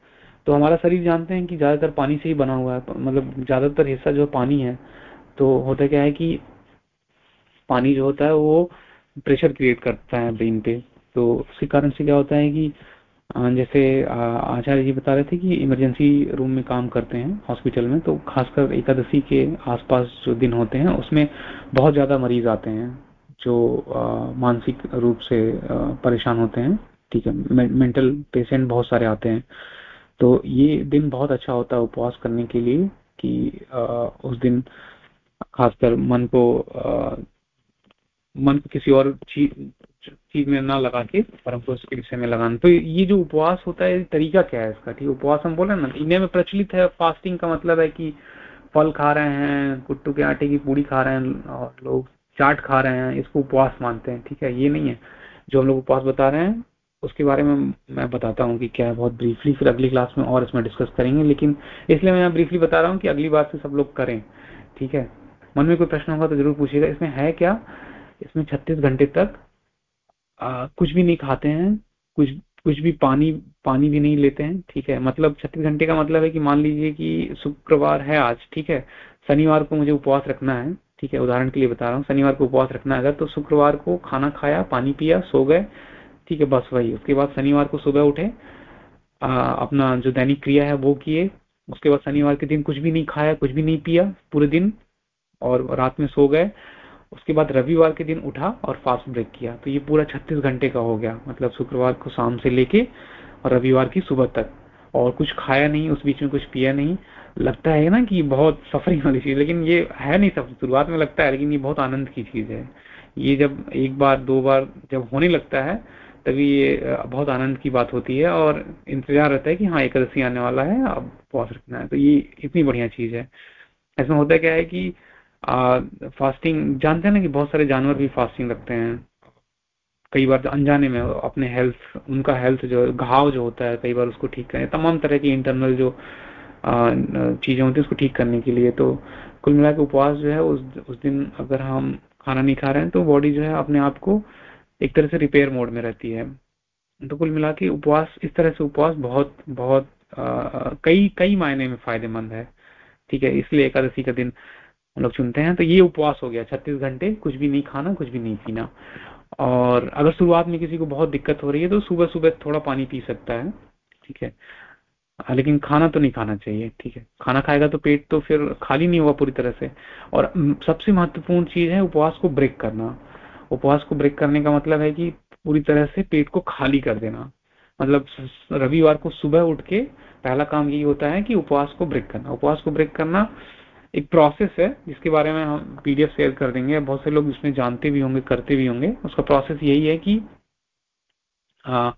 तो हमारा शरीर जानते हैं कि ज़्यादातर पानी से ही बना हुआ है मतलब ज़्यादातर हिस्सा जो पानी है। तो होता क्या है कि पानी जो होता है वो प्रेशर क्रिएट करता है ब्रेन पे। तो उसके कारण से क्या होता है कि जैसे आचार्य जी बता रहे थे कि इमरजेंसी रूम में काम करते हैं हॉस्पिटल में तो खासकर एकादशी के आसपास जो दिन होते हैं, उसमें बहुत ज़्यादा मरीज़ आते हैं, जो मानसिक रूप से परेशान होते हैं, ठीक है मेंटल पेशेंट बहुत सारे आते हैं। तो ये दिन बहुत अच्छा होता है उपवास करने के लिए कि उस दिन खासकर मन को मन किसी और चीज़ चीज़ में ना लगा के परम पुरुष के विषय में लगाना। तो ये जो उपवास होता है, तरीका क्या है इसका? ठीक, उपवास हम बोले ना इंडिया में प्रचलित है फास्टिंग का मतलब है कि फल खा रहे हैं, कुट्टू के आटे की पूड़ी खा रहे हैं, और लोग चाट खा रहे हैं, इसको उपवास मानते हैं। ठीक है, ये नहीं है। जो हम लोग उपवास बता रहे हैं, उसके बारे में मैं बताता हूँ कि क्या है, बहुत ब्रीफली फिर अगली क्लास में और इसमें डिस्कस करेंगे। लेकिन इसलिए मैं ब्रीफली बता रहा हूँ कि अगली बार से सब लोग करें। ठीक है? मन में कोई प्रश्न होगा तो ज़रूर पूछिएगा। इसमें है क्या? इसमें छत्तीस घंटे तक आ, कुछ भी नहीं खाते हैं कुछ कुछ भी पानी पानी भी नहीं लेते हैं ठीक है? मतलब छत्तीस घंटे का मतलब है कि मान लीजिए कि शुक्रवार है आज ठीक है? शनिवार को मुझे उपवास रखना है ठीक है? उदाहरण के लिए बता रहा हूँ शनिवार को उपवास रखना है अगर तो शुक्रवार को खाना खाया पानी पिया सो गए ठीक है? बस वही। उसके बाद शनिवार को सुबह उठे आ, अपना जो दैनिक क्रिया है वो किए उसके बाद शनिवार के दिन कुछ भी नहीं खाया कुछ भी नहीं पिया पूरे दिन और रात में सो गए उसके बाद रविवार के दिन उठा और फास्ट ब्रेक किया। तो ये पूरा 36 घंटे का हो गया मतलब शुक्रवार को शाम से लेके और रविवार की सुबह तक। और कुछ खाया नहीं, उस बीच में कुछ पिया नहीं। लगता है ना कि बहुत सफरिंग वाली चीज़ लेकिन ये है नहीं सब, शुरुआत में लगता है, लेकिन ये बहुत आनंद की चीज़ है। ये जब एक बार, दो बार जब होने लगता है, तभी ये बहुत आनंद की बात होती है और इंतज़ार रहता है कि हाँ एकादशी आने वाला है, अब पहुँच रखना है। तो ये इतनी बढ़िया चीज़ है। ऐसा होता क्या है कि फास्टिंग जानते हैं ना कि बहुत सारे जानवर भी फास्टिंग रखते हैं। कई बार अनजाने में अपने हेल्थ उनका हेल्थ जो घाव जो होता है कई बार उसको ठीक करें तमाम तरह की इंटरनल जो चीज़ें होती है उसको ठीक करने के लिए। तो कुल मिला के उपवास जो है उस उस दिन अगर हम खाना नहीं खा रहे हैं तो बॉडी जो है अपने आप को एक तरह से रिपेयर मोड में रहती है। तो कुल मिला के उपवास इस तरह से उपवास बहुत बहुत आ, कई कई मायने में फ़ायदेमंद है। ठीक है इसलिए एकादशी का दिन हम लोग चुनते हैं। तो ये उपवास हो गया छत्तीस घंटे कुछ भी नहीं खाना कुछ भी नहीं पीना। और अगर शुरुआत में किसी को बहुत दिक्कत हो रही है तो सुबह सुबह थोड़ा पानी पी सकता है ठीक है? हाँ, लेकिन खाना तो नहीं खाना चाहिए ठीक है? खाना खाएगा तो पेट तो फिर खाली नहीं होगा पूरी तरह से। और सबसे महत्वपूर्ण चीज़ है उपवास को ब्रेक करना। उपवास को ब्रेक करने का मतलब है कि पूरी तरह से पेट को खाली कर देना। मतलब रविवार को सुबह उठ के पहला काम यही होता है कि उपवास को ब्रेक करना। उपवास को ब्रेक करना एक प्रोसेस है जिसके बारे में हम पीडीएफ शेयर कर देंगे। बहुत से लोग इसमें जानते भी होंगे करते भी होंगे। उसका प्रोसेस यही है कि आ,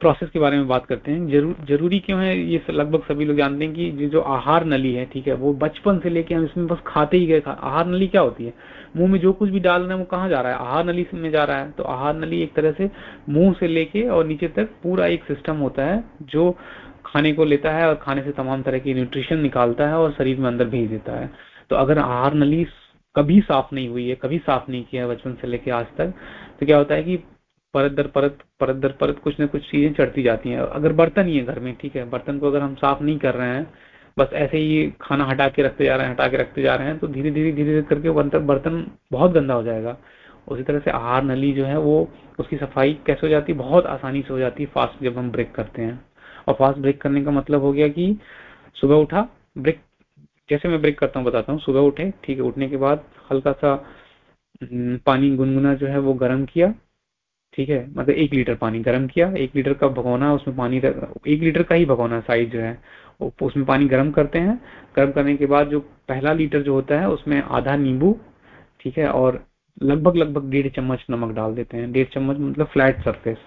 प्रोसेस के बारे में बात करते हैं। ज़रूर ज़रूरी क्यों है ये लगभग सभी लोग जानते हैं कि जो आहार नली है ठीक है वो बचपन से लेके हम इसमें बस खाते ही गए। आहार नली क्या होती है? मुँह में जो कुछ भी डाल रहे हैं वो कहाँ जा रहा है? आहार नली में जा रहा है। तो आहार नली एक तरह से मुँह से लेके और नीचे तक पूरा एक सिस्टम होता है जो खाने को लेता है और खाने से तमाम तरह की न्यूट्रिशन निकालता है और शरीर में अंदर भेज देता है। तो अगर आहार नली कभी साफ़ नहीं हुई है, कभी साफ़ नहीं किया है बचपन से लेके आज तक तो क्या होता है कि परत दर परत परत दर परत कुछ ना कुछ चीज़ें चढ़ती जाती हैं। अगर बर्तन ही है घर में, ठीक है, बर्तन को अगर हम साफ़ नहीं कर रहे हैं, बस ऐसे ही खाना हटा के रखते जा रहे हैं, हटा के रखते जा रहे हैं तो धीरे धीरे धीरे धीरे करके बर्तन बहुत गंदा हो जाएगा। उसी तरह से आहार नली जो है वो, उसकी सफ़ाई कैसे हो जाती है? बहुत आसानी से हो जाती है, फास्ट जब हम ब्रेक करते हैं। और फास्ट ब्रेक करने का मतलब हो गया कि सुबह उठा ब्रेक जैसे मैं ब्रेक करता हूँ बताता हूँ। सुबह उठे ठीक है उठने के बाद हल्का सा हम्म, पानी गुनगुना जो है वो गर्म किया ठीक है मतलब एक लीटर पानी गर्म किया एक लीटर का भगोना उसमें पानी एक लीटर का ही भगोना साइज़ जो है उसमें पानी गर्म करते हैं। गर्म करने के बाद जो पहला लीटर जो होता है उसमें आधा नींबू ठीक है और लगभग लगभग डेढ़ चम्मच नमक डाल देते हैं। डेढ़ चम्मच मतलब फ्लैट सरफेस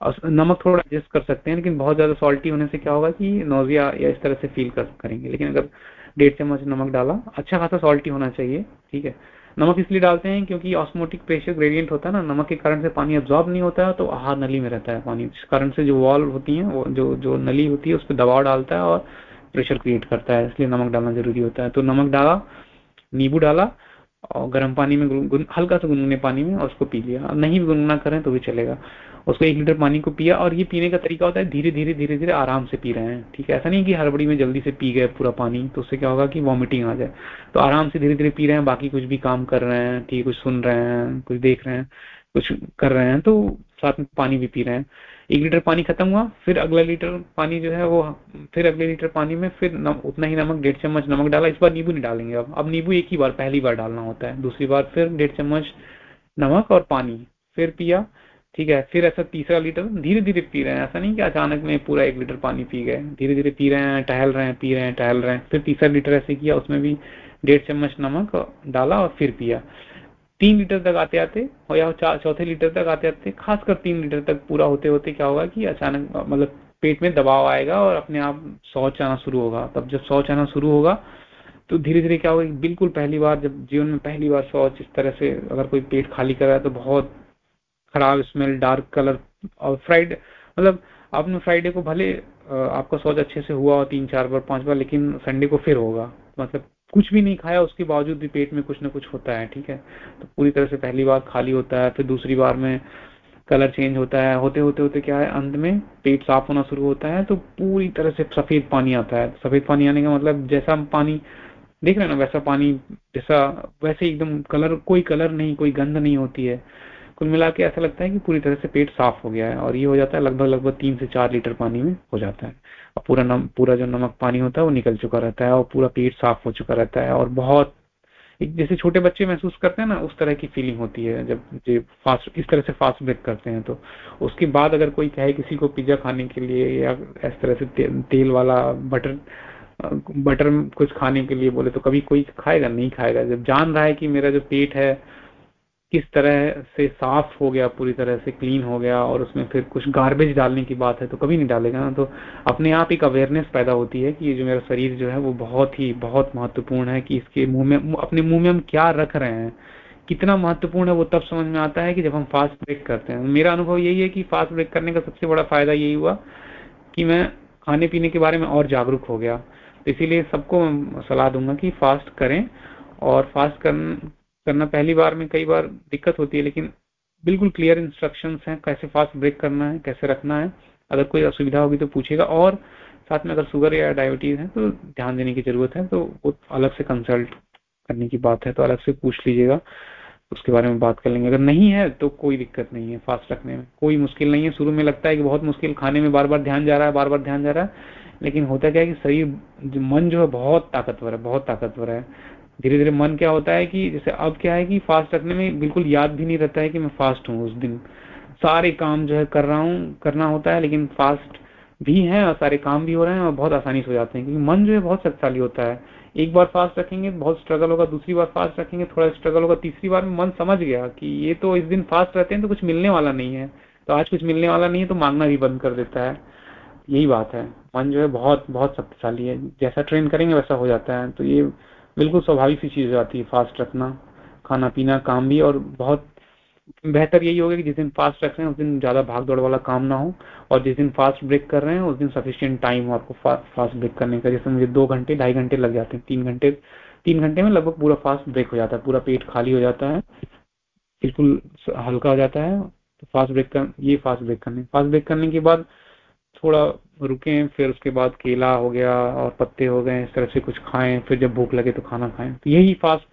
नमक थोड़ा एडजस्ट कर सकते हैं, लेकिन बहुत ज़्यादा सॉल्टी होने से क्या होगा कि नोजिया या इस तरह से फील कर करेंगे। लेकिन अगर डेढ़ चम्मच नमक डाला अच्छा खासा सॉल्टी होना चाहिए, ठीक है। नमक इसलिए डालते हैं क्योंकि ऑस्मोटिक प्रेशर ग्रेडियंट होता है ना, नमक के कारण से पानी अब्जॉर्ब नहीं होता है तो आहार नली में रहता है पानी। जिस कारण से जो वॉल होती है, वो, जो जो नली होती है, उस पर दबाव डालता है और प्रेशर क्रिएट करता है, इसलिए नमक डालना ज़रूरी होता है। तो नमक डाला, नींबू डाला, और गर्म पानी में हल्का सा गुनगुने पानी में और उसको पी लिया। नहीं भी गुनगुना करें तो भी चलेगा। उसको एक लीटर पानी को पिया और ये पीने का तरीका होता है धीरे धीरे धीरे धीरे आराम से पी रहे हैं। ठीक है? ऐसा नहीं कि हड़बड़ी में जल्दी से पी गए पूरा पानी तो उससे क्या होगा कि वॉमिटिंग आ जाए। तो आराम से धीरे धीरे पी रहे हैं बाकी कुछ भी काम कर रहे हैं ठीक कुछ सुन रहे हैं कुछ देख रहे हैं कुछ कर रहे हैं तो साथ में पानी भी पी रहे हैं। एक लीटर पानी खत्म हुआ फिर अगला लीटर पानी जो है वो फिर अगले लीटर पानी में फिर नम, उतना ही नमक डेढ़ चम्मच नमक डाला। इस बार नींबू नहीं डालेंगे अब। अब नींबू एक ही बार पहली बार डालना होता है। दूसरी बार फिर डेढ़ चम्मच नमक और पानी फिर पिया। ठीक है, फिर ऐसा तीसरा लीटर धीरे धीरे पी रहे हैं। ऐसा नहीं कि अचानक में पूरा एक लीटर पानी पी गए। धीरे धीरे पी रहे हैं, टहल रहे हैं, पी रहे हैं, टहल रहे हैं। फिर तीसरा लीटर ऐसे किया, उसमें भी डेढ़ चम्मच नमक डाला और फिर पिया। तीन लीटर तक आते आते और या चौथे लीटर तक आते आते खासकर तीन लीटर तक पूरा होते होते क्या होगा कि अचानक मतलब पेट में दबाव आएगा और अपने आप शौच आना शुरू होगा। तब जब शौच आना शुरू होगा तो धीरे धीरे क्या होगा बिल्कुल पहली बार, जब जीवन में पहली बार शौच इस तरह से अगर कोई पेट खाली कर रहा है तो बहुत खराब स्मेल डार्क कलर और फ्राइडे मतलब आपने फ्राइडे को भले आपका शौच अच्छे से हुआ हो तीन, चार बार, पाँच बार, लेकिन संडे को फिर होगा। मतलब कुछ भी नहीं खाया, उसके बावजूद भी पेट में कुछ ना कुछ होता है, ठीक है? तो पूरी तरह से पहली बार खाली होता है, फिर दूसरी बार में कलर चेंज होता है। होते होते होते क्या है, अंत में पेट साफ़ होना शुरू होता है तो पूरी तरह से सफ़ेद पानी आता है। सफ़ेद पानी आने का मतलब जैसा पानी देख रहे हैं ना, वैसा पानी, जैसा, वैसे एकदम कलर कोई कलर नहीं, कोई गंध नहीं होती है। कुल मिला के ऐसा लगता है कि पूरी तरह से पेट साफ़ हो गया है और ये हो जाता है लगभग लगभग तीन से चार लीटर पानी में हो जाता है। और पूरा नम, पूरा जो नमक पानी होता है वो निकल चुका रहता है और पूरा पेट साफ़ हो चुका रहता है और बहुत एक जैसे छोटे बच्चे महसूस करते हैं ना उस तरह की फीलिंग होती है जब जो फास्ट इस तरह से फास्ट ब्रेक करते हैं तो। उसके बाद अगर कोई कहे किसी को पिज्जा खाने के लिए या इस तरह से ते, तेल वाला बटर बटर कुछ खाने के लिए बोले तो कभी कोई खाएगा नहीं खाएगा। जब जान रहा है कि मेरा जो पेट है किस तरह से साफ़ हो गया पूरी तरह से क्लीन हो गया और उसमें फिर कुछ गार्बेज डालने की बात है तो कभी नहीं डालेगा ना। तो अपने आप एक अवेयरनेस पैदा होती है कि ये जो मेरा शरीर जो है वो बहुत ही बहुत महत्वपूर्ण है कि इसके मुँह में अपने मुँह में हम क्या रख रहे हैं। कितना महत्वपूर्ण है वो तब समझ में आता है कि जब हम फास्ट ब्रेक करते हैं। मेरा अनुभव यही है कि फास्ट ब्रेक करने का सबसे बड़ा फ़ायदा यही हुआ कि मैं खाने पीने के बारे में और जागरूक हो गया। तो इसीलिए सबको सलाह दूँगा कि फास्ट करें और फास्ट कर, करना। पहली बार में कई बार दिक्कत होती है, लेकिन बिल्कुल क्लियर इंस्ट्रक्शंस हैं कैसे फास्ट ब्रेक करना है, कैसे रखना है। अगर कोई असुविधा होगी तो पूछेगा। और साथ में अगर शुगर या डायबिटीज़ है तो ध्यान देने की ज़रूरत है। तो वो अलग से कंसल्ट करने की बात है तो अलग से पूछ लीजिएगा, उसके बारे में बात कर लेंगे। अगर नहीं है तो कोई दिक्कत नहीं है फास्ट रखने में। कोई मुश्किल नहीं है। शुरू में लगता है कि बहुत मुश्किल, खाने में बार बार ध्यान जा रहा है बार बार ध्यान जा रहा है, लेकिन होता क्या है कि शरीर मन जो है, बहुत ताकतवर है, बहुत ताकतवर है। धीरे धीरे मन क्या होता है कि जैसे अब क्या है कि फास्ट रखने में बिल्कुल याद भी नहीं रहता है कि मैं फास्ट हूँ उस दिन। सारे काम जो है कर रहा हूँ, करना होता है, लेकिन फास्ट भी है और सारे काम भी हो रहे हैं और बहुत आसानी से हो जाते हैं, क्योंकि मन जो है बहुत शक्तिशाली होता है। एक बार फास्ट रखेंगे बहुत स्ट्रगल होगा, दूसरी बार फास्ट रखेंगे थोड़ा स्ट्रगल होगा, तीसरी बार मन समझ गया कि ये तो इस दिन फास्ट रहते हैं तो कुछ मिलने वाला नहीं है। तो आज कुछ मिलने वाला नहीं है तो मांगना भी बंद कर देता है। यही बात है। मन जो है बहुत बहुत शक्तिशाली है। जैसा ट्रेन करेंगे वैसा हो जाता है। तो ये बिल्कुल स्वाभाविक सी चीज़ हो जाती है फास्ट रखना खाना पीना काम भी और बहुत बेहतर यही होगा कि जिस दिन फास्ट रख रहे हैं उस दिन ज़्यादा भाग दौड़ वाला काम ना हो और जिस दिन फास्ट ब्रेक कर रहे हैं उस दिन सफिशियंट टाइम हो आपको फा, फास्ट ब्रेक करने का। जैसे मुझे दो घंटे ढाई घंटे लग जाते हैं तीन घंटे तीन घंटे में लगभग पूरा फास्ट ब्रेक हो जाता है पूरा पेट खाली हो जाता है बिल्कुल हल्का हो जाता है तो फास्ट ब्रेक कर ये फास्ट ब्रेक करने फास्ट ब्रेक करने के बाद थोड़ा रुके, फिर उसके बाद केला हो गया और पत्ते हो गए, इस तरह से कुछ खाएँ, फिर जब भूख लगे तो खाना खाएँ। तो यही फास्ट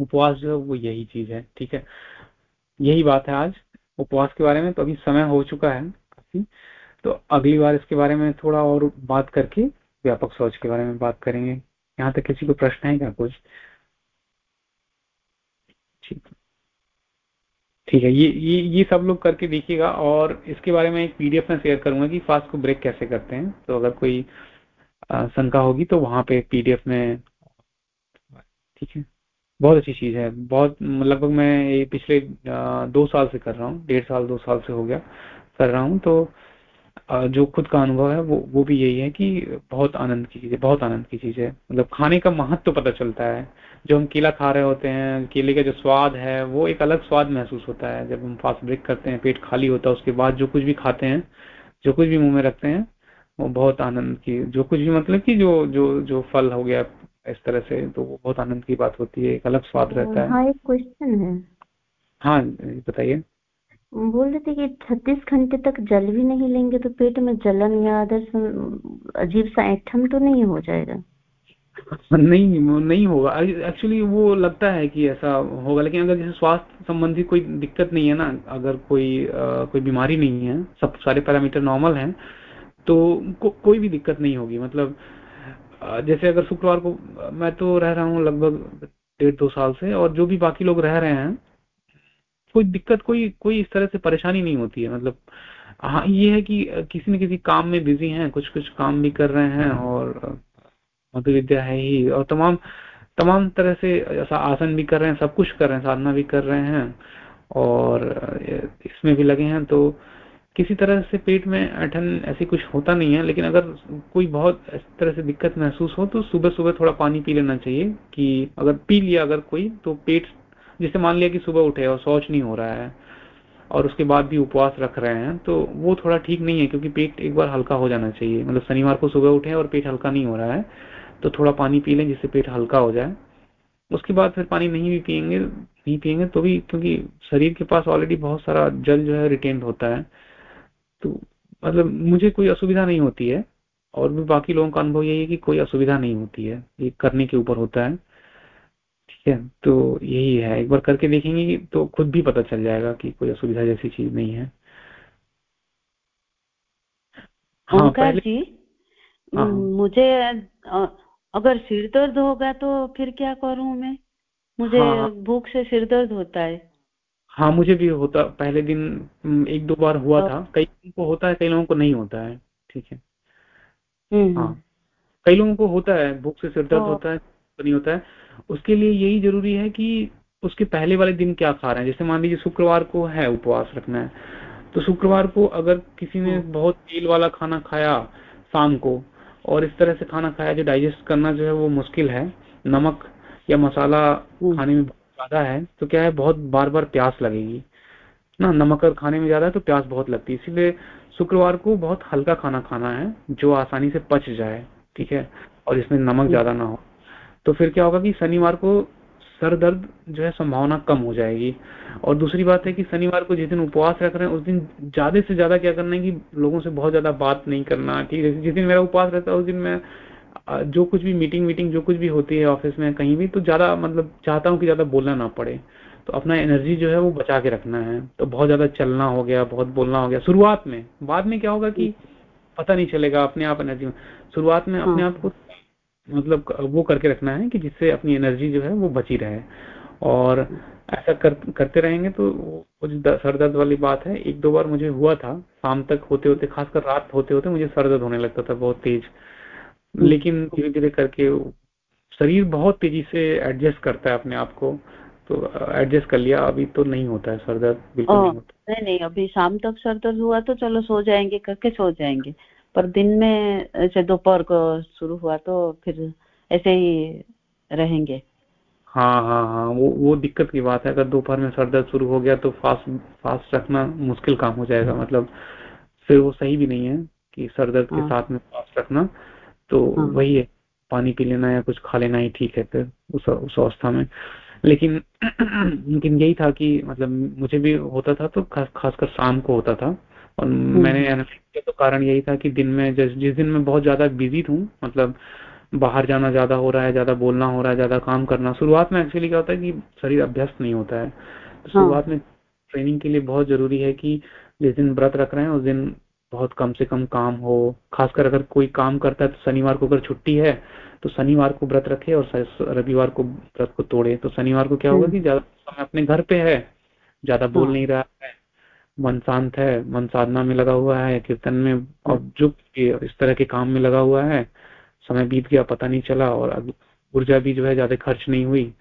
उपवास जो है वो यही चीज़ है, ठीक है? यही बात है आज। उपवास के बारे में तो अभी समय हो चुका है काफ़ी। तो अगली बार इसके बारे में थोड़ा और बात करके व्यापक सोच के बारे में बात करेंगे। यहाँ तक किसी को प्रश्न है क्या कुछ? ठीक। ठीक है, ये ये ये सब लोग करके देखिएगा और इसके बारे में एक पीडीएफ में शेयर करूँगा कि फास्ट को ब्रेक कैसे करते हैं। तो अगर कोई शंका होगी तो वहाँ पे पीडीएफ में ठीक है। बहुत अच्छी चीज़ है। बहुत, लगभग मैं ये पिछले दो साल से कर रहा हूँ। डेढ़ साल, दो साल से हो गया कर रहा हूँ। तो जो खुद का अनुभव है वो वो भी यही है कि बहुत आनंद की चीज़ है बहुत आनंद की चीज़ है। मतलब खाने का महत्व तो पता चलता है। जो हम केला खा रहे होते हैं केले का जो स्वाद है वो एक अलग स्वाद महसूस होता है। जब हम फास्ट ब्रेक करते हैं पेट खाली होता है उसके बाद जो कुछ भी खाते हैं जो कुछ भी मुँह में रखते हैं वो बहुत आनंद की जो कुछ भी मतलब कि जो जो जो फल हो गया इस तरह से तो वो बहुत आनंद की बात होती है एक अलग स्वाद रहता है। हाँ एक क्वेश्चन है। हाँ बताइए। बोल रहे थे कि छत्तीस घंटे तक जल भी नहीं लेंगे तो पेट में जलन या अदर अजीब सा ऐठन तो नहीं हो जाएगा? नहीं नहीं होगा। एक्चुअली वो लगता है कि ऐसा होगा लेकिन अगर जैसे स्वास्थ्य संबंधी कोई दिक्कत नहीं है ना अगर कोई आ, कोई बीमारी नहीं है सब सारे पैरामीटर नॉर्मल हैं तो को, कोई भी दिक्कत नहीं होगी। मतलब जैसे अगर शुक्रवार को मैं तो रह रहा हूँ लगभग डेढ़ दो साल से और जो भी बाकी लोग रह रहे हैं कोई दिक्कत, कोई कोई इस तरह से परेशानी नहीं होती है। मतलब हाँ ये है कि किसी न किसी काम में बिज़ी हैं, कुछ कुछ काम भी कर रहे हैं और मधु विद्या है ही और तमाम तमाम तरह से ऐसा आसन भी कर रहे हैं, सब कुछ कर रहे हैं, साधना भी कर रहे हैं और इसमें भी लगे हैं। तो किसी तरह से पेट में अठन ऐसी कुछ होता नहीं है, लेकिन अगर कोई बहुत इस तरह से दिक्कत महसूस हो तो सुबह सुबह थोड़ा पानी पी लेना चाहिए कि अगर पी लिया अगर कोई तो पेट जैसे मान लिया कि सुबह उठे और शौच नहीं हो रहा है और उसके बाद भी उपवास रख रहे हैं तो वो थोड़ा ठीक नहीं है क्योंकि पेट एक बार हल्का हो जाना चाहिए। मतलब शनिवार को सुबह उठे और पेट हल्का नहीं हो रहा है तो थोड़ा पानी पी लें जिससे पेट हल्का हो जाए। उसके बाद फिर पानी नहीं भी पियेंगे, नहीं पियेंगे तो भी क्योंकि शरीर के पास ऑलरेडी बहुत सारा जल जो है रिटेन होता है। तो मतलब मुझे कोई असुविधा नहीं होती है और भी बाकी लोगों का अनुभव यही है कि कोई असुविधा नहीं होती है। ये करने के ऊपर होता है। ठीक है तो यही है। एक बार करके देखेंगे तो खुद भी पता चल जाएगा कि कोई असुविधा जैसी चीज़ नहीं है। हाँ पहले जी हाँ, हाँ। मुझे अगर सिर दर्द होगा तो फिर क्या करूँ मैं? मुझे हाँ, हाँ, भूख से सिर दर्द होता है। हाँ मुझे भी होता पहले दिन एक दो बार हुआ तो, था कई लोगों को होता है कई लोगों को नहीं होता है ठीक है। हम्म, हाँ। हम्म। कई लोगों को होता है भूख से सिर दर्द तो, होता है। नहीं होता है उसके लिए यही ज़रूरी है कि उसके पहले वाले दिन क्या खा रहे हैं जैसे मान लीजिए शुक्रवार को है उपवास रखना है तो शुक्रवार को अगर किसी ने हाँ। बहुत तेल वाला खाना खाया शाम को और इस तरह से खाना खाया जो डाइजेस्ट करना जो है वो मुश्किल है नमक या मसाला हम्म। खाने में ज़्यादा है तो क्या है बहुत बार बार प्यास लगेगी ना नमक अगर खाने में ज़्यादा है तो प्यास बहुत लगती है इसीलिए शुक्रवार को बहुत हल्का खाना खाना है जो आसानी से पच जाए ठीक है और इसमें नमक हम्म। ज़्यादा ना हो तो फिर क्या होगा कि शनिवार को सर दर्द जो है संभावना कम हो जाएगी। और दूसरी बात है कि शनिवार को जिस दिन उपवास रख रहे हैं उस दिन ज़्यादा से ज़्यादा क्या करना है कि लोगों से बहुत ज़्यादा बात नहीं करना ठीक है? जिस दिन मेरा उपवास रहता है उस दिन मैं जो कुछ भी मीटिंग वीटिंग जो कुछ भी होती है ऑफ़िस में कहीं भी तो ज़्यादा मतलब चाहता हूँ कि ज़्यादा बोलना ना पड़े। तो अपना एनर्जी जो है वो बचा के रखना है। तो बहुत ज़्यादा चलना हो गया बहुत बोलना हो गया। शुरुआत में बाद में क्या होगा कि पता नहीं चलेगा अपने आप एनर्जी में। शुरुआत में अपने हाँ। आप को मतलब वो करके रखना है कि जिससे अपनी एनर्जी जो है वो बची रहे। और ऐसा कर, करते रहेंगे तो कुछ सर दर्द वाली बात है एक दो बार मुझे हुआ था शाम तक होते होते खासकर रात होते होते मुझे सर दर्द होने लगता था बहुत तेज। लेकिन धीरे धीरे करके शरीर बहुत तेज़ी से एडजस्ट करता है अपने आप को तो एडजस्ट कर लिया। अभी तो नहीं होता है सर दर्द बिल्कुल नहीं होता। नहीं नहीं अभी शाम तक सर दर्द हुआ तो चलो सो जाएँगे करके सो जाएँगे। पर दिन में ऐसे दोपहर को शुरू हुआ तो फिर ऐसे ही रहेंगे। हाँ हाँ हाँ वो वो दिक्कत की बात है। अगर दोपहर में सर दर्द शुरू हो गया तो फास्ट फास्ट रखना मुश्किल काम हो जाएगा। मतलब फिर वो सही भी नहीं है कि सर दर्द हाँ. के साथ में फास्ट रखना। तो हाँ. वही है पानी पी लेना या कुछ खा लेना ही ठीक है फिर उस उस अवस्था में। लेकिन लेकिन यही था कि मतलब मुझे भी होता था तो खास खासकर शाम को होता था। और हम्म। मैंने एनालिसिस तो कारण यही था कि दिन में जिस जिस दिन मैं बहुत ज़्यादा बिज़ी हूँ मतलब बाहर जाना ज़्यादा हो रहा है ज़्यादा बोलना हो रहा है ज़्यादा काम करना शुरुआत में एक्चुअली क्या होता है कि शरीर अभ्यस्त नहीं होता है तो शुरुआत हाँ। में ट्रेनिंग के लिए बहुत ज़रूरी है कि जिस दिन व्रत रख रहे हैं उस दिन बहुत कम से कम काम हो खासकर अगर कोई काम करता है तो शनिवार को अगर छुट्टी है तो शनिवार को व्रत रखे और रविवार को व्रत को तोड़े तो शनिवार को क्या होगा हम्म। कि ज़्यादा समय अपने घर पे है ज़्यादा बोल हाँ। नहीं रहा है मन शांत है मन साधना में लगा हुआ है कीर्तन में और हाँ। जो इस तरह के काम में लगा हुआ है। समय बीत गया पता नहीं चला और ऊर्जा भी जो है ज़्यादा खर्च नहीं हुई।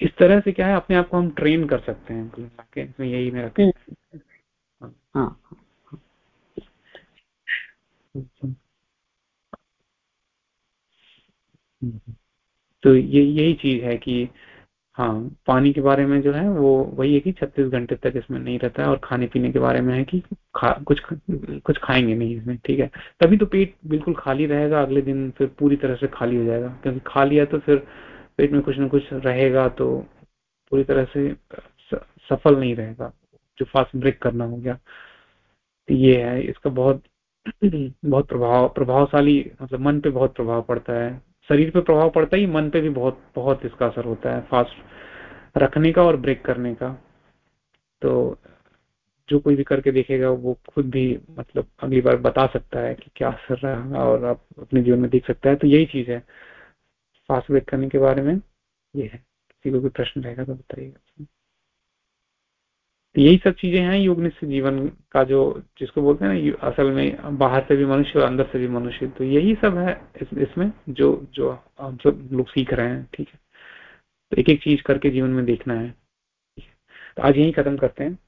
इस तरह से क्या है अपने आप को हम ट्रेन कर सकते हैं इसमें यही मेरा हाँ। तो ये यही चीज़ है कि हाँ पानी के बारे में जो है वो वही है कि 36 घंटे तक इसमें नहीं रहता है और खाने पीने के बारे में है कि खा, कुछ कुछ खाएँगे नहीं इसमें, ठीक है। तभी तो पेट बिल्कुल खाली रहेगा, अगले दिन फिर पूरी तरह से खाली हो जाएगा, क्योंकि खा लिया तो फिर पेट में कुछ ना कुछ रहेगा तो पूरी तरह से, सफल नहीं रहेगा, जो फास्ट ब्रेक करना हो गया। तो ये है, इसका बहुत बहुत प्रभाव, प्रभावशाली मतलब मन पे बहुत प्रभाव पड़ता है। शरीर पे प्रभाव पड़ता ही मन पे भी बहुत बहुत इसका असर होता है, फास्ट रखने का और ब्रेक करने का। तो जो कोई भी करके देखेगा, वो खुद भी मतलब अगली बार बता सकता है कि क्या असर रहा और आप अपने जीवन में देख सकता है। तो यही चीज़ है। फास्ट ब्रेक करने के बारे में ये है। किसी को भी प्रश्न रहेगा तो बताइएगा। तो यही सब चीज़ें हैं योग निश्चित जीवन का जो जिसको बोलते हैं ना असल में बाहर से भी मनुष्य और अंदर से भी मनुष्य। तो यही सब है इस, इसमें जो जो हम सब लोग सीख रहे हैं ठीक है? तो एक एक चीज़ करके जीवन में देखना है। तो आज यही खत्म करते हैं।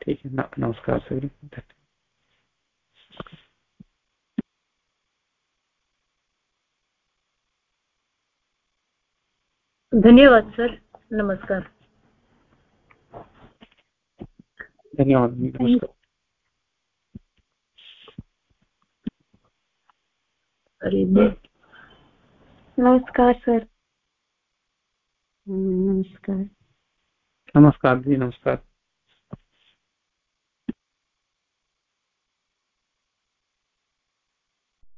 ठीक है नमस्कार सर धन्यवाद सर। नमस्कार। धन्यवाद नमस्कार नमस्कार सर नमस्कार नमस्कार जी नमस्कार